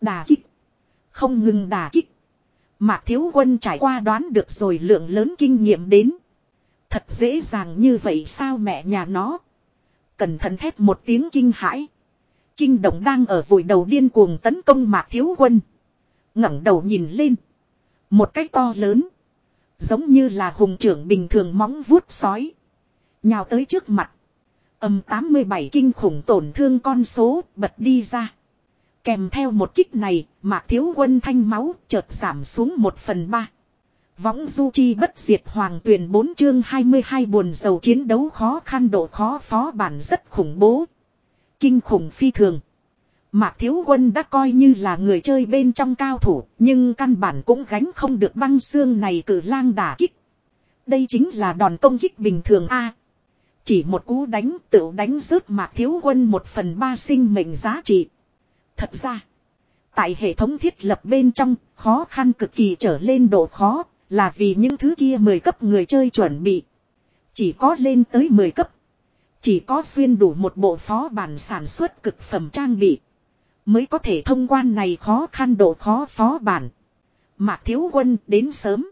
Đà kích. Không ngừng đà kích. Mạc thiếu quân trải qua đoán được rồi lượng lớn kinh nghiệm đến. Thật dễ dàng như vậy sao mẹ nhà nó. Cẩn thận thét một tiếng kinh hãi. Kinh động đang ở vùi đầu điên cuồng tấn công mạc thiếu quân. ngẩng đầu nhìn lên. Một cái to lớn. Giống như là hùng trưởng bình thường móng vuốt sói. Nhào tới trước mặt. Âm 87 kinh khủng tổn thương con số, bật đi ra. Kèm theo một kích này, mạc thiếu quân thanh máu chợt giảm xuống một phần ba. Võng du chi bất diệt hoàng tuyển 4 chương 22 buồn dầu chiến đấu khó khăn độ khó phó bản rất khủng bố. Kinh khủng phi thường. Mạc Thiếu Quân đã coi như là người chơi bên trong cao thủ, nhưng căn bản cũng gánh không được băng xương này cử lang đả kích. Đây chính là đòn công kích bình thường A. chỉ một cú đánh tự đánh rớt Mạc Thiếu Quân một phần ba sinh mệnh giá trị. Thật ra, tại hệ thống thiết lập bên trong, khó khăn cực kỳ trở lên độ khó, là vì những thứ kia 10 cấp người chơi chuẩn bị. Chỉ có lên tới 10 cấp. Chỉ có xuyên đủ một bộ phó bản sản xuất cực phẩm trang bị. Mới có thể thông quan này khó khăn độ khó phó bản. Mạc thiếu quân đến sớm.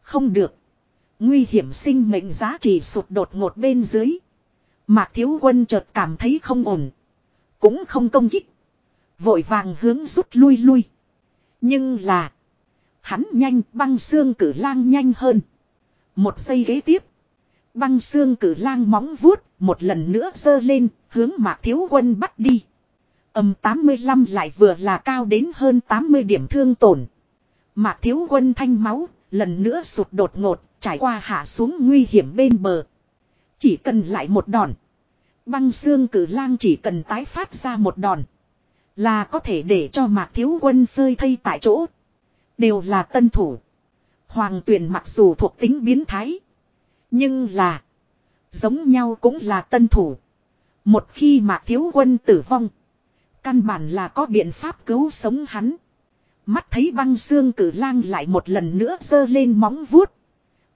Không được. Nguy hiểm sinh mệnh giá trị sụt đột ngột bên dưới. Mạc thiếu quân chợt cảm thấy không ổn. Cũng không công kích. Vội vàng hướng rút lui lui. Nhưng là. Hắn nhanh, băng xương cử lang nhanh hơn. Một giây ghế tiếp. Băng xương cử lang móng vuốt. Một lần nữa giơ lên. Hướng mạc thiếu quân bắt đi. Âm 85 lại vừa là cao đến hơn 80 điểm thương tổn. Mạc thiếu quân thanh máu. Lần nữa sụt đột ngột. Trải qua hạ xuống nguy hiểm bên bờ. Chỉ cần lại một đòn. Băng xương cử lang chỉ cần tái phát ra một đòn. Là có thể để cho mạc thiếu quân phơi thây tại chỗ. Đều là tân thủ. Hoàng tuyển mặc dù thuộc tính biến thái. Nhưng là. Giống nhau cũng là tân thủ. Một khi mạc thiếu quân tử vong. Căn bản là có biện pháp cứu sống hắn. Mắt thấy băng xương cử lang lại một lần nữa giơ lên móng vuốt.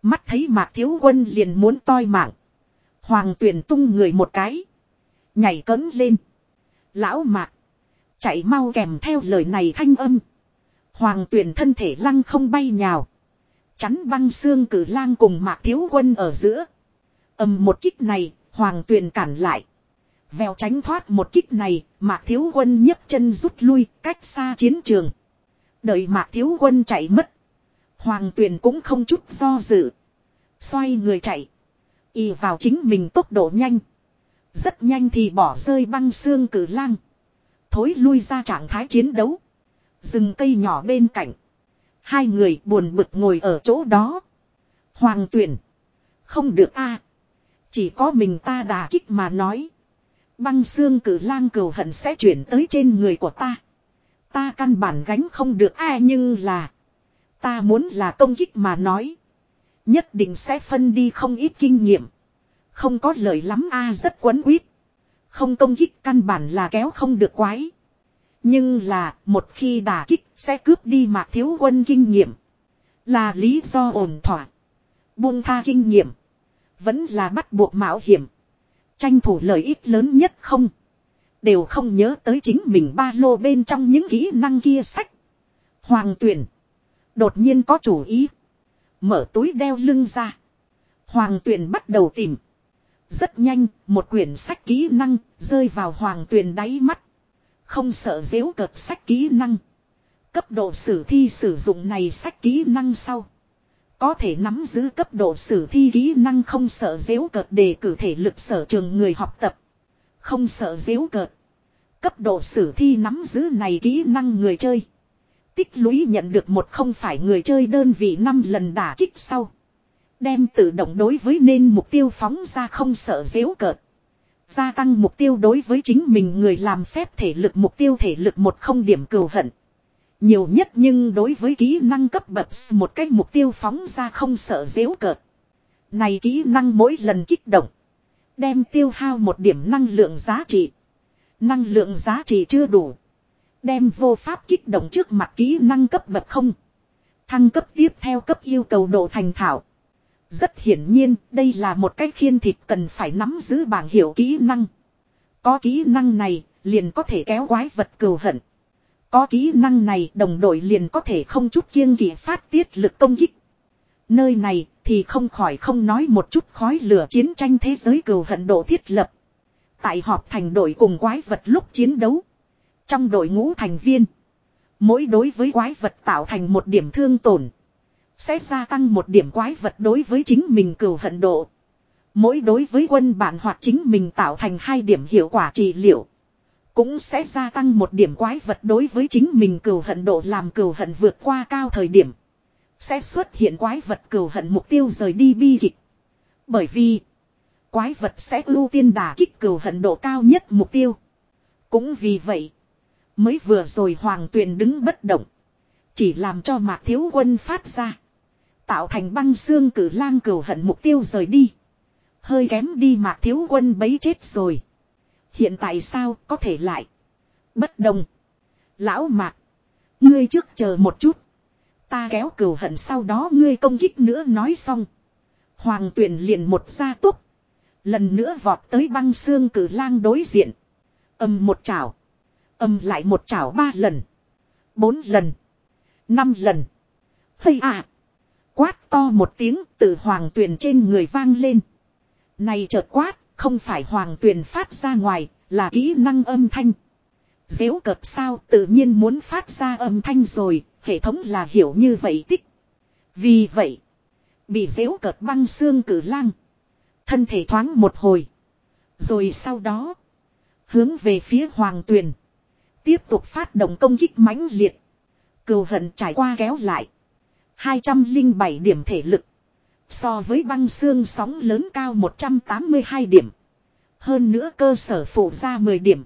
Mắt thấy mạc thiếu quân liền muốn toi mạng. Hoàng tuyển tung người một cái. Nhảy cấn lên. Lão mạc. Chạy mau kèm theo lời này thanh âm. Hoàng tuyển thân thể lăng không bay nhào. Chắn băng xương cử lang cùng mạc thiếu quân ở giữa. ầm một kích này, hoàng tuyển cản lại. Vèo tránh thoát một kích này, mạc thiếu quân nhấc chân rút lui, cách xa chiến trường. Đợi mạc thiếu quân chạy mất. Hoàng tuyển cũng không chút do dự. Xoay người chạy. Y vào chính mình tốc độ nhanh. Rất nhanh thì bỏ rơi băng xương cử lang thối lui ra trạng thái chiến đấu. Rừng cây nhỏ bên cạnh. Hai người buồn bực ngồi ở chỗ đó. Hoàng tuyển. Không được a Chỉ có mình ta đà kích mà nói. Băng xương cử lang cừu hận sẽ chuyển tới trên người của ta. Ta căn bản gánh không được ai nhưng là. Ta muốn là công kích mà nói. Nhất định sẽ phân đi không ít kinh nghiệm. Không có lời lắm a rất quấn quýt. Không công kích căn bản là kéo không được quái. Nhưng là, một khi đả kích sẽ cướp đi mạc thiếu quân kinh nghiệm. Là lý do ổn thỏa. Buông tha kinh nghiệm. Vẫn là bắt buộc mạo hiểm. Tranh thủ lợi ích lớn nhất không. Đều không nhớ tới chính mình ba lô bên trong những kỹ năng kia sách. Hoàng tuyển. Đột nhiên có chủ ý. Mở túi đeo lưng ra. Hoàng tuyển bắt đầu tìm. Rất nhanh, một quyển sách kỹ năng rơi vào hoàng tuyền đáy mắt. Không sợ dễu cợt sách kỹ năng. Cấp độ sử thi sử dụng này sách kỹ năng sau. Có thể nắm giữ cấp độ sử thi kỹ năng không sợ dễu cợt để cử thể lực sở trường người học tập. Không sợ dễu cợt. Cấp độ sử thi nắm giữ này kỹ năng người chơi. Tích lũy nhận được một không phải người chơi đơn vị 5 lần đả kích sau. Đem tự động đối với nên mục tiêu phóng ra không sợ dễu cợt. Gia tăng mục tiêu đối với chính mình người làm phép thể lực mục tiêu thể lực một không điểm cừu hận. Nhiều nhất nhưng đối với kỹ năng cấp bậc một cách mục tiêu phóng ra không sợ dễu cợt. Này kỹ năng mỗi lần kích động. Đem tiêu hao một điểm năng lượng giá trị. Năng lượng giá trị chưa đủ. Đem vô pháp kích động trước mặt kỹ năng cấp bậc không. Thăng cấp tiếp theo cấp yêu cầu độ thành thảo. Rất hiển nhiên, đây là một cách khiên thịt cần phải nắm giữ bảng hiểu kỹ năng. Có kỹ năng này, liền có thể kéo quái vật cừu hận. Có kỹ năng này, đồng đội liền có thể không chút kiêng kỵ phát tiết lực công kích. Nơi này, thì không khỏi không nói một chút khói lửa chiến tranh thế giới cừu hận độ thiết lập. Tại họp thành đội cùng quái vật lúc chiến đấu. Trong đội ngũ thành viên. Mỗi đối với quái vật tạo thành một điểm thương tổn. Sẽ gia tăng một điểm quái vật đối với chính mình cừu hận độ. Mỗi đối với quân bạn hoặc chính mình tạo thành hai điểm hiệu quả trị liệu. Cũng sẽ gia tăng một điểm quái vật đối với chính mình cừu hận độ làm cừu hận vượt qua cao thời điểm. Sẽ xuất hiện quái vật cừu hận mục tiêu rời đi bi kịch. Bởi vì quái vật sẽ ưu tiên đả kích cừu hận độ cao nhất mục tiêu. Cũng vì vậy, mới vừa rồi hoàng tuyền đứng bất động. Chỉ làm cho mạc thiếu quân phát ra. Tạo thành băng xương cử lang cửu hận mục tiêu rời đi. Hơi kém đi mạc thiếu quân bấy chết rồi. Hiện tại sao có thể lại. Bất đồng. Lão mạc. Ngươi trước chờ một chút. Ta kéo cửu hận sau đó ngươi công kích nữa nói xong. Hoàng tuyển liền một gia túc. Lần nữa vọt tới băng xương cử lang đối diện. Âm một chảo. Âm lại một chảo ba lần. Bốn lần. Năm lần. Hay à. Quát to một tiếng từ hoàng tuyền trên người vang lên. Này chợt quát, không phải hoàng tuyền phát ra ngoài, là kỹ năng âm thanh. Dễu cợt sao tự nhiên muốn phát ra âm thanh rồi, hệ thống là hiểu như vậy tích. Vì vậy, bị dễu cợt băng xương cử lang. Thân thể thoáng một hồi. Rồi sau đó, hướng về phía hoàng tuyền. Tiếp tục phát động công kích mãnh liệt. Cừu hận trải qua kéo lại. 207 điểm thể lực. So với băng xương sóng lớn cao 182 điểm. Hơn nữa cơ sở phụ ra 10 điểm.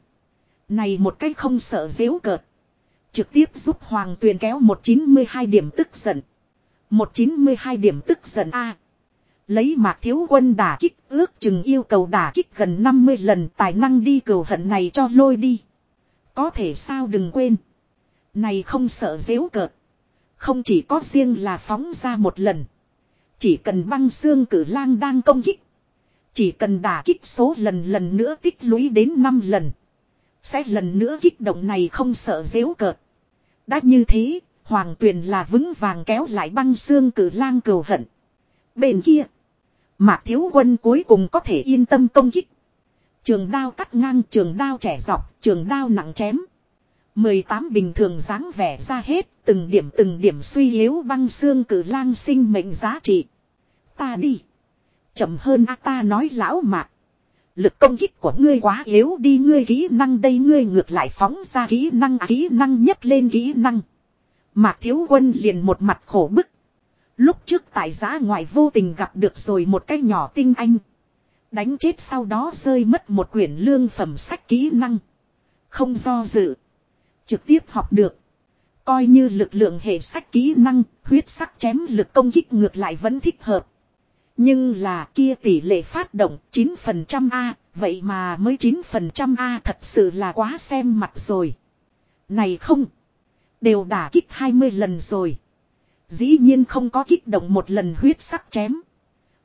Này một cách không sợ dễu cợt. Trực tiếp giúp Hoàng Tuyền kéo 192 điểm tức giận. 192 điểm tức giận A. lấy mạc thiếu quân đả kích, ước chừng yêu cầu đả kích gần 50 lần, tài năng đi cầu hận này cho lôi đi. Có thể sao đừng quên. Này không sợ dễu cợt. Không chỉ có riêng là phóng ra một lần. Chỉ cần băng xương cử lang đang công kích. Chỉ cần đả kích số lần lần nữa tích lũy đến 5 lần. Sẽ lần nữa kích động này không sợ dễu cợt. Đã như thế, hoàng tuyền là vững vàng kéo lại băng xương cử lang cầu hận. Bên kia, mạc thiếu quân cuối cùng có thể yên tâm công kích. Trường đao cắt ngang trường đao trẻ dọc, trường đao nặng chém. 18 bình thường dáng vẻ ra hết, từng điểm từng điểm suy yếu băng xương cử lang sinh mệnh giá trị. Ta đi. Chậm hơn a ta nói lão mạc. Lực công kích của ngươi quá yếu đi ngươi kỹ năng đây ngươi ngược lại phóng ra kỹ năng à, kỹ năng nhất lên kỹ năng. Mạc thiếu quân liền một mặt khổ bức. Lúc trước tại giá ngoại vô tình gặp được rồi một cái nhỏ tinh anh. Đánh chết sau đó rơi mất một quyển lương phẩm sách kỹ năng. Không do dự. Trực tiếp học được. Coi như lực lượng hệ sách kỹ năng, huyết sắc chém lực công kích ngược lại vẫn thích hợp. Nhưng là kia tỷ lệ phát động 9% A, vậy mà mới 9% A thật sự là quá xem mặt rồi. Này không, đều đả kích 20 lần rồi. Dĩ nhiên không có kích động một lần huyết sắc chém.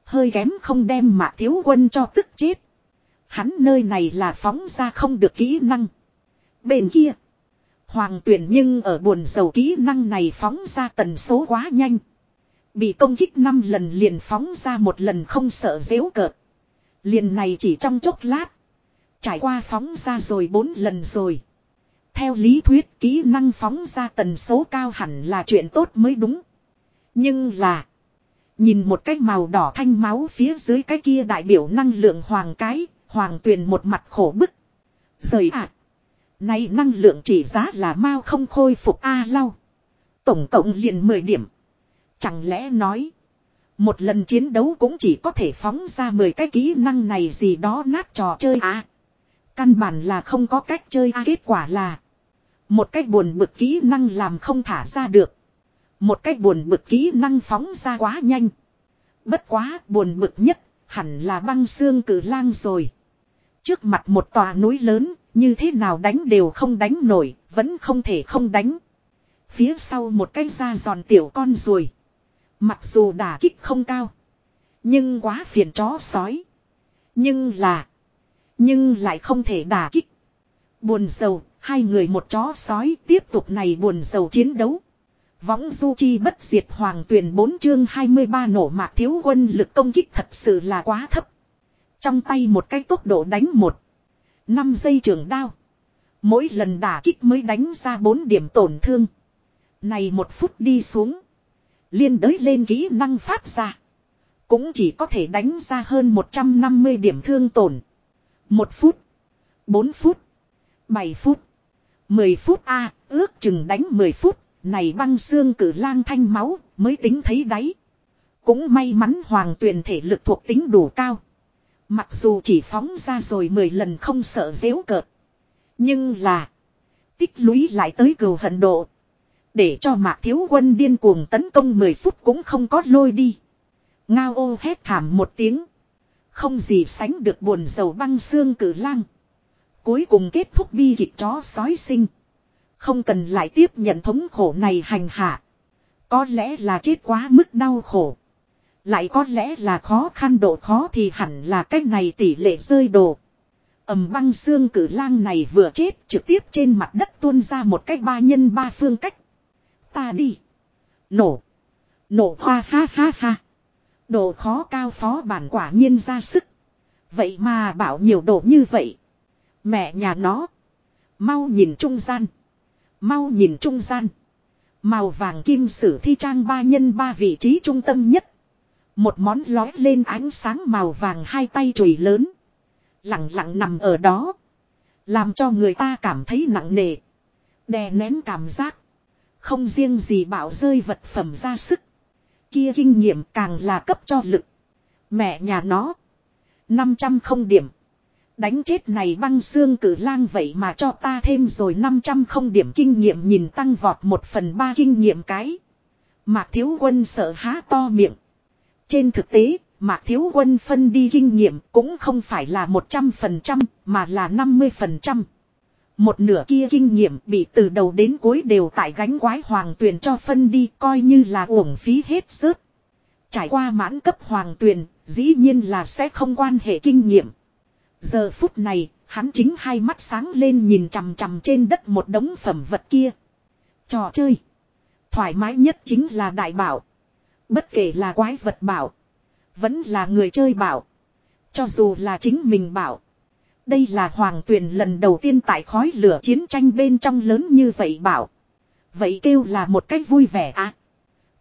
Hơi kém không đem mà thiếu quân cho tức chết. Hắn nơi này là phóng ra không được kỹ năng. Bên kia. Hoàng tuyển nhưng ở buồn dầu kỹ năng này phóng ra tần số quá nhanh. Bị công kích 5 lần liền phóng ra một lần không sợ dễu cợt. Liền này chỉ trong chốc lát. Trải qua phóng ra rồi bốn lần rồi. Theo lý thuyết kỹ năng phóng ra tần số cao hẳn là chuyện tốt mới đúng. Nhưng là. Nhìn một cái màu đỏ thanh máu phía dưới cái kia đại biểu năng lượng hoàng cái. Hoàng tuyền một mặt khổ bức. Rời ạ. À. Này năng lượng chỉ giá là mau không khôi phục A lau. Tổng cộng liền 10 điểm. Chẳng lẽ nói. Một lần chiến đấu cũng chỉ có thể phóng ra 10 cái kỹ năng này gì đó nát trò chơi à. Căn bản là không có cách chơi à. Kết quả là. Một cách buồn bực kỹ năng làm không thả ra được. Một cách buồn bực kỹ năng phóng ra quá nhanh. Bất quá buồn bực nhất hẳn là băng xương cử lang rồi. Trước mặt một tòa núi lớn như thế nào đánh đều không đánh nổi vẫn không thể không đánh. Phía sau một cái da giòn tiểu con ruồi. Mặc dù đả kích không cao. Nhưng quá phiền chó sói. Nhưng là. Nhưng lại không thể đả kích. Buồn sầu, hai người một chó sói tiếp tục này buồn sầu chiến đấu. Võng du chi bất diệt hoàng tuyển 4 chương 23 nổ mạc thiếu quân lực công kích thật sự là quá thấp. Trong tay một cái tốc độ đánh một. 5 giây trường đao. Mỗi lần đả kích mới đánh ra 4 điểm tổn thương. Này một phút đi xuống. Liên đới lên kỹ năng phát ra. Cũng chỉ có thể đánh ra hơn 150 điểm thương tổn. 1 phút. 4 phút. 7 phút. 10 phút A, ước chừng đánh 10 phút. Này băng xương cử lang thanh máu, mới tính thấy đáy. Cũng may mắn hoàng tuyền thể lực thuộc tính đủ cao. Mặc dù chỉ phóng ra rồi 10 lần không sợ dễu cợt. Nhưng là. Tích lũy lại tới cừu hận độ. Để cho mạc thiếu quân điên cuồng tấn công 10 phút cũng không có lôi đi. Ngao ô hét thảm một tiếng. Không gì sánh được buồn dầu băng xương cử lang. Cuối cùng kết thúc bi kịch chó sói sinh. Không cần lại tiếp nhận thống khổ này hành hạ. Có lẽ là chết quá mức đau khổ. Lại có lẽ là khó khăn độ khó thì hẳn là cách này tỷ lệ rơi đồ. ầm băng xương cử lang này vừa chết trực tiếp trên mặt đất tuôn ra một cách ba nhân ba phương cách ta đi. Nổ. Nổ hoa ha ha ha. Độ khó cao phó bản quả nhiên ra sức. Vậy mà bảo nhiều độ như vậy. Mẹ nhà nó. Mau nhìn trung gian. Mau nhìn trung gian. Màu vàng kim sử thi trang ba nhân ba vị trí trung tâm nhất. Một món lói lên ánh sáng màu vàng hai tay chùy lớn. Lặng lặng nằm ở đó. Làm cho người ta cảm thấy nặng nề. Đè nén cảm giác. Không riêng gì bảo rơi vật phẩm ra sức. Kia kinh nghiệm càng là cấp cho lực. Mẹ nhà nó. 500 không điểm. Đánh chết này băng xương cử lang vậy mà cho ta thêm rồi 500 không điểm kinh nghiệm nhìn tăng vọt một phần ba kinh nghiệm cái. Mạc thiếu quân sợ há to miệng. Trên thực tế, Mạc thiếu quân phân đi kinh nghiệm cũng không phải là 100% mà là 50%. Một nửa kia kinh nghiệm bị từ đầu đến cuối đều tại gánh quái hoàng tuyền cho phân đi coi như là uổng phí hết sức Trải qua mãn cấp hoàng tuyền, dĩ nhiên là sẽ không quan hệ kinh nghiệm. Giờ phút này, hắn chính hai mắt sáng lên nhìn chằm chằm trên đất một đống phẩm vật kia. Trò chơi. Thoải mái nhất chính là đại bảo. Bất kể là quái vật bảo. Vẫn là người chơi bảo. Cho dù là chính mình bảo. Đây là hoàng tuyền lần đầu tiên tại khói lửa chiến tranh bên trong lớn như vậy bảo. Vậy kêu là một cách vui vẻ à.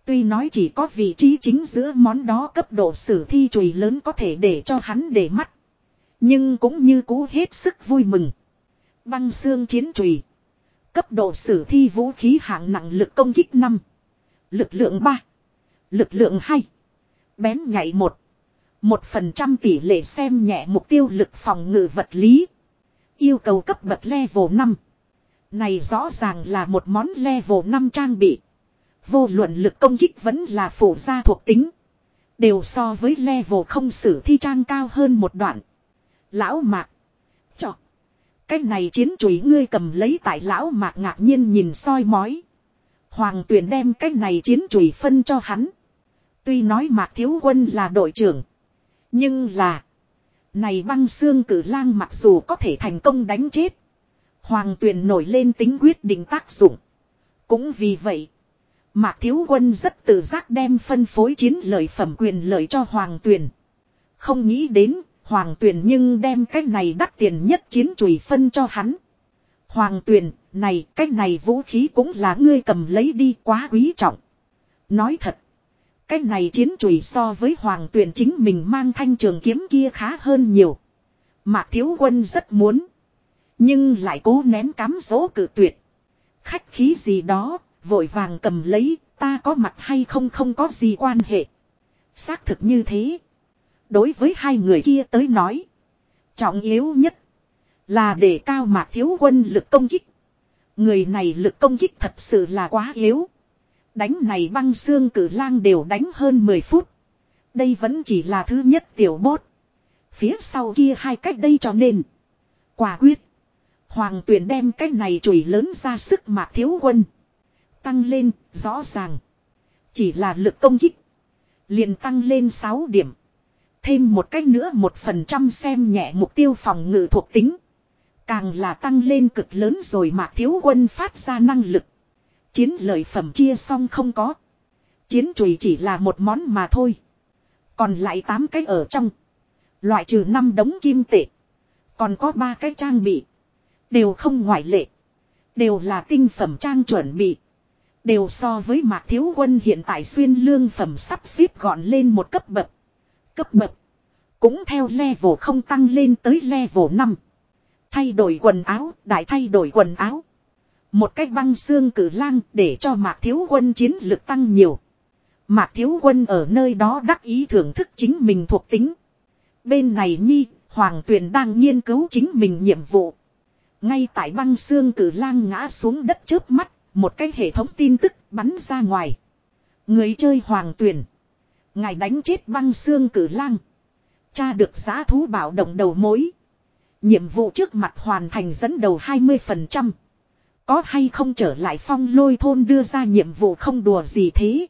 Tuy nói chỉ có vị trí chính giữa món đó cấp độ sử thi chùy lớn có thể để cho hắn để mắt. Nhưng cũng như cú hết sức vui mừng. Băng xương chiến chùy, Cấp độ sử thi vũ khí hạng nặng lực công kích 5. Lực lượng 3. Lực lượng hay Bén nhảy một Một phần trăm tỷ lệ xem nhẹ mục tiêu lực phòng ngự vật lý. Yêu cầu cấp bậc level 5. Này rõ ràng là một món level 5 trang bị. Vô luận lực công kích vẫn là phổ gia thuộc tính. Đều so với level không sử thi trang cao hơn một đoạn. Lão mạc. Chọc. Cái này chiến chùy ngươi cầm lấy tại lão mạc ngạc nhiên nhìn soi mói. Hoàng tuyển đem cái này chiến chuỷ phân cho hắn. Tuy nói mạc thiếu quân là đội trưởng. Nhưng là. Này băng xương cử lang mặc dù có thể thành công đánh chết. Hoàng tuyền nổi lên tính quyết định tác dụng. Cũng vì vậy. Mạc Thiếu Quân rất tự giác đem phân phối chiến lợi phẩm quyền lợi cho Hoàng Tuyền. Không nghĩ đến, Hoàng Tuyền nhưng đem cái này đắt tiền nhất chiến chùy phân cho hắn. Hoàng Tuyền, này cái này vũ khí cũng là ngươi cầm lấy đi quá quý trọng. Nói thật. Cái này chiến chùy so với Hoàng Tuyền chính mình mang thanh trường kiếm kia khá hơn nhiều. Mạc Thiếu Quân rất muốn. Nhưng lại cố nén cám dỗ cự tuyệt. Khách khí gì đó, vội vàng cầm lấy, ta có mặt hay không không có gì quan hệ. Xác thực như thế. Đối với hai người kia tới nói. Trọng yếu nhất. Là để cao mạc thiếu quân lực công kích. Người này lực công kích thật sự là quá yếu. Đánh này băng xương cử lang đều đánh hơn 10 phút. Đây vẫn chỉ là thứ nhất tiểu bốt. Phía sau kia hai cách đây cho nên. Quả quyết. Hoàng tuyển đem cái này chùi lớn ra sức mạc thiếu quân. Tăng lên, rõ ràng. Chỉ là lực công kích. liền tăng lên 6 điểm. Thêm một cách nữa một phần trăm xem nhẹ mục tiêu phòng ngự thuộc tính. Càng là tăng lên cực lớn rồi mà thiếu quân phát ra năng lực. Chiến lợi phẩm chia xong không có. Chiến chùy chỉ là một món mà thôi. Còn lại 8 cái ở trong. Loại trừ 5 đống kim tệ. Còn có 3 cái trang bị. Đều không ngoại lệ. Đều là tinh phẩm trang chuẩn bị. Đều so với mạc thiếu quân hiện tại xuyên lương phẩm sắp xếp gọn lên một cấp bậc. Cấp bậc. Cũng theo level không tăng lên tới level 5. Thay đổi quần áo, đại thay đổi quần áo. Một cách băng xương cử lang để cho mạc thiếu quân chiến lực tăng nhiều. Mạc thiếu quân ở nơi đó đắc ý thưởng thức chính mình thuộc tính. Bên này nhi, Hoàng Tuyền đang nghiên cứu chính mình nhiệm vụ. Ngay tại băng xương cử lang ngã xuống đất trước mắt, một cái hệ thống tin tức bắn ra ngoài. Người chơi Hoàng Tuyền. Ngài đánh chết băng xương cử lang. Cha được giá thú bảo động đầu mối. Nhiệm vụ trước mặt hoàn thành dẫn đầu 20%. Có hay không trở lại phong lôi thôn đưa ra nhiệm vụ không đùa gì thế.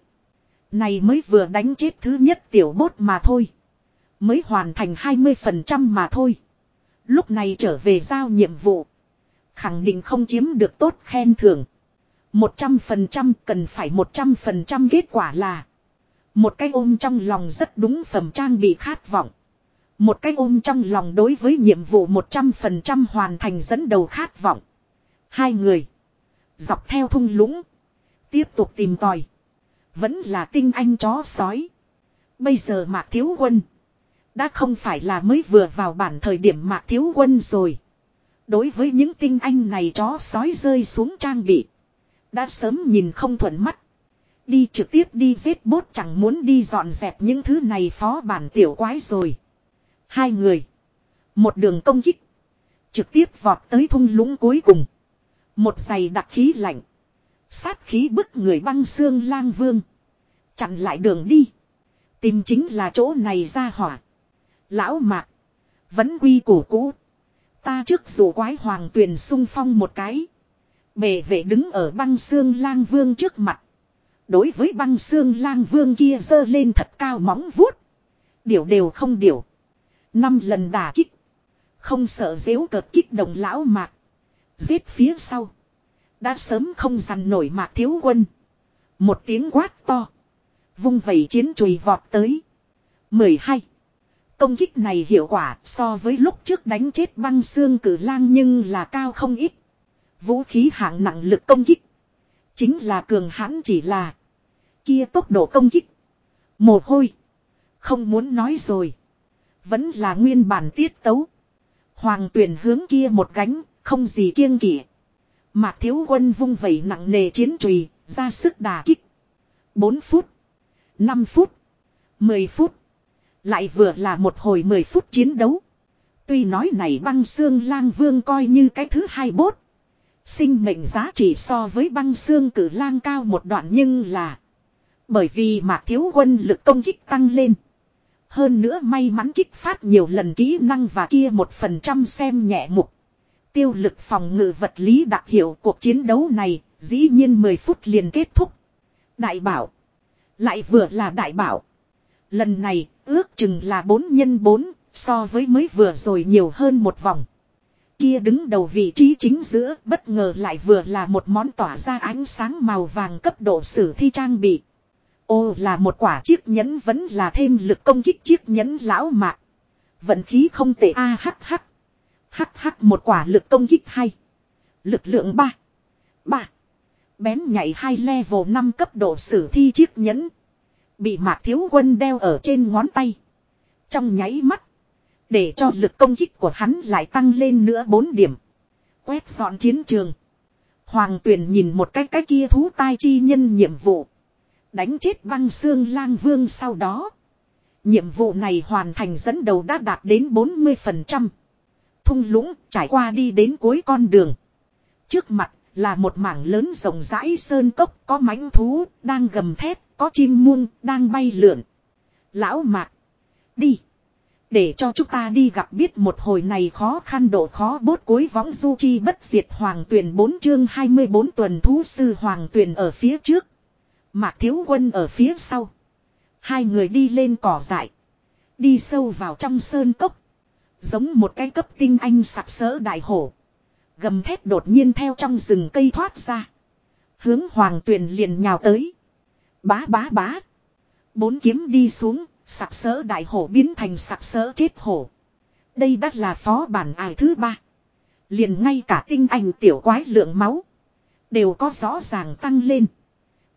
Này mới vừa đánh chết thứ nhất tiểu bốt mà thôi. Mới hoàn thành 20% mà thôi. Lúc này trở về giao nhiệm vụ. Khẳng định không chiếm được tốt khen thưởng. 100% cần phải 100% kết quả là. Một cái ôm trong lòng rất đúng phẩm trang bị khát vọng. Một cái ôm trong lòng đối với nhiệm vụ 100% hoàn thành dẫn đầu khát vọng. Hai người. Dọc theo thung lũng. Tiếp tục tìm tòi. Vẫn là tinh anh chó sói. Bây giờ Mạc Thiếu Quân. Đã không phải là mới vừa vào bản thời điểm Mạc Thiếu Quân rồi. Đối với những tinh anh này chó sói rơi xuống trang bị. Đã sớm nhìn không thuận mắt. Đi trực tiếp đi giết bốt chẳng muốn đi dọn dẹp những thứ này phó bản tiểu quái rồi. Hai người. Một đường công kích. Trực tiếp vọt tới thung lũng cuối cùng. Một giày đặc khí lạnh. Sát khí bức người băng xương lang vương. Chặn lại đường đi. Tìm chính là chỗ này ra hỏa. Lão mạc. Vẫn quy củ cũ. Ta trước dù quái hoàng tuyền sung phong một cái. Bề vệ đứng ở băng xương lang vương trước mặt. Đối với băng xương lang vương kia dơ lên thật cao móng vuốt. Điều đều không điều. Năm lần đả kích. Không sợ dễu cợt kích động lão mạc. Giết phía sau. Đã sớm không dằn nổi mạc thiếu quân. Một tiếng quát to. Vung vẩy chiến chùy vọt tới. 12. Công kích này hiệu quả so với lúc trước đánh chết băng xương cử lang nhưng là cao không ít. Vũ khí hạng nặng lực công kích. Chính là cường hãn chỉ là. Kia tốc độ công kích. Mồ hôi. Không muốn nói rồi. Vẫn là nguyên bản tiết tấu. Hoàng tuyển hướng kia một gánh, không gì kiêng kỵ. Mạc thiếu quân vung vẩy nặng nề chiến trùy, ra sức đà kích. 4 phút. 5 phút. 10 phút. Lại vừa là một hồi 10 phút chiến đấu. Tuy nói này băng xương lang vương coi như cái thứ hai bốt. Sinh mệnh giá trị so với băng xương cử lang cao một đoạn nhưng là. Bởi vì mạc thiếu quân lực công kích tăng lên. Hơn nữa may mắn kích phát nhiều lần kỹ năng và kia một phần trăm xem nhẹ mục. Tiêu lực phòng ngự vật lý đặc hiệu cuộc chiến đấu này, dĩ nhiên 10 phút liền kết thúc. Đại bảo. Lại vừa là đại bảo. Lần này, ước chừng là 4 nhân 4 so với mới vừa rồi nhiều hơn một vòng. Kia đứng đầu vị trí chính giữa, bất ngờ lại vừa là một món tỏa ra ánh sáng màu vàng cấp độ sử thi trang bị. Ô là một quả chiếc nhẫn vẫn là thêm lực công kích chiếc nhẫn lão mạc. Vận khí không tệ, a hắc hắc. Hắc hắc một quả lực công kích hay. Lực lượng 3. 3. Bén nhảy hai level 5 cấp độ sử thi chiếc nhẫn. Bị mạc thiếu quân đeo ở trên ngón tay. Trong nháy mắt. Để cho lực công kích của hắn lại tăng lên nữa 4 điểm. Quét dọn chiến trường. Hoàng tuyển nhìn một cái cái kia thú tai chi nhân nhiệm vụ. Đánh chết băng xương lang vương sau đó. Nhiệm vụ này hoàn thành dẫn đầu đã đạt đến 40%. Thung lũng trải qua đi đến cuối con đường. Trước mặt là một mảng lớn rộng rãi sơn cốc có mãnh thú đang gầm thét, có chim muông đang bay lượn. Lão mạc. Đi. Để cho chúng ta đi gặp biết một hồi này khó khăn độ khó bốt cuối võng du chi bất diệt hoàng tuyển 4 chương 24 tuần thú sư hoàng tuyển ở phía trước. Mạc thiếu quân ở phía sau. Hai người đi lên cỏ dại. Đi sâu vào trong sơn cốc. Giống một cái cấp tinh anh sặc sỡ đại hổ. Gầm thét đột nhiên theo trong rừng cây thoát ra. Hướng hoàng tuyền liền nhào tới. Bá bá bá. Bốn kiếm đi xuống, sặc sỡ đại hổ biến thành sặc sỡ chết hổ. Đây đã là phó bản ải thứ ba. Liền ngay cả tinh anh tiểu quái lượng máu. Đều có rõ ràng tăng lên.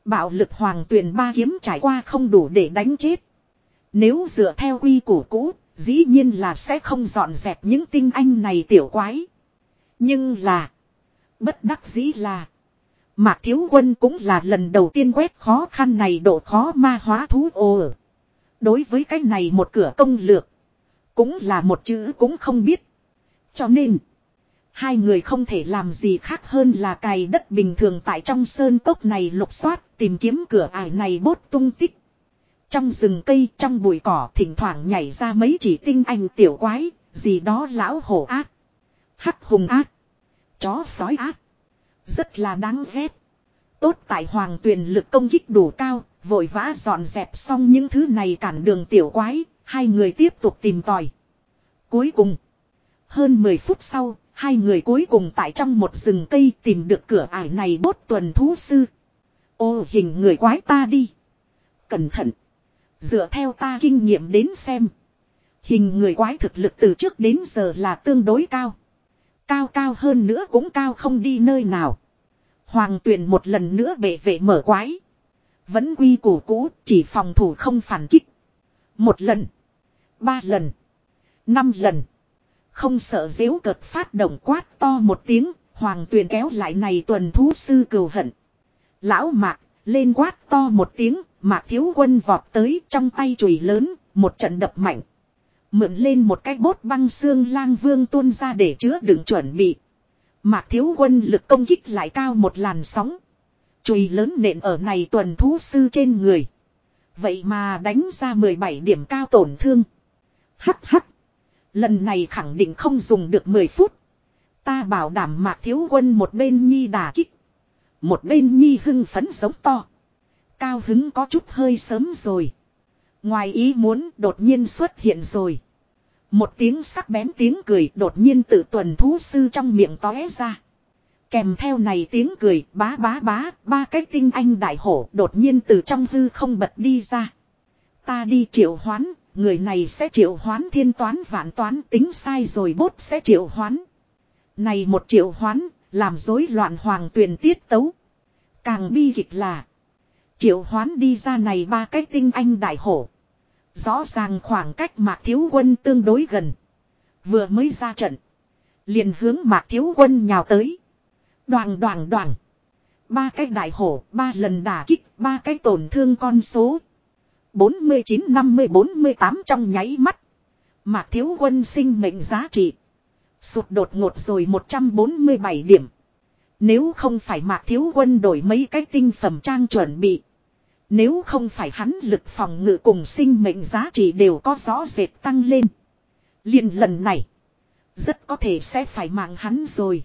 Bạo lực hoàng tuyền ba kiếm trải qua không đủ để đánh chết. Nếu dựa theo quy củ cũ, dĩ nhiên là sẽ không dọn dẹp những tinh anh này tiểu quái. Nhưng là, bất đắc dĩ là, Mạc Thiếu Quân cũng là lần đầu tiên quét khó khăn này độ khó ma hóa thú ồ. Đối với cái này một cửa công lược, cũng là một chữ cũng không biết. Cho nên, hai người không thể làm gì khác hơn là cày đất bình thường tại trong sơn cốc này lục soát tìm kiếm cửa ải này bốt tung tích. Trong rừng cây, trong bụi cỏ thỉnh thoảng nhảy ra mấy chỉ tinh anh tiểu quái, gì đó lão hổ ác. Hắc hùng ác. Chó sói ác. Rất là đáng ghét. Tốt tại hoàng tuyền lực công kích đủ cao, vội vã dọn dẹp xong những thứ này cản đường tiểu quái, hai người tiếp tục tìm tòi. Cuối cùng, hơn 10 phút sau, hai người cuối cùng tại trong một rừng cây tìm được cửa ải này bốt tuần thú sư. Ô hình người quái ta đi. Cẩn thận. Dựa theo ta kinh nghiệm đến xem. Hình người quái thực lực từ trước đến giờ là tương đối cao. Cao cao hơn nữa cũng cao không đi nơi nào. Hoàng tuyển một lần nữa bệ vệ mở quái. Vẫn quy củ cũ, chỉ phòng thủ không phản kích. Một lần. Ba lần. Năm lần. Không sợ dễu cợt phát động quát to một tiếng, hoàng tuyền kéo lại này tuần thú sư cừu hận. Lão mạc, lên quát to một tiếng, mạc thiếu quân vọt tới trong tay chùy lớn, một trận đập mạnh. Mượn lên một cái bốt băng xương lang vương tuôn ra để chứa đựng chuẩn bị. Mạc thiếu quân lực công kích lại cao một làn sóng. Chùy lớn nện ở này tuần thú sư trên người. Vậy mà đánh ra 17 điểm cao tổn thương. Hắc hắc. Lần này khẳng định không dùng được 10 phút. Ta bảo đảm mạc thiếu quân một bên nhi đà kích. Một bên nhi hưng phấn giống to. Cao hứng có chút hơi sớm rồi. Ngoài ý muốn đột nhiên xuất hiện rồi. Một tiếng sắc bén tiếng cười đột nhiên tự tuần thú sư trong miệng tóe ra. Kèm theo này tiếng cười bá bá bá, ba cái tinh anh đại hổ đột nhiên từ trong hư không bật đi ra. Ta đi triệu hoán, người này sẽ triệu hoán thiên toán vạn toán tính sai rồi bốt sẽ triệu hoán. Này một triệu hoán, làm rối loạn hoàng tuyền tiết tấu. Càng bi kịch là, triệu hoán đi ra này ba cái tinh anh đại hổ. Rõ ràng khoảng cách mạc thiếu quân tương đối gần. Vừa mới ra trận. Liền hướng mạc thiếu quân nhào tới. Đoàn đoàn đoàn. Ba cái đại hổ, ba lần đả kích, ba cái tổn thương con số. 49 50 48 trong nháy mắt. Mạc thiếu quân sinh mệnh giá trị. Sụt đột ngột rồi 147 điểm. Nếu không phải mạc thiếu quân đổi mấy cái tinh phẩm trang chuẩn bị. Nếu không phải hắn lực phòng ngự cùng sinh mệnh giá trị đều có rõ rệt tăng lên. liền lần này. Rất có thể sẽ phải mạng hắn rồi.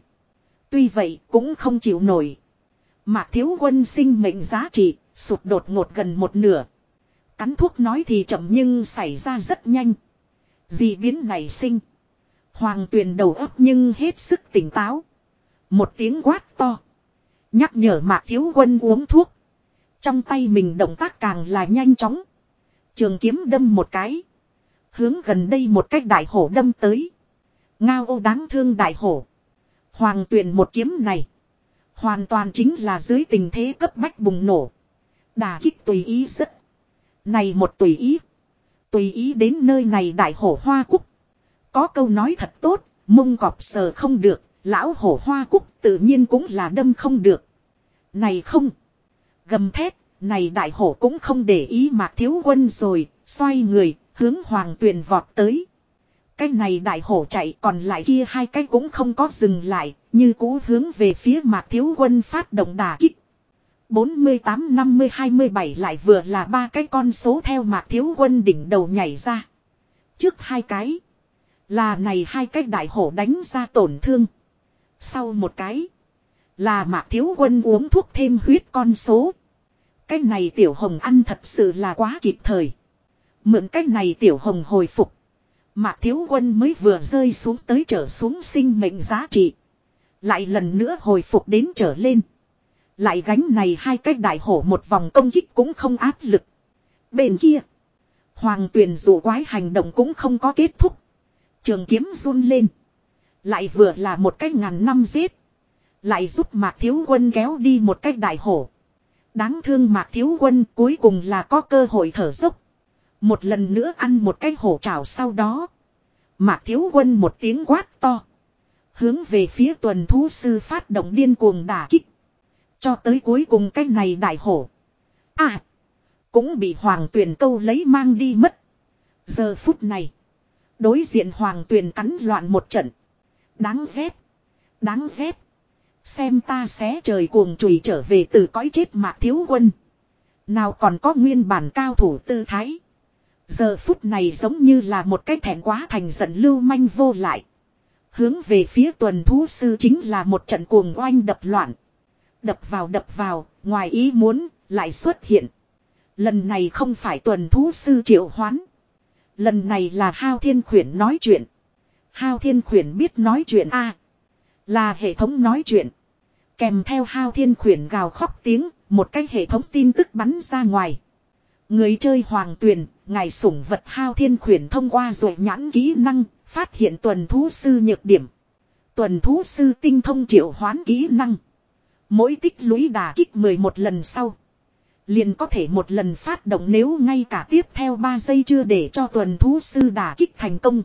Tuy vậy cũng không chịu nổi. Mạc thiếu quân sinh mệnh giá trị sụt đột ngột gần một nửa. Cắn thuốc nói thì chậm nhưng xảy ra rất nhanh. Dị biến này sinh. Hoàng tuyền đầu óc nhưng hết sức tỉnh táo. Một tiếng quát to. Nhắc nhở mạc thiếu quân uống thuốc. Trong tay mình động tác càng là nhanh chóng. Trường kiếm đâm một cái. Hướng gần đây một cách đại hổ đâm tới. Ngao ô đáng thương đại hổ. Hoàng tuyền một kiếm này. Hoàn toàn chính là dưới tình thế cấp bách bùng nổ. Đà kích tùy ý rất. Này một tùy ý. Tùy ý đến nơi này đại hổ hoa cúc. Có câu nói thật tốt, mông cọp sờ không được, lão hổ hoa cúc tự nhiên cũng là đâm không được. Này không. Gầm thét, này đại hổ cũng không để ý mạc thiếu quân rồi, xoay người, hướng hoàng tuyền vọt tới. Cái này đại hổ chạy còn lại kia hai cái cũng không có dừng lại, như cũ hướng về phía mạc thiếu quân phát động đà kích. 48 50 27 lại vừa là ba cái con số theo mạc thiếu quân đỉnh đầu nhảy ra. Trước hai cái. Là này hai cái đại hổ đánh ra tổn thương. Sau một cái. Là mạc thiếu quân uống thuốc thêm huyết con số. Cái này tiểu hồng ăn thật sự là quá kịp thời. Mượn cái này tiểu hồng hồi phục. Mạc thiếu quân mới vừa rơi xuống tới trở xuống sinh mệnh giá trị. Lại lần nữa hồi phục đến trở lên. Lại gánh này hai cái đại hổ một vòng công kích cũng không áp lực. Bên kia. Hoàng tuyền dụ quái hành động cũng không có kết thúc. Trường kiếm run lên. Lại vừa là một cái ngàn năm giết. Lại giúp mạc thiếu quân kéo đi một cách đại hổ. Đáng thương mạc thiếu quân cuối cùng là có cơ hội thở dốc. Một lần nữa ăn một cái hổ trào sau đó. Mạc thiếu quân một tiếng quát to. Hướng về phía tuần thú sư phát động điên cuồng đả kích. Cho tới cuối cùng cái này đại hổ. À. Cũng bị hoàng tuyền câu lấy mang đi mất. Giờ phút này. Đối diện hoàng tuyền cắn loạn một trận. Đáng ghét. Đáng ghét. Xem ta xé trời cuồng chùi trở về từ cõi chết mạc thiếu quân. Nào còn có nguyên bản cao thủ tư thái. Giờ phút này giống như là một cái thẹn quá thành giận lưu manh vô lại. Hướng về phía tuần thú sư chính là một trận cuồng oanh đập loạn. Đập vào đập vào, ngoài ý muốn, lại xuất hiện. Lần này không phải tuần thú sư triệu hoán. Lần này là Hao Thiên Khuyển nói chuyện. Hao Thiên Khuyển biết nói chuyện a là hệ thống nói chuyện. Kèm theo Hao Thiên Khuyển gào khóc tiếng, một cái hệ thống tin tức bắn ra ngoài. Người chơi hoàng tuyền, ngài sủng vật Hao Thiên Khuyển thông qua rồi nhãn kỹ năng, phát hiện tuần thú sư nhược điểm. Tuần thú sư tinh thông triệu hoán kỹ năng. Mỗi tích lũy đà kích 11 lần sau. Liền có thể một lần phát động nếu ngay cả tiếp theo 3 giây chưa để cho tuần thú sư đà kích thành công.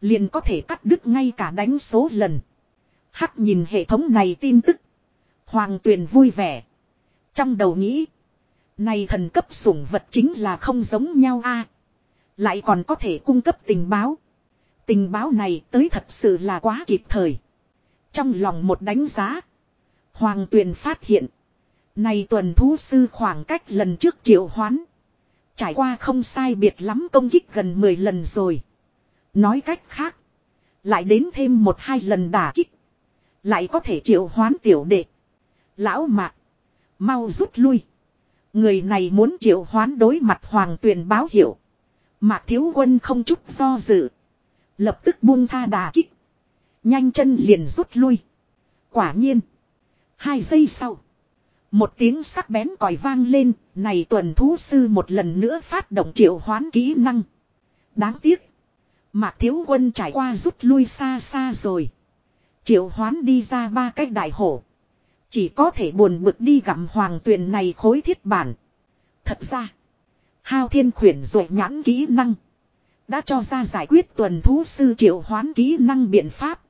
Liền có thể cắt đứt ngay cả đánh số lần. Hắc nhìn hệ thống này tin tức. Hoàng tuyền vui vẻ. Trong đầu nghĩ. Này thần cấp sủng vật chính là không giống nhau a Lại còn có thể cung cấp tình báo. Tình báo này tới thật sự là quá kịp thời. Trong lòng một đánh giá. Hoàng tuyền phát hiện. Này tuần thú sư khoảng cách lần trước triệu hoán. Trải qua không sai biệt lắm công kích gần 10 lần rồi. Nói cách khác. Lại đến thêm một hai lần đả kích. Lại có thể triệu hoán tiểu đệ. Lão mạc. Mau rút lui. Người này muốn triệu hoán đối mặt hoàng tuyền báo hiệu. Mạc thiếu quân không chút do dự. Lập tức buông tha đà kích. Nhanh chân liền rút lui. Quả nhiên. Hai giây sau. Một tiếng sắc bén còi vang lên, này tuần thú sư một lần nữa phát động triệu hoán kỹ năng. Đáng tiếc. Mạc thiếu quân trải qua rút lui xa xa rồi. Triệu hoán đi ra ba cái đại hổ. Chỉ có thể buồn bực đi gặm hoàng tuyền này khối thiết bản. Thật ra. Hao thiên khuyển rồi nhãn kỹ năng. Đã cho ra giải quyết tuần thú sư triệu hoán kỹ năng biện pháp.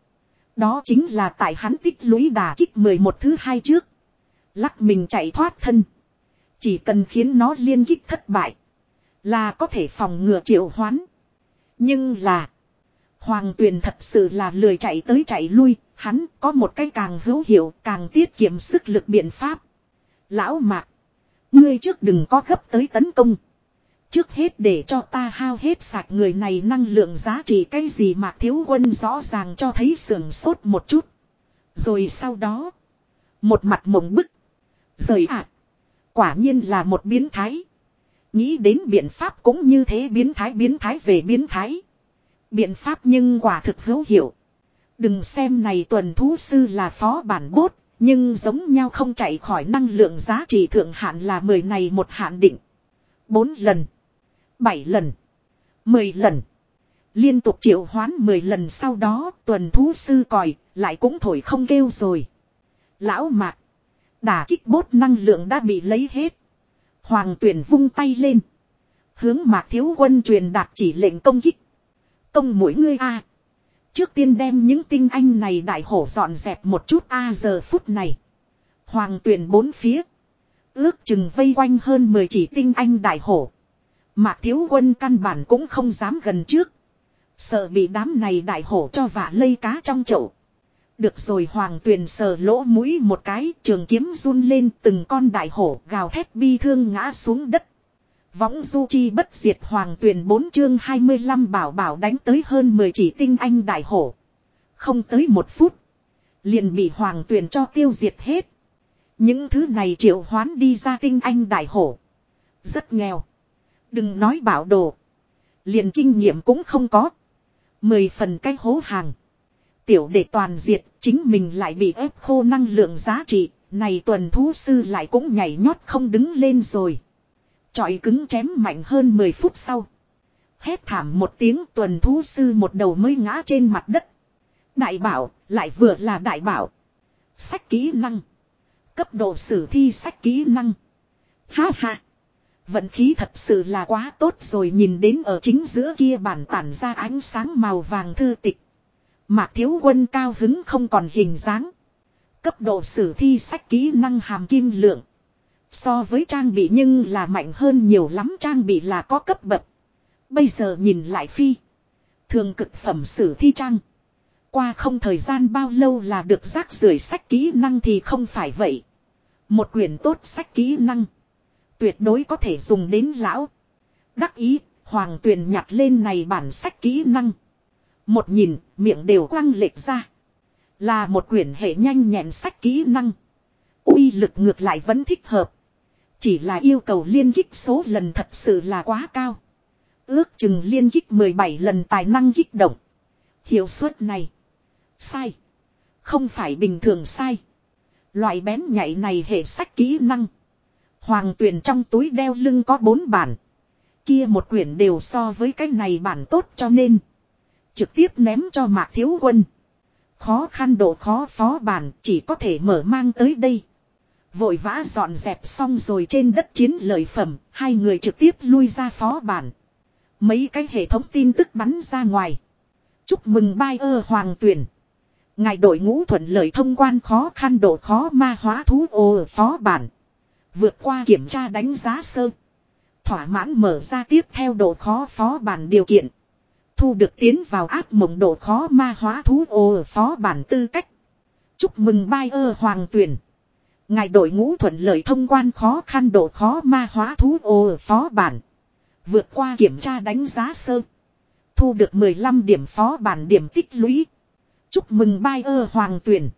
Đó chính là tại hắn tích lũy đà kích 11 thứ hai trước. Lắc mình chạy thoát thân. Chỉ cần khiến nó liên kích thất bại. Là có thể phòng ngừa triệu hoán. Nhưng là. Hoàng tuyền thật sự là lười chạy tới chạy lui. Hắn có một cái càng hữu hiệu, càng tiết kiệm sức lực biện pháp. Lão mạc. Ngươi trước đừng có gấp tới tấn công. Trước hết để cho ta hao hết sạch người này năng lượng giá trị cái gì mà thiếu quân rõ ràng cho thấy sườn sốt một chút. Rồi sau đó. Một mặt mộng bức. Rời ạ. quả nhiên là một biến thái. Nghĩ đến biện pháp cũng như thế biến thái biến thái về biến thái. Biện pháp nhưng quả thực hữu hiệu. Đừng xem này tuần thú sư là phó bản bốt. Nhưng giống nhau không chạy khỏi năng lượng giá trị thượng hạn là 10 này một hạn định. 4 lần. 7 lần. 10 lần. Liên tục triệu hoán 10 lần sau đó, tuần thú sư còi, lại cũng thổi không kêu rồi. Lão mạc. Đả kích bốt năng lượng đã bị lấy hết. Hoàng tuyển vung tay lên. Hướng mạc thiếu quân truyền đạt chỉ lệnh công kích. Công mỗi ngươi a Trước tiên đem những tinh anh này đại hổ dọn dẹp một chút a giờ phút này. Hoàng tuyển bốn phía. Ước chừng vây quanh hơn 10 chỉ tinh anh đại hổ. Mạc thiếu quân căn bản cũng không dám gần trước. Sợ bị đám này đại hổ cho vả lây cá trong chậu. Được rồi, hoàng tuyền sờ lỗ mũi một cái, trường kiếm run lên, từng con đại hổ gào thét bi thương ngã xuống đất. Võng du chi bất diệt hoàng tuyền 4 chương 25 bảo bảo đánh tới hơn 10 chỉ tinh anh đại hổ. Không tới một phút. Liền bị hoàng tuyền cho tiêu diệt hết. Những thứ này triệu hoán đi ra tinh anh đại hổ. Rất nghèo. Đừng nói bảo đồ. Liền kinh nghiệm cũng không có. Mười phần cái hố hàng. Tiểu để toàn diệt, chính mình lại bị ép khô năng lượng giá trị, này tuần thú sư lại cũng nhảy nhót không đứng lên rồi. Chọi cứng chém mạnh hơn 10 phút sau. Hét thảm một tiếng tuần thú sư một đầu mới ngã trên mặt đất. Đại bảo, lại vừa là đại bảo. Sách kỹ năng. Cấp độ sử thi sách kỹ năng. Ha ha. Vận khí thật sự là quá tốt rồi nhìn đến ở chính giữa kia bản tản ra ánh sáng màu vàng thư tịch. Mạc thiếu quân cao hứng không còn hình dáng. Cấp độ sử thi sách kỹ năng hàm kim lượng. So với trang bị nhưng là mạnh hơn nhiều lắm trang bị là có cấp bậc. Bây giờ nhìn lại phi. Thường cực phẩm sử thi trang. Qua không thời gian bao lâu là được rác rưởi sách kỹ năng thì không phải vậy. Một quyển tốt sách kỹ năng. Tuyệt đối có thể dùng đến lão. Đắc ý, hoàng tuyền nhặt lên này bản sách kỹ năng. Một nhìn, miệng đều quăng lệch ra. Là một quyển hệ nhanh nhẹn sách kỹ năng. uy lực ngược lại vẫn thích hợp. Chỉ là yêu cầu liên kích số lần thật sự là quá cao. Ước chừng liên kích 17 lần tài năng kích động. Hiệu suất này. Sai. Không phải bình thường sai. Loại bén nhạy này hệ sách kỹ năng. Hoàng tuyển trong túi đeo lưng có bốn bản. Kia một quyển đều so với cái này bản tốt cho nên. Trực tiếp ném cho mạc thiếu quân. Khó khăn độ khó phó bản chỉ có thể mở mang tới đây. Vội vã dọn dẹp xong rồi trên đất chiến lợi phẩm, hai người trực tiếp lui ra phó bản. Mấy cái hệ thống tin tức bắn ra ngoài. Chúc mừng bai ơ hoàng tuyển. Ngài đội ngũ thuận lợi thông quan khó khăn độ khó ma hóa thú ô phó bản. Vượt qua kiểm tra đánh giá sơ. Thỏa mãn mở ra tiếp theo độ khó phó bản điều kiện. Thu được tiến vào áp mộng độ khó ma hóa thú ô phó bản tư cách. Chúc mừng bai ơ hoàng tuyển. Ngài đội ngũ thuận lợi thông quan khó khăn độ khó ma hóa thú ô phó bản. Vượt qua kiểm tra đánh giá sơ. Thu được 15 điểm phó bản điểm tích lũy. Chúc mừng bai ơ hoàng tuyển.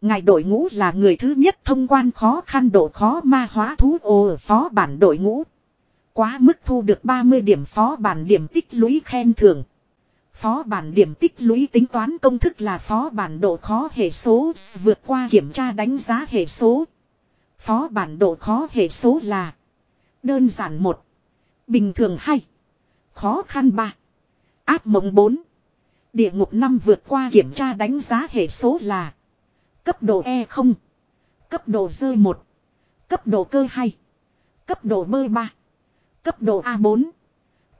Ngài đội ngũ là người thứ nhất thông quan khó khăn độ khó ma hóa thú ô phó bản đội ngũ. Quá mức thu được 30 điểm phó bản điểm tích lũy khen thưởng. Phó bản điểm tích lũy tính toán công thức là phó bản độ khó hệ số, vượt qua kiểm tra đánh giá hệ số. Phó bản độ khó hệ số là đơn giản một, Bình thường hai, Khó khăn ba, Áp mộng bốn Địa ngục năm vượt qua kiểm tra đánh giá hệ số là Cấp độ E không, Cấp độ rơi một, Cấp độ cơ hai, Cấp độ bơi ba, Cấp độ A4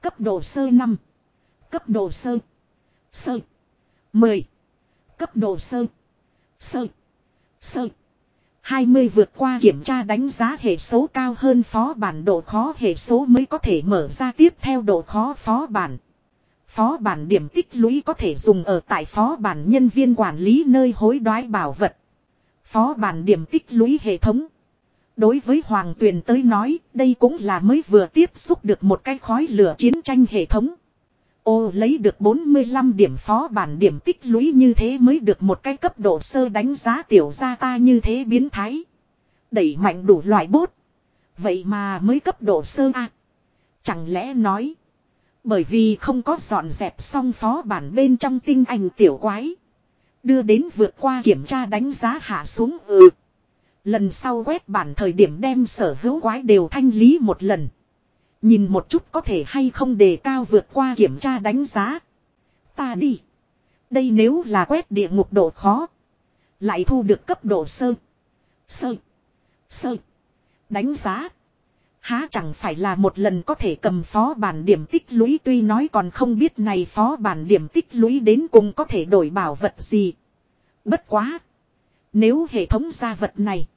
Cấp độ sơ 5 Cấp độ sơ Sơ 10 Cấp độ sơ Sơ Sơ 20 vượt qua kiểm tra đánh giá hệ số cao hơn phó bản độ khó hệ số mới có thể mở ra tiếp theo độ khó phó bản. Phó bản điểm tích lũy có thể dùng ở tại phó bản nhân viên quản lý nơi hối đoái bảo vật. Phó bản điểm tích lũy hệ thống. Đối với Hoàng Tuyền tới nói, đây cũng là mới vừa tiếp xúc được một cái khói lửa chiến tranh hệ thống. Ô, lấy được 45 điểm phó bản điểm tích lũy như thế mới được một cái cấp độ sơ đánh giá tiểu gia ta như thế biến thái. Đẩy mạnh đủ loại bốt. Vậy mà mới cấp độ sơ A. Chẳng lẽ nói. Bởi vì không có dọn dẹp xong phó bản bên trong tinh ảnh tiểu quái. Đưa đến vượt qua kiểm tra đánh giá hạ xuống ừ. Lần sau quét bản thời điểm đem sở hữu quái đều thanh lý một lần. Nhìn một chút có thể hay không đề cao vượt qua kiểm tra đánh giá. Ta đi. Đây nếu là quét địa ngục độ khó. Lại thu được cấp độ sơ. Sơ. Sơ. Đánh giá. Há chẳng phải là một lần có thể cầm phó bản điểm tích lũy tuy nói còn không biết này phó bản điểm tích lũy đến cùng có thể đổi bảo vật gì. Bất quá. Nếu hệ thống gia vật này.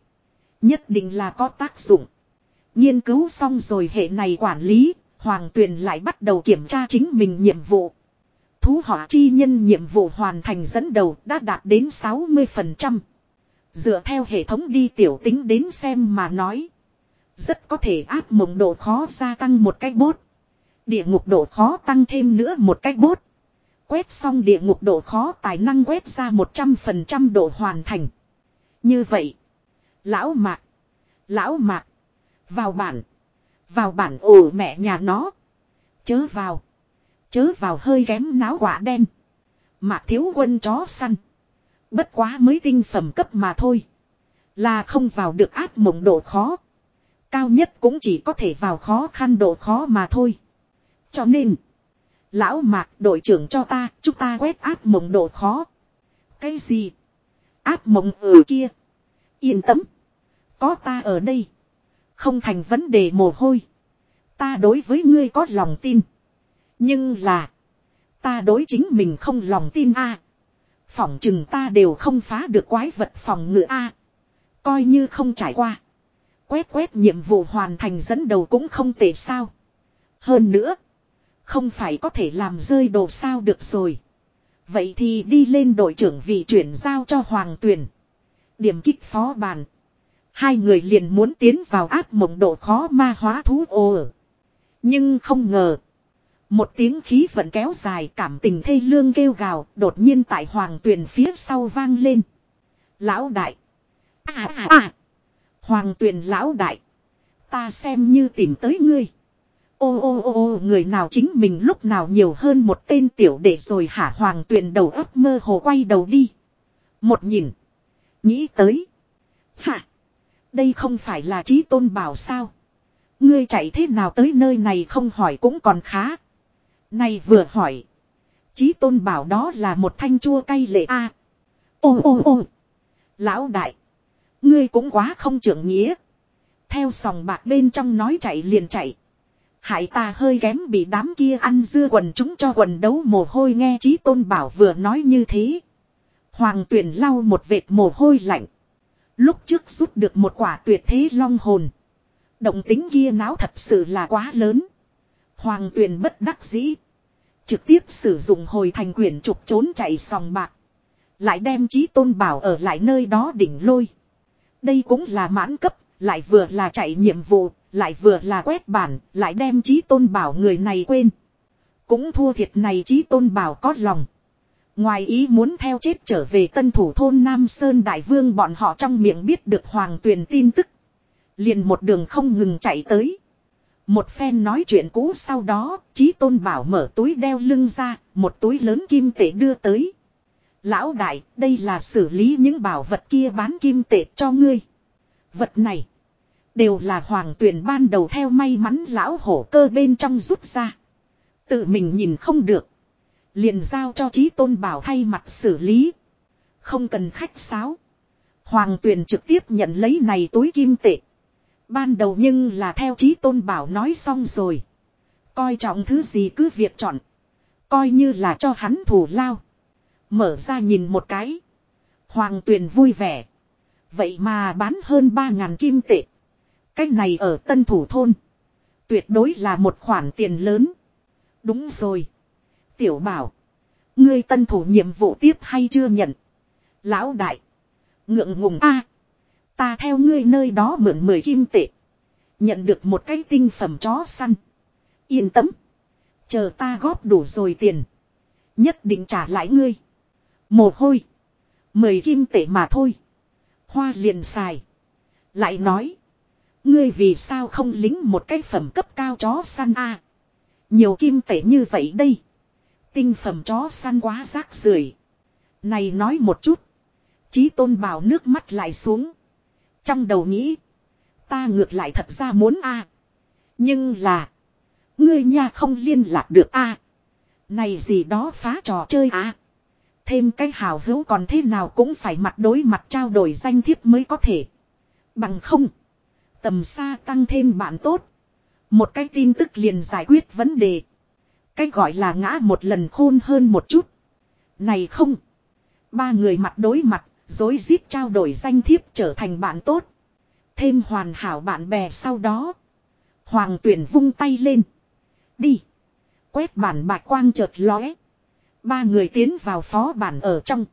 Nhất định là có tác dụng. Nghiên cứu xong rồi hệ này quản lý. Hoàng tuyền lại bắt đầu kiểm tra chính mình nhiệm vụ. Thú họa chi nhân nhiệm vụ hoàn thành dẫn đầu đã đạt đến 60%. Dựa theo hệ thống đi tiểu tính đến xem mà nói. Rất có thể áp mộng độ khó gia tăng một cách bốt. Địa ngục độ khó tăng thêm nữa một cách bốt. Quét xong địa ngục độ khó, tài năng quét ra 100% độ hoàn thành. Như vậy. Lão mạc. Lão mạc. Vào bản. Vào bản ổ mẹ nhà nó. Chớ vào. Chớ vào hơi kém náo quả đen. Mạc thiếu quân chó săn. Bất quá mới tinh phẩm cấp mà thôi. Là không vào được áp mộng độ khó. Cao nhất cũng chỉ có thể vào khó khăn độ khó mà thôi. Cho nên. Lão mạc đội trưởng cho ta, chúng ta quét áp mộng độ khó. Cái gì? Áp mộng ở kia. Yên tâm. Có ta ở đây. Không thành vấn đề mồ hôi. Ta đối với ngươi có lòng tin. Nhưng là. Ta đối chính mình không lòng tin a. Phỏng chừng ta đều không phá được quái vật phòng ngựa a. Coi như không trải qua. Quét quét nhiệm vụ hoàn thành dẫn đầu cũng không tệ sao. Hơn nữa. Không phải có thể làm rơi đồ sao được rồi. Vậy thì đi lên đội trưởng vị chuyển giao cho Hoàng Tuyền. Điểm kích phó bàn. Hai người liền muốn tiến vào áp mộng độ khó ma hóa thú ô Nhưng không ngờ. Một tiếng khí vẫn kéo dài cảm tình thê lương kêu gào đột nhiên tại hoàng tuyền phía sau vang lên. Lão đại. À à à. Hoàng tuyền lão đại. Ta xem như tìm tới ngươi. Ô ô ô ô, người nào chính mình lúc nào nhiều hơn một tên tiểu đệ rồi hả hoàng tuyền đầu ấp mơ hồ quay đầu đi. Một nhìn. Nghĩ tới. Hả. Đây không phải là trí tôn bảo sao. Ngươi chạy thế nào tới nơi này không hỏi cũng còn khá. Này vừa hỏi. Chí tôn bảo đó là một thanh chua cay lệ a. À, ô ô ô. Lão đại. Ngươi cũng quá không trưởng nghĩa. Theo sòng bạc bên trong nói chạy liền chạy. Hại ta hơi kém bị đám kia ăn dưa quần chúng cho quần đấu mồ hôi nghe chí tôn bảo vừa nói như thế. Hoàng tuyển lau một vệt mồ hôi lạnh. Lúc trước rút được một quả tuyệt thế long hồn. Động tính kia náo thật sự là quá lớn. Hoàng tuyền bất đắc dĩ. Trực tiếp sử dụng hồi thành quyển trục trốn chạy sòng bạc. Lại đem trí tôn bảo ở lại nơi đó đỉnh lôi. Đây cũng là mãn cấp, lại vừa là chạy nhiệm vụ, lại vừa là quét bản, lại đem trí tôn bảo người này quên. Cũng thua thiệt này trí tôn bảo có lòng. Ngoài ý muốn theo chết trở về tân thủ thôn Nam Sơn Đại Vương bọn họ trong miệng biết được hoàng tuyền tin tức. Liền một đường không ngừng chạy tới. Một phen nói chuyện cũ sau đó, Chí Tôn Bảo mở túi đeo lưng ra, một túi lớn kim tệ đưa tới. Lão đại, đây là xử lý những bảo vật kia bán kim tệ cho ngươi. Vật này, đều là hoàng tuyển ban đầu theo may mắn lão hổ cơ bên trong rút ra. Tự mình nhìn không được. Liền giao cho Chí Tôn Bảo thay mặt xử lý. Không cần khách sáo. Hoàng Tuyền trực tiếp nhận lấy này túi kim tệ. Ban đầu nhưng là theo chí tôn bảo nói xong rồi. Coi trọng thứ gì cứ việc chọn. Coi như là cho hắn thủ lao. Mở ra nhìn một cái. Hoàng tuyền vui vẻ. Vậy mà bán hơn 3.000 kim tệ. Cách này ở tân thủ thôn. Tuyệt đối là một khoản tiền lớn. Đúng rồi. Tiểu bảo. Ngươi tân thủ nhiệm vụ tiếp hay chưa nhận? Lão đại. Ngượng ngùng a Ta theo ngươi nơi đó mượn 10 kim tệ. Nhận được một cái tinh phẩm chó săn. Yên tâm. Chờ ta góp đủ rồi tiền. Nhất định trả lại ngươi. Mồ hôi. Mười kim tệ mà thôi. Hoa liền xài. Lại nói. Ngươi vì sao không lính một cái phẩm cấp cao chó săn a Nhiều kim tệ như vậy đây. Tinh phẩm chó săn quá rác rưởi Này nói một chút. Chí tôn bảo nước mắt lại xuống. Trong đầu nghĩ. Ta ngược lại thật ra muốn a Nhưng là. Ngươi nha không liên lạc được a Này gì đó phá trò chơi à. Thêm cái hào hữu còn thế nào cũng phải mặt đối mặt trao đổi danh thiếp mới có thể. Bằng không. Tầm xa tăng thêm bạn tốt. Một cái tin tức liền giải quyết vấn đề. Cái gọi là ngã một lần khôn hơn một chút. Này không. Ba người mặt đối mặt, dối rít trao đổi danh thiếp trở thành bạn tốt. Thêm hoàn hảo bạn bè sau đó. Hoàng tuyển vung tay lên. Đi. Quét bản bạch quang chợt lóe. Ba người tiến vào phó bản ở trong.